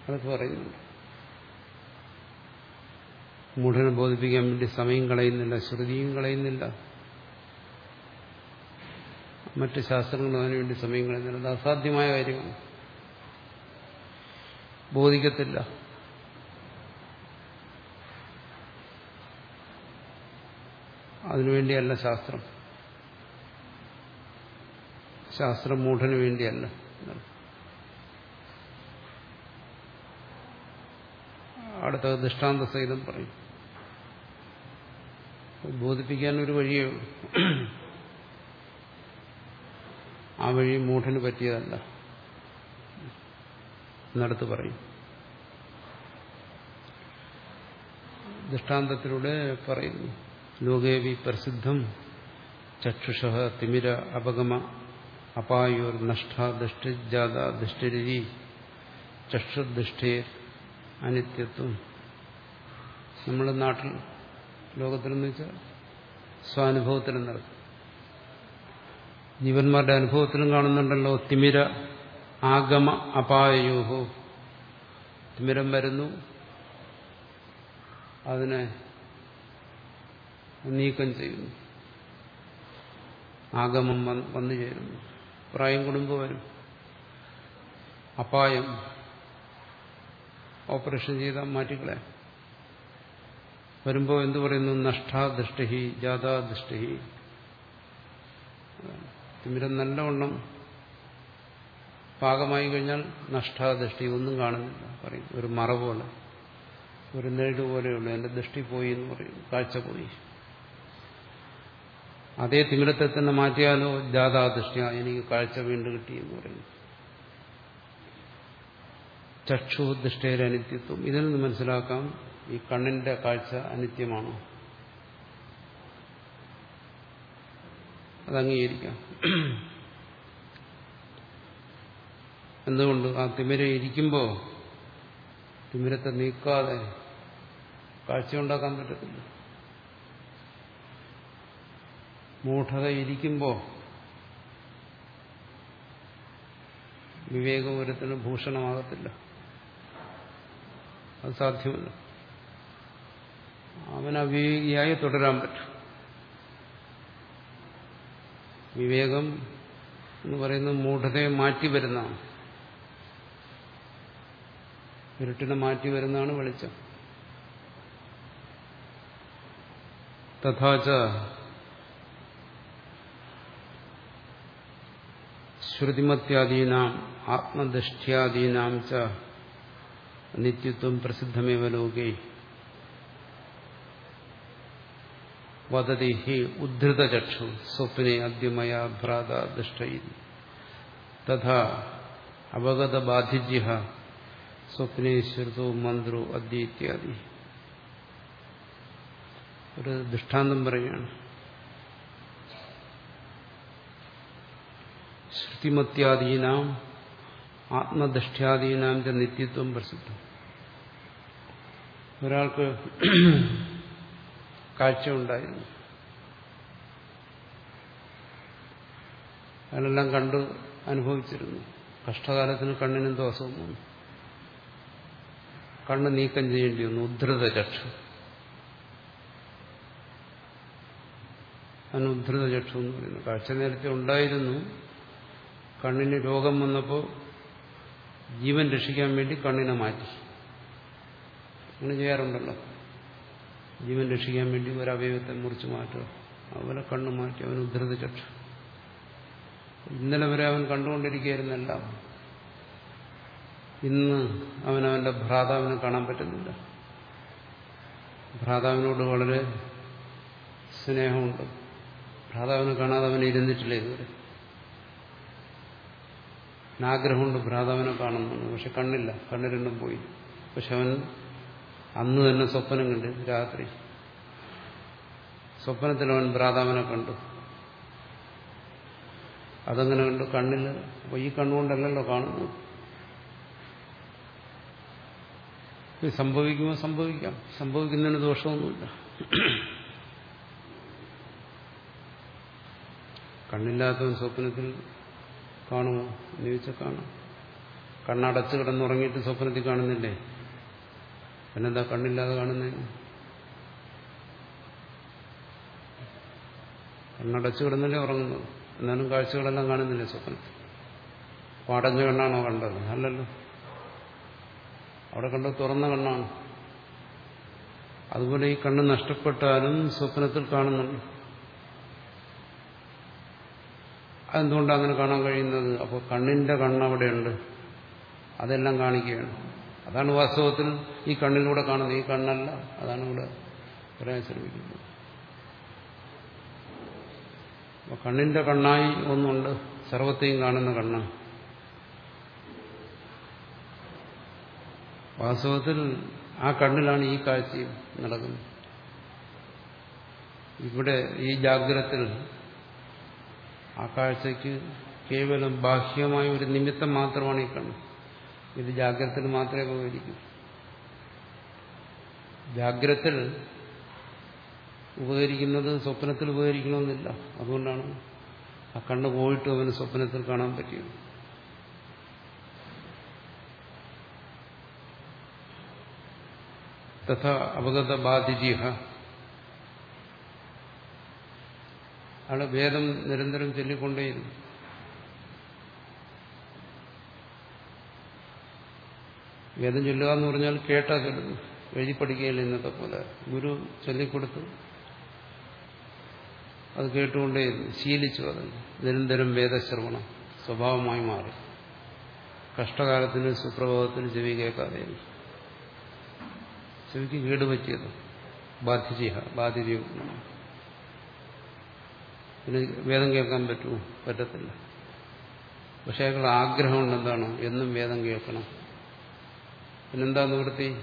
അടുത്ത് പറയുന്നുണ്ട്. മൂഢനെ ബോധിപ്പിക്കാൻ വേണ്ടി സമയം കളയുന്നില്ല ശ്രുതിയും കളയുന്നില്ല. മറ്റ് ശാസ്ത്രങ്ങളും അതിനുവേണ്ടി സമയം കളയുന്നില്ല അത് അസാധ്യമായ കാര്യമാണ്. ബോധിക്കത്തില്ല. അതിനുവേണ്ടിയല്ല ശാസ്ത്രം. ശാസ്ത്രം മൂഢന് വേണ്ടിയല്ല. അടുത്ത ദൃഷ്ടാന്ത സഹിതം പറയും. ബോധിപ്പിക്കാൻ ഒരു വഴിയേ ആ വഴി മൂഢന് പറ്റിയതല്ല. എന്നടുത്ത് പറയും. ദൃഷ്ടാന്തത്തിലൂടെ പറയുന്നു. ലോകേവി പ്രസിദ്ധം ചക്ഷുഷ തിമിര അപഗമ അപായോർ നഷ്ട ദൃഷ്ടിജാത ദൃഷ്ടിരി ചക്ഷുദൃഷ്ടേ അനിത്യത്വം. നമ്മുടെ നാട്ടിൽ ലോകത്തിലെന്ന് വെച്ചാൽ സ്വാനുഭവത്തിലും നടക്കും. ജീവന്മാരുടെ അനുഭവത്തിലും കാണുന്നുണ്ടല്ലോ. തിമിര ആഗമ അപായയോഹോ. തിമിരം വരുന്നു. അതിനെ നീക്കം ചെയ്യുന്നു. ആഗമം വന്നു ചേരുന്നു. പ്രായം കുടുംബം വരും. അപായം. ഓപ്പറേഷൻ ചെയ്താൽ മാറ്റിക്കളെ. വരുമ്പോൾ എന്തു പറയുന്നു? നഷ്ടാദൃഷ്ടി ജാതാദൃഷ്ടി തിമിരം നല്ലവണ്ണം പാകമായി കഴിഞ്ഞാൽ നഷ്ടാദൃഷ്ടി ഒന്നും കാണുന്നില്ല പറയും. ഒരു മറ പോലെ ഒരു നെഴു പോലെയുള്ളൂ. എന്റെ ദൃഷ്ടി പോയി എന്ന് പറയും. കാഴ്ച പോയി. അതേ തിമിരത്തെ തന്നെ മാറ്റിയാലോ ജാതാദൃഷ്ടിയ എനിക്ക് കാഴ്ച വീണ്ടും കിട്ടി എന്ന് പറയും. ചക്ഷു ദൃഷ്ടയുടെ അനിത്യത്വം ഇതിൽ നിന്ന് മനസ്സിലാക്കാം ഈ കണ്ണിന്റെ കാഴ്ച അനിത്യമാണോ? അത് അംഗീകരിക്കാം. എന്തുകൊണ്ട്? ആ തിമിര ഇരിക്കുമ്പോൾ തിമിരത്തെ നീക്കാതെ കാഴ്ച ഉണ്ടാക്കാൻ പറ്റത്തില്ല. മൂഢത ഇരിക്കുമ്പോൾ വിവേകം ഒരുത്തിന് ഭൂഷണമാകത്തില്ല. അത് സാധ്യമല്ല. അവൻ അവിവേകിയായി തുടരാൻ പറ്റും. വിവേകം എന്ന് പറയുന്നത് മൂഢതയെ മാറ്റി വരുന്നതാണ്. ഇരുട്ടിനെ മാറ്റി വരുന്നതാണ് വെളിച്ചം. തഥാച ശ്രുതിമത്യാദീനാം ആത്മദൃഷ്ട്യാദീനാം ച നിത്യത്വം പ്രസിദ്ധമേവ ലോകേ. വദതി ഹി ഉദ്ധൃതചക്ഷു സ്വപ്നെ അദ്യമയ ഭ്രാത ദൃഷ്ടയി തഥാ അവഗതബാധിജ്യ സ്വപ്നെ ശ്രുതോ മന്ത്രോ അദ്യ ഇത്യാദി ഒരു ദൃഷ്ടാന്തം പറയുകയാണ്. ശ്രുതിമത്യാദീനാം ആത്മദൃഷ്ട്യാദീനാം ച നിത്യത്വം പ്രസിദ്ധം. ഒരാൾക്ക് കാഴ്ച ഉണ്ടായിരുന്നു അയാളെല്ലാം കണ്ട് അനുഭവിച്ചിരുന്നു. കഷ്ടകാലത്തിന് കണ്ണിനും ദോഷവും വന്നു. കണ്ണ് നീക്കം ചെയ്യേണ്ടി വന്നു. ഉദ്ധൃത ചക്ഷു. അതിന് ഉദ്ധൃത ചക്ഷു എന്ന് പറയുന്നു. കാഴ്ച നേരത്തെ ഉണ്ടായിരുന്നു. കണ്ണിന് രോഗം വന്നപ്പോൾ ജീവൻ രക്ഷിക്കാൻ വേണ്ടി കണ്ണിനെ മാറ്റി. അങ്ങനെ ചെയ്യാറുണ്ടല്ലോ. ജീവൻ രക്ഷിക്കാൻ വേണ്ടി ഒരു അവയവത്തെ മുറിച്ച് മാറ്റുക. അവനെ കണ്ണു മാറ്റി അവൻ ഉദ്ധൃത ചക്ഷു. ഇന്നലെ വരെ അവൻ കണ്ടുകൊണ്ടിരിക്കുകയായിരുന്നല്ല. ഇന്ന് അവൻ അവന്റെ ഭ്രാതാവിനെ കാണാൻ പറ്റുന്നില്ല. ഭ്രാതാവിനോട് വളരെ സ്നേഹമുണ്ട്. ഭ്രാതാവിനെ കാണാതെ അവൻ ഇരുന്നിട്ടില്ല ഇതുവരെ. ആഗ്രഹമുണ്ട് ഭ്രാതാവിനെ കാണുന്നുണ്ട് പക്ഷെ കണ്ണില്ല. കണ്ണ് രണ്ടും പോയി. പക്ഷെ അവൻ അന്ന് തന്നെ സ്വപ്നം കണ്ടു രാത്രി. സ്വപ്നത്തിൽ അവൻ ഭ്രാതാവിനെ കണ്ടു. അതങ്ങനെ കണ്ടു. കണ്ണിൽ ഈ കണ്ണുകൊണ്ടല്ലല്ലോ കാണുന്നു സംഭവിക്കുമോ സംഭവിക്കാം. സംഭവിക്കുന്നതിന് ദോഷമൊന്നുമില്ല. കണ്ണില്ലാത്തവൻ സ്വപ്നത്തിൽ കാണുമോ? എന്ന് ചോദിച്ചാൽ കാണാം. കണ്ണടച്ച് കിടന്നുറങ്ങിയിട്ട് സ്വപ്നത്തിൽ കാണുന്നില്ലേ? പിന്നെന്താ കണ്ണില്ലാതെ കാണുന്നേ കണ്ണടച്ചു കിടന്നല്ലേ ഉറങ്ങുന്നു. എന്നാലും കാഴ്ചകളെല്ലാം കാണുന്നില്ലേ സ്വപ്നത്തിൽ? പാടഞ്ഞ കണ്ണാണോ കണ്ടത്? അല്ലല്ലോ. അവിടെ കണ്ടത് തുറന്ന കണ്ണാണ്. അതുപോലെ ഈ കണ്ണ് നഷ്ടപ്പെട്ടാലും സ്വപ്നത്തിൽ കാണുന്നുണ്ട്. അതെന്തുകൊണ്ടാണ് അങ്ങനെ കാണാൻ കഴിയുന്നത്? അപ്പോൾ കണ്ണിന്റെ കണ്ണ് അവിടെയുണ്ട്. അതെല്ലാം കാണിക്കുകയാണ്. അതാണ് വാസ്തവത്തിൽ ഈ കണ്ണിലൂടെ കാണുന്നത്. ഈ കണ്ണല്ല അതാണ് ഇവിടെ പറയാൻ ശ്രമിക്കുന്നത്. കണ്ണിന്റെ കണ്ണായി ഒന്നുണ്ട്. സർവത്തെയും കാണുന്ന കണ്ണ്. വാസ്തവത്തിൽ ആ കണ്ണിലാണ് ഈ കാഴ്ചയും നടക്കുന്നത്. ഇവിടെ ഈ ജാഗ്രത്തിൽ ആ കാഴ്ചയ്ക്ക് കേവലം ബാഹ്യമായ ഒരു നിമിത്തം മാത്രമാണ് ഈ കണ്ണ്. ഇത് ജാഗ്രതത്തിൽ മാത്രമേ ഉപകരിക്കൂ ജാഗ്രത്തിൽ ഉപകരിക്കുന്നത് സ്വപ്നത്തിൽ ഉപകരിക്കണമെന്നില്ല. അതുകൊണ്ടാണ് ആ കണ്ണ് പോയിട്ട് അവന് സ്വപ്നത്തിൽ കാണാൻ പറ്റിയത്. തഥ അപകത ബാധിജിഹ അയാളെ വേദം നിരന്തരം ചൊല്ലിക്കൊണ്ടേയിരുന്നു. വേദം ചൊല്ലുക എന്ന് പറഞ്ഞാൽ കേട്ടാ ചൊല്ലുന്നു എഴുതി പഠിക്കുകയില്ല ഇന്നത്തെ പോലെ. ഗുരു ചൊല്ലിക്കൊടുത്തു. അത് കേട്ടുകൊണ്ടേ ശീലിച്ചു അത്. നിരന്തരം വേദശ്രവണം. സ്വഭാവമായി മാറി. കഷ്ടകാലത്തിന് സുപ്രഭാതത്തിന് ചെവി കേൾക്കാതെ ചെവിക്ക് കേടുപറ്റിയത് ബാധിച്ചിഹ ബാധ്യ പിന്നെ വേദം കേൾക്കാൻ പറ്റുമോ? പറ്റത്തില്ല. പക്ഷേ അയാൾ ആഗ്രഹമുണ്ട് എന്താണ്? എന്നും വേദം കേൾക്കണം. പിന്നെന്താ നിവൃത്തി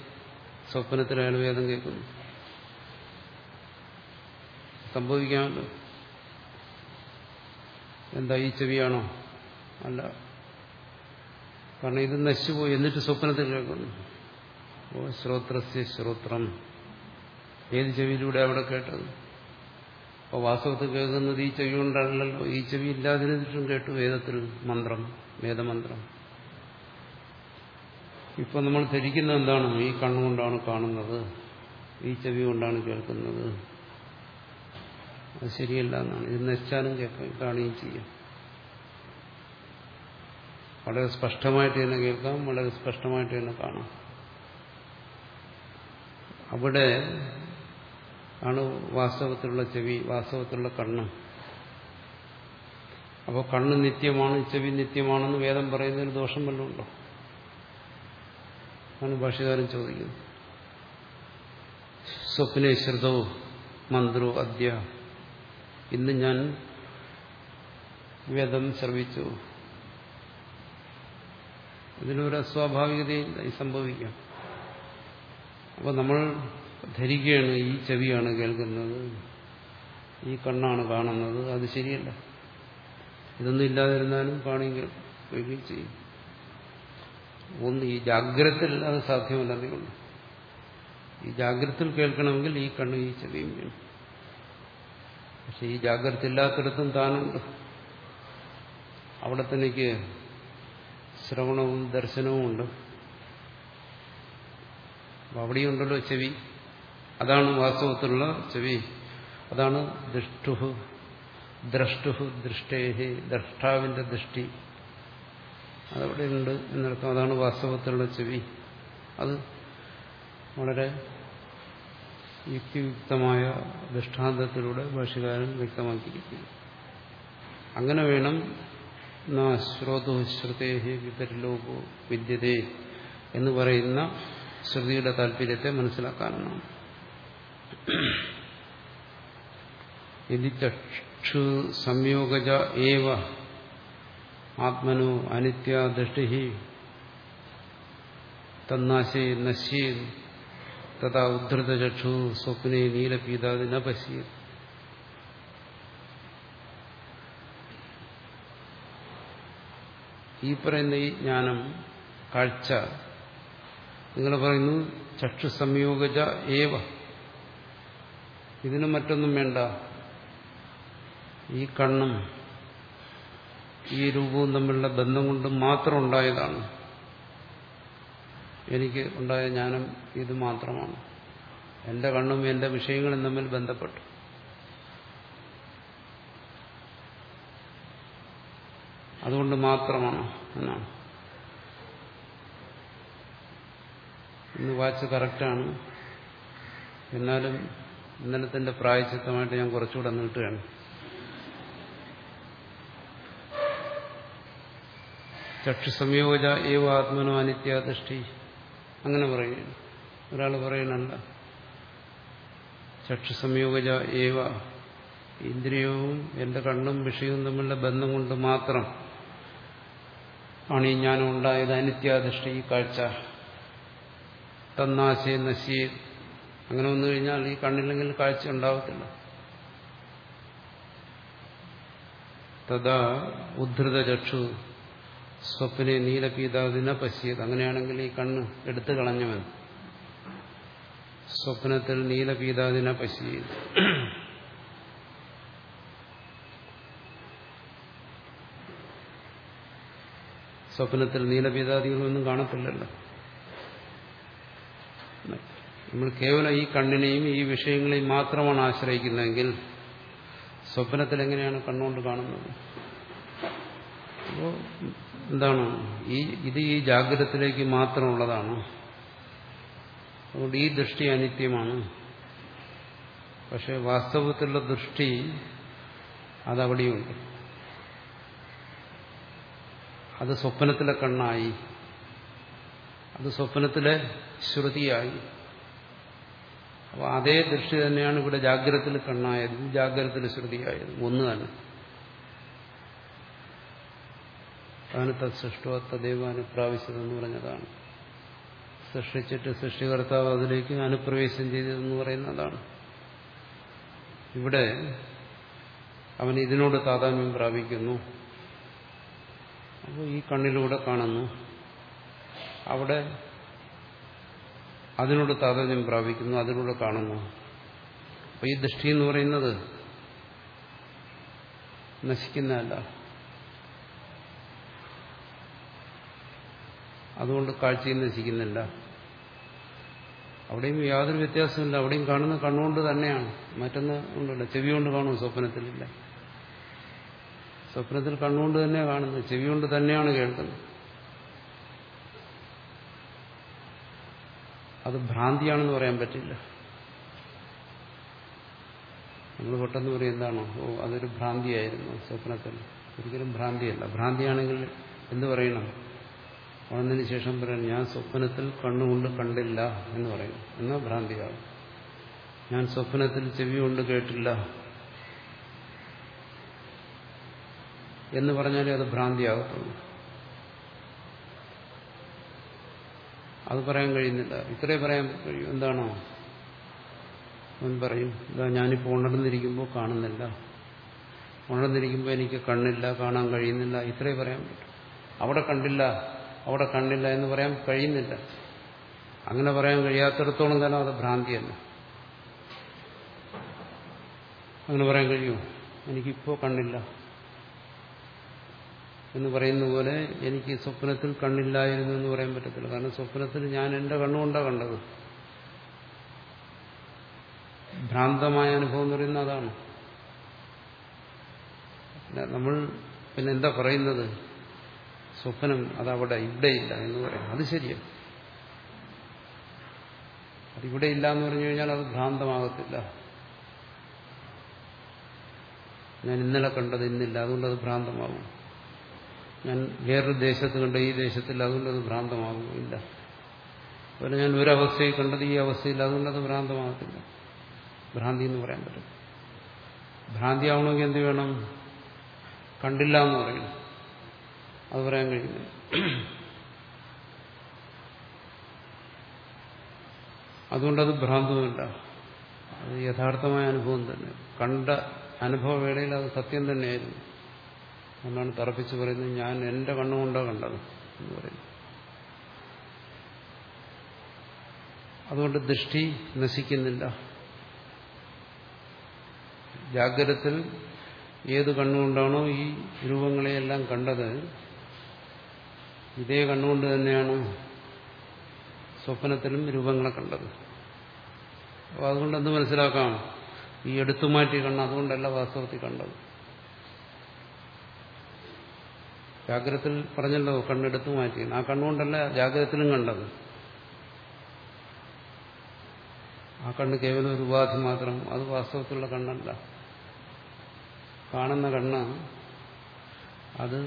സ്വപ്നത്തിൽ അയാൾ വേദം കേൾക്കുന്നു സംഭവിക്കാമല്ലോ. എന്താ ഈ ചെവിയാണോ? അല്ല. കാരണം ഇത് നശിച്ചുപോയി. എന്നിട്ട് സ്വപ്നത്തിൽ കേൾക്കുന്നു. ഓ ശ്രോത്രസ്യ ശ്രോത്രം. ഏത് ചെവിയിലൂടെ അവിടെ കേട്ടത്? അപ്പോൾ വാസ്തവത്തിൽ കേൾക്കുന്നത് ഈ ചെവി കൊണ്ടാണല്ലോ ഈ ചെവി ഇല്ലാതിരുന്നിട്ടും കേട്ടു വേദത്തിൽ മന്ത്രം വേദമന്ത്രം. ഇപ്പൊ നമ്മൾ ധരിക്കുന്നത് എന്താണ്? ഈ കണ്ണുകൊണ്ടാണ് കാണുന്നത്. ഈ ചെവി കൊണ്ടാണ് കേൾക്കുന്നത്. അത് ശരിയല്ല എന്നാണ്. ഇത് നശിച്ചാലും കേൾക്കാം കാണുകയും ചെയ്യാം. വളരെ സ്പഷ്ടമായിട്ട് തന്നെ കേൾക്കാം വളരെ സ്പഷ്ടമായിട്ട് തന്നെ കാണാം. അവിടെ ആണ് വാസ്തവത്തിലുള്ള ചെവി വാസ്തവത്തിലുള്ള കണ്ണ്. അപ്പോൾ കണ്ണ് നിത്യമാണ് ചെവി നിത്യമാണെന്ന് വേദം പറയുന്നതിന് ദോഷം വല്ലതും ഉണ്ടോ? ആണ് ഭാഷകാരൻ ചോദിക്കുന്നത്. സ്വപ്നെ ശ്രുതോ മന്ത്രോ അദ്യ. ഇന്ന് ഞാൻ വേദം ശ്രവിച്ചു. ഇതിനൊരു അസ്വാഭാവികതയില്ല സംഭവിക്കാം. അപ്പോൾ നമ്മൾ ധരിക്കുകയാണ് ഈ ചെവിയാണ് കേൾക്കുന്നത്. ഈ കണ്ണാണ് കാണുന്നത്. അത് ശരിയല്ല. ഇതൊന്നും ഇല്ലാതിരുന്നാലും കാണുകയും ചെയ്യും. ഒന്ന് ഈ ജാഗ്രത്തിൽ അത് സാധ്യമല്ലെന്നേ ഈ ജാഗ്രതയിൽ കേൾക്കണമെങ്കിൽ ഈ കണ്ണു ഈ ചെവിയും വേണം. പക്ഷെ ഈ ജാഗ്രത ഇല്ലാത്തിടത്തും താനുണ്ട്. അവിടെ തനിക്ക് ശ്രവണവും ദർശനവും ഉണ്ട്. അവിടെയുണ്ടല്ലോ ചെവി. അതാണ് വാസ്തവത്തിലുള്ള ചെവി. അതാണ് ദൃഷ്ടുഹു ദ്രഷ്ടുഹു ദൃഷ്ടേഹി ദ്രഷ്ടാവിന്റെ ദൃഷ്ടി. അതവിടെ ഉണ്ട് എന്നർത്ഥം. അതാണ് വാസ്തവത്തിലുള്ള ചെവി. അത് വളരെ യുക്തിയുക്തമായ ദൃഷ്ടാന്തത്തിലൂടെ ഭാഷകാരൻ വ്യക്തമാക്കിയിരിക്കുന്നു. അങ്ങനെ വേണം നാ ശ്രോതു ശ്രുതേഹി വിപരിലോകോ വിദ്യതേ എന്ന് പറയുന്ന ശ്രുതിയുടെ താല്പര്യത്തെ മനസ്സിലാക്കാനാണ്. സംയോഗജ ഏവ ആത്മനോ അനിത്യ ദൃഷ്ടി തന്നാശേ നശ്യേ തഥാ ഉദ്ധൃതചക്ഷു സ്വപ്നെ നീലപീതാതി ന പശ്യ ഈ പറയുന്ന ഈ ജ്ഞാനം കാഴ്ച നിങ്ങൾ പറയുന്നു ചക്ഷു സംയോഗജ ഏവ. ഇതിന് മറ്റൊന്നും വേണ്ട. ഈ കണ്ണും ഈ രൂപവും തമ്മിലുള്ള ബന്ധം കൊണ്ട് മാത്രം ഉണ്ടായതാണ്. എനിക്ക് ഉണ്ടായ ജ്ഞാനം ഇത് മാത്രമാണ്. എന്റെ കണ്ണും എന്റെ വിഷയങ്ങളും തമ്മിൽ ബന്ധപ്പെട്ടു. അതുകൊണ്ട് മാത്രമാണ് എന്നാണ്. ഇന്ന് വാച്ച് കറക്റ്റാണ്. എന്നാലും ഇന്നലത്തിന്റെ പ്രായച്ചിത്തമായിട്ട് ഞാൻ കുറച്ചുകൂടെ നീട്ടുകയാണ്. ചക്ഷു സംയോജ ഏവ ആത്മനോ അനിത്യാദൃഷ്ടി. അങ്ങനെ പറയുന്നു. ഒരാൾ പറയണല്ല. ചക്ഷു സംയോഗജ ഏവ ഇന്ദ്രിയവും എന്റെ കണ്ണും വിഷയവും തമ്മിലുള്ള ബന്ധം കൊണ്ട് മാത്രം ആണ് ഈ ജ്ഞാനം ഉണ്ടായത്. അനിത്യാദൃഷ്ടി ഈ കാഴ്ച. തന്നാശയ നശിയെ. അങ്ങനെ വന്നു കഴിഞ്ഞാൽ ഈ കണ്ണില്ലെങ്കിൽ കാഴ്ച ഉണ്ടാവത്തില്ല. തഥാ ഉദ്ധൃത ചക്ഷു. സ്വപ്നെ നീലപീതാദിന പശ്യത്. അങ്ങനെയാണെങ്കിൽ ഈ കണ്ണ് എടുത്തു കളഞ്ഞവൻ സ്വപ്നത്തിൽ നീലപീതാദിന പശ്യത്. സ്വപ്നത്തിൽ നീലപീതാദികളൊന്നും കാണത്തില്ലല്ലോ. നമ്മൾ കേവലം ഈ കണ്ണിനെയും ഈ വിഷയങ്ങളെയും മാത്രമാണ് ആശ്രയിക്കുന്നതെങ്കിൽ സ്വപ്നത്തിൽ എങ്ങനെയാണ് കണ്ണുകൊണ്ട് കാണുന്നത്? അപ്പോൾ എന്താണ്? ഈ ഇത് ഈ ജാഗ്രതത്തിലേക്ക് മാത്രമുള്ളതാണ്. അതുകൊണ്ട് ഈ ദൃഷ്ടി അനിത്യമാണ്. പക്ഷെ വാസ്തവത്തിലുള്ള ദൃഷ്ടി അതവിടെയുണ്ട്. അത് സ്വപ്നത്തിലെ കണ്ണായി. അത് സ്വപ്നത്തിലെ ശ്രുതിയായി. അപ്പോൾ അതേ ദൃഷ്ടി തന്നെയാണ് ഇവിടെ ജാഗ്രതത്തിൽ കണ്ണായത്. ജാഗ്രതത്തിൽ ശ്രുതിയായത്. ഒന്ന് തന്നെ. അതാണ് തത്സൃഷ്ടോ തദൈവ അനുപ്രാവശ്യതെന്ന് പറഞ്ഞതാണ്. സൃഷ്ടിച്ചിട്ട് സൃഷ്ടികർത്താവ് അതിലേക്ക് അനുപ്രവേശം ചെയ്തതെന്ന് പറയുന്നതാണ്. ഇവിടെ അവൻ ഇതിനോട് താതാമ്യം പ്രാപിക്കുന്നു. അപ്പോൾ ഈ കണ്ണിലൂടെ കാണുന്നു. അവിടെ അതിനോട് താതാമ്യം പ്രാപിക്കുന്നു അതിലൂടെ കാണുന്നു. അപ്പോൾ ഈ ദൃഷ്ടി എന്ന് പറയുന്നത് നശിക്കുന്നതല്ല. അതുകൊണ്ട് കാഴ്ചയും നശിക്കുന്നില്ല. അവിടെയും യാതൊരു വ്യത്യാസമില്ല അവിടെയും കാണുന്ന കണ്ണുകൊണ്ട് തന്നെയാണ്. മറ്റൊന്ന് കൊണ്ടല്ല ചെവി കൊണ്ട് കാണും സ്വപ്നത്തിലില്ല. സ്വപ്നത്തിൽ കണ്ണുകൊണ്ട് തന്നെ കാണുന്നത്. ചെവി കൊണ്ട് തന്നെയാണ് കേൾക്കുന്നത്. അത് ഭ്രാന്തിയാണെന്ന് പറയാൻ പറ്റില്ല. നമ്മൾ പെട്ടെന്ന് പറയും എന്താണോ? ഓ അതൊരു ഭ്രാന്തിയായിരുന്നു സ്വപ്നത്തിൽ. ഒരിക്കലും ഭ്രാന്തിയല്ല. ഭ്രാന്തിയാണെങ്കിൽ എന്ത് പറയണം? ഉണർന്നതിന് ശേഷം പറയാൻ ഞാൻ സ്വപ്നത്തിൽ കണ്ണുകൊണ്ട് കണ്ടില്ല എന്ന് പറയും. എന്നാൽ ഭ്രാന്തിയാകും ഞാൻ സ്വപ്നത്തിൽ ചെവി കൊണ്ട് കേട്ടില്ല എന്ന് പറഞ്ഞാലേ അത് ഭ്രാന്തിയാകത്തുള്ളൂ. അത് പറയാൻ കഴിയുന്നില്ല. ഇത്രേ പറയാൻ കഴിയും. എന്താണോ? അവൻ പറയും ഇതാ ഞാനിപ്പോൾ ഉണർന്നിരിക്കുമ്പോൾ കാണുന്നില്ല. ഉണർന്നിരിക്കുമ്പോൾ എനിക്ക് കണ്ണില്ല കാണാൻ കഴിയുന്നില്ല. ഇത്രേ പറയാൻ പറ്റും. അവിടെ കണ്ടില്ല. അവിടെ കണ്ടില്ല എന്ന് പറയാൻ കഴിയുന്നില്ല. അങ്ങനെ പറയാൻ കഴിയാത്തിടത്തോളം കാലം അത് ഭ്രാന്തിയല്ല. അങ്ങനെ പറയാൻ കഴിയുമോ എനിക്കിപ്പോൾ കണ്ണില്ല എന്ന് പറയുന്ന പോലെ എനിക്ക് സ്വപ്നത്തിൽ കണ്ണില്ലായിരുന്നു എന്ന് പറയാൻ പറ്റത്തില്ല. കാരണം സ്വപ്നത്തിൽ ഞാൻ എന്റെ കണ്ണുകൊണ്ടാണ് കണ്ടത്. ഭ്രാന്തമായ അനുഭവം എന്ന് പറയുന്നത് അതാണ്. നമ്മൾ പിന്നെ എന്താ പറയുന്നത്? സ്വപ്നം അതവിടെ ഇവിടെയില്ല എന്ന് പറയാം. അത് ശരിയാണ് അതിവിടെ ഇല്ല എന്ന് പറഞ്ഞു കഴിഞ്ഞാൽ അത് ഭ്രാന്തമാകത്തില്ല. ഞാൻ ഇന്നലെ കണ്ടത് ഇന്നില്ല അതുകൊണ്ട് അത് ഭ്രാന്തമാകും. ഞാൻ വേറൊരു ദേശത്ത് കണ്ട ഈ ദേശത്തില്ല അതുകൊണ്ട് അത് ഭ്രാന്തമാകും ഇല്ല അതുപോലെ ഞാൻ ഒരവസ്ഥയിൽ കണ്ടത് ഈ അവസ്ഥയിൽ അതുകൊണ്ട് അത് ഭ്രാന്തമാകത്തില്ല. ഭ്രാന്തി എന്ന് പറയാൻ പറ്റും. ഭ്രാന്തി ആവണമെങ്കിൽ എന്ത് വേണം? കണ്ടില്ല എന്ന് പറയണം അത് പറയാൻ കഴിയുന്നില്ല അതുകൊണ്ടത് ഭ്രാന്തവുമില്ല. അത് യഥാർത്ഥമായ അനുഭവം തന്നെ. കണ്ട അനുഭവവേളയിൽ അത് സത്യം തന്നെയായിരുന്നു. എന്നാണ് തറപ്പിച്ച് പറയുന്നത് ഞാൻ എന്റെ കണ്ണുകൊണ്ടാണ് കണ്ടത് എന്ന് പറയുന്നു അതുകൊണ്ട് ദൃഷ്ടി നശിക്കുന്നില്ല. ജാഗ്രതത്തിൽ ഏത് കണ്ണുകൊണ്ടാണോ ഈ രൂപങ്ങളെയെല്ലാം കണ്ടത് ഇതേ കണ്ണുകൊണ്ട് തന്നെയാണ് സ്വപ്നത്തിലും രൂപങ്ങളെ കണ്ടത്. അപ്പോൾ അതുകൊണ്ട് എന്ത് മനസ്സിലാക്കാം? ഈ എടുത്തുമാറ്റി കണ്ണ് അതുകൊണ്ടല്ല വാസ്തവത്തിൽ കണ്ടത്. ജാഗ്രതത്തിൽ പറഞ്ഞല്ലോ കണ്ണെടുത്തു മാറ്റി ആ കണ്ണുകൊണ്ടല്ല ജാഗ്രതത്തിലും കണ്ടത്. ആ കണ്ണ് കേവലം ഒരു ഉപാധി മാത്രം അത് വാസ്തവത്തിലുള്ള കണ്ണല്ല. കാണുന്ന കണ്ണ് അത്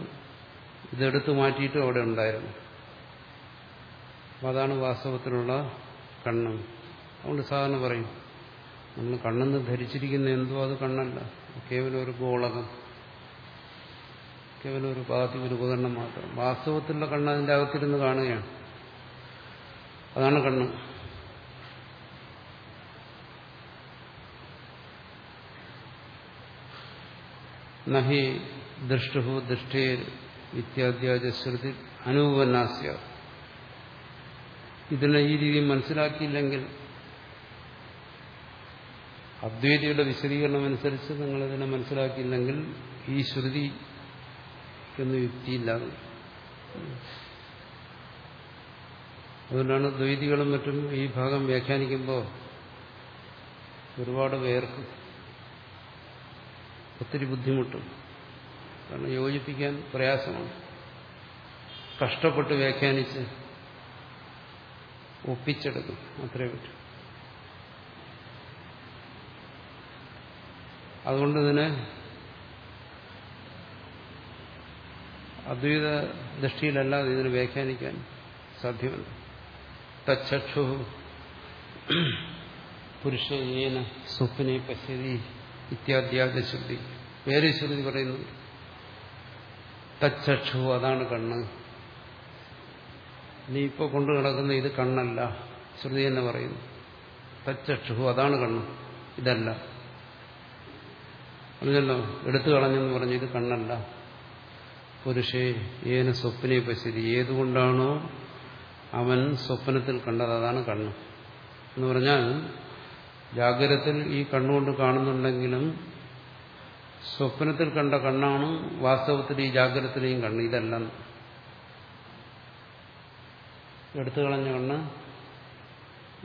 ഇതെടുത്തു മാറ്റിയിട്ടും അവിടെ ഉണ്ടായിരുന്നു. അപ്പം അതാണ് വാസ്തവത്തിലുള്ള കണ്ണ്. അതുകൊണ്ട് സാധാരണ പറയും നമ്മൾ കണ്ണെന്ന് ധരിച്ചിരിക്കുന്ന എന്തോ അത് കണ്ണല്ല. കേവലം ഒരു ഗോളകം. കേവലം ഒരു പാതി ഒരു ഉപകരണം മാത്രം. വാസ്തവത്തിലുള്ള കണ്ണ് അതിന്റെ അകത്തിരുന്ന് കാണുകയാണ്. അതാണ് കണ്ണ്. നഹി ദൃഷ്ടു ദൃഷ്ടേ ഇത്യാദ്യാജ ശ്രുതി അനുപന്നാസ്യ. ഇതിനെ ഈ രീതിയിൽ മനസ്സിലാക്കിയില്ലെങ്കിൽ അദ്വൈതിയുടെ വിശദീകരണം അനുസരിച്ച് നിങ്ങളിതിനെ മനസ്സിലാക്കിയില്ലെങ്കിൽ ഈ ശ്രുതി എന്ന് യുക്തിയില്ല. അതുകൊണ്ടാണ് ദ്വൈതികളും മറ്റും ഈ ഭാഗം വ്യാഖ്യാനിക്കുമ്പോൾ ഒരുപാട് പേർക്ക് ഒത്തിരി ബുദ്ധിമുട്ടും. കാരണം യോജിപ്പിക്കാൻ പ്രയാസമാണ്. കഷ്ടപ്പെട്ട് വ്യാഖ്യാനിച്ച് ഒപ്പിച്ചെടുക്കും. അത്രേ പറ്റും. അതുകൊണ്ട് തന്നെ അദ്വൈത ദൃഷ്ടിയിലല്ലാതെ ഇതിനെ വ്യാഖ്യാനിക്കാൻ സാധ്യമല്ല. തച്ചു പുരുഷേന സ്വപ്നെ പശ്യതി ഇത്യാദ്യാദ ശ്രുതി. വേറെ ശ്രുതി പറയുന്നു തച്ചു അതാണ് കണ്ണ്. നീ ഇപ്പോൾ കൊണ്ടു കിടക്കുന്ന ഇത് കണ്ണല്ല ശ്രുതി എന്ന് പറയുന്നു തച്ചു അതാണ് കണ്ണ് ഇതല്ല. പറഞ്ഞല്ലോ എടുത്തു കളഞ്ഞെന്ന് പറഞ്ഞു ഇത് കണ്ണല്ല. പുരുഷേ ഏന സ്വപ്നെ പശ്യതി ഏതുകൊണ്ടാണോ അവൻ സ്വപ്നത്തിൽ കണ്ടത്? അതാണ് കണ്ണ്. എന്ന് പറഞ്ഞാൽ ജാഗ്രതത്തിൽ ഈ കണ്ണുകൊണ്ട് കാണുന്നുണ്ടെങ്കിലും സ്വപ്നത്തിൽ കണ്ട കണ്ണാണ് വാസ്തവത്തിൽ ഈ ജാഗ്രതത്തിലെയും കണ്ണ്. ഇതല്ല എടുത്തു കളഞ്ഞ കണ്ണ്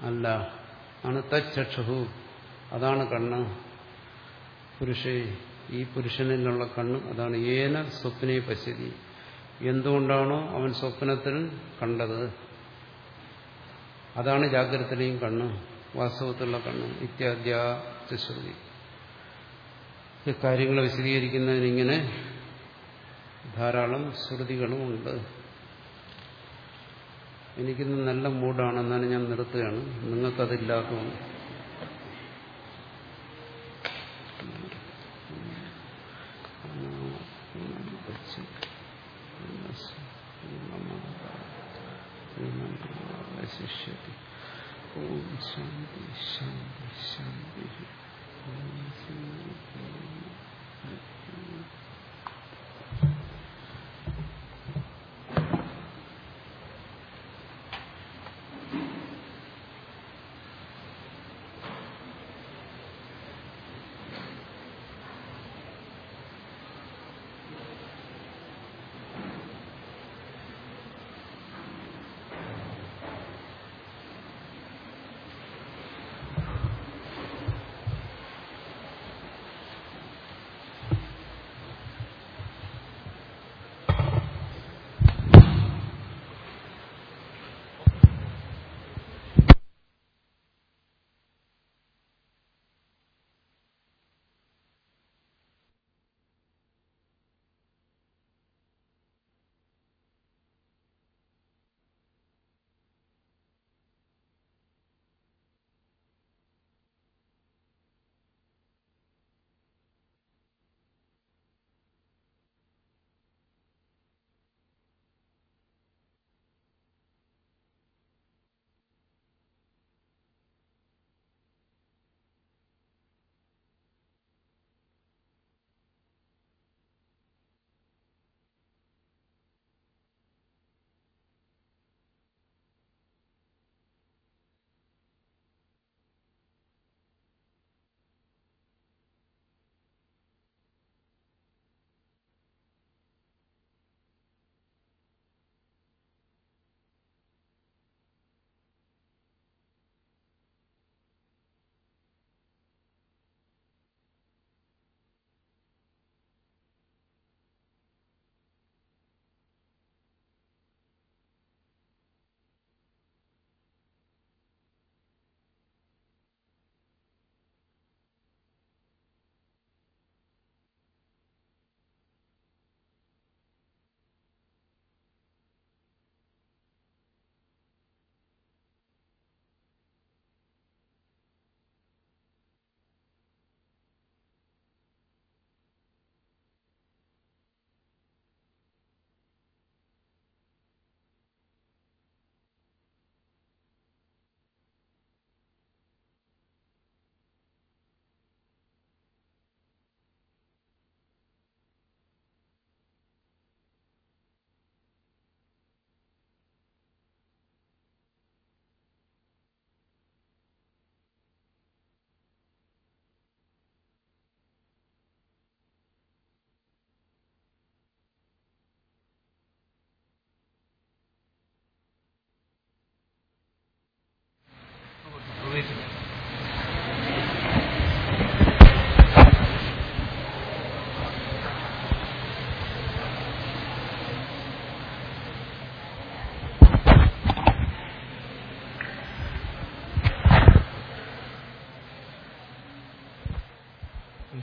അല്ല. ആണ് തച്ചക്ഷു അതാണ് കണ്ണ്. പുരുഷേ ഈ പുരുഷനിലുള്ള കണ്ണ് അതാണ്. ഏന സ്വപ്നെ പശ്യതി. എന്തുകൊണ്ടാണോ അവൻ സ്വപ്നത്തിൽ കണ്ടത്? അതാണ് ജാഗ്രതത്തിലെയും കണ്ണ് വാസ്തവത്തിലുള്ള കണ്ണ്. ഇത്യാദ്യാശ്രുതി കാര്യങ്ങളെ വിശദീകരിക്കുന്നതിനിങ്ങനെ ധാരാളം ശ്രുതികളും ഉണ്ട്. എനിക്കിന്ന് നല്ല മൂഡാണ് എന്നാലും ഞാൻ നിർത്തുകയാണ്. നിങ്ങൾക്കതില്ലാത്തതുകൊണ്ട്.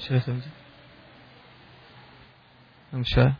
Saya 谁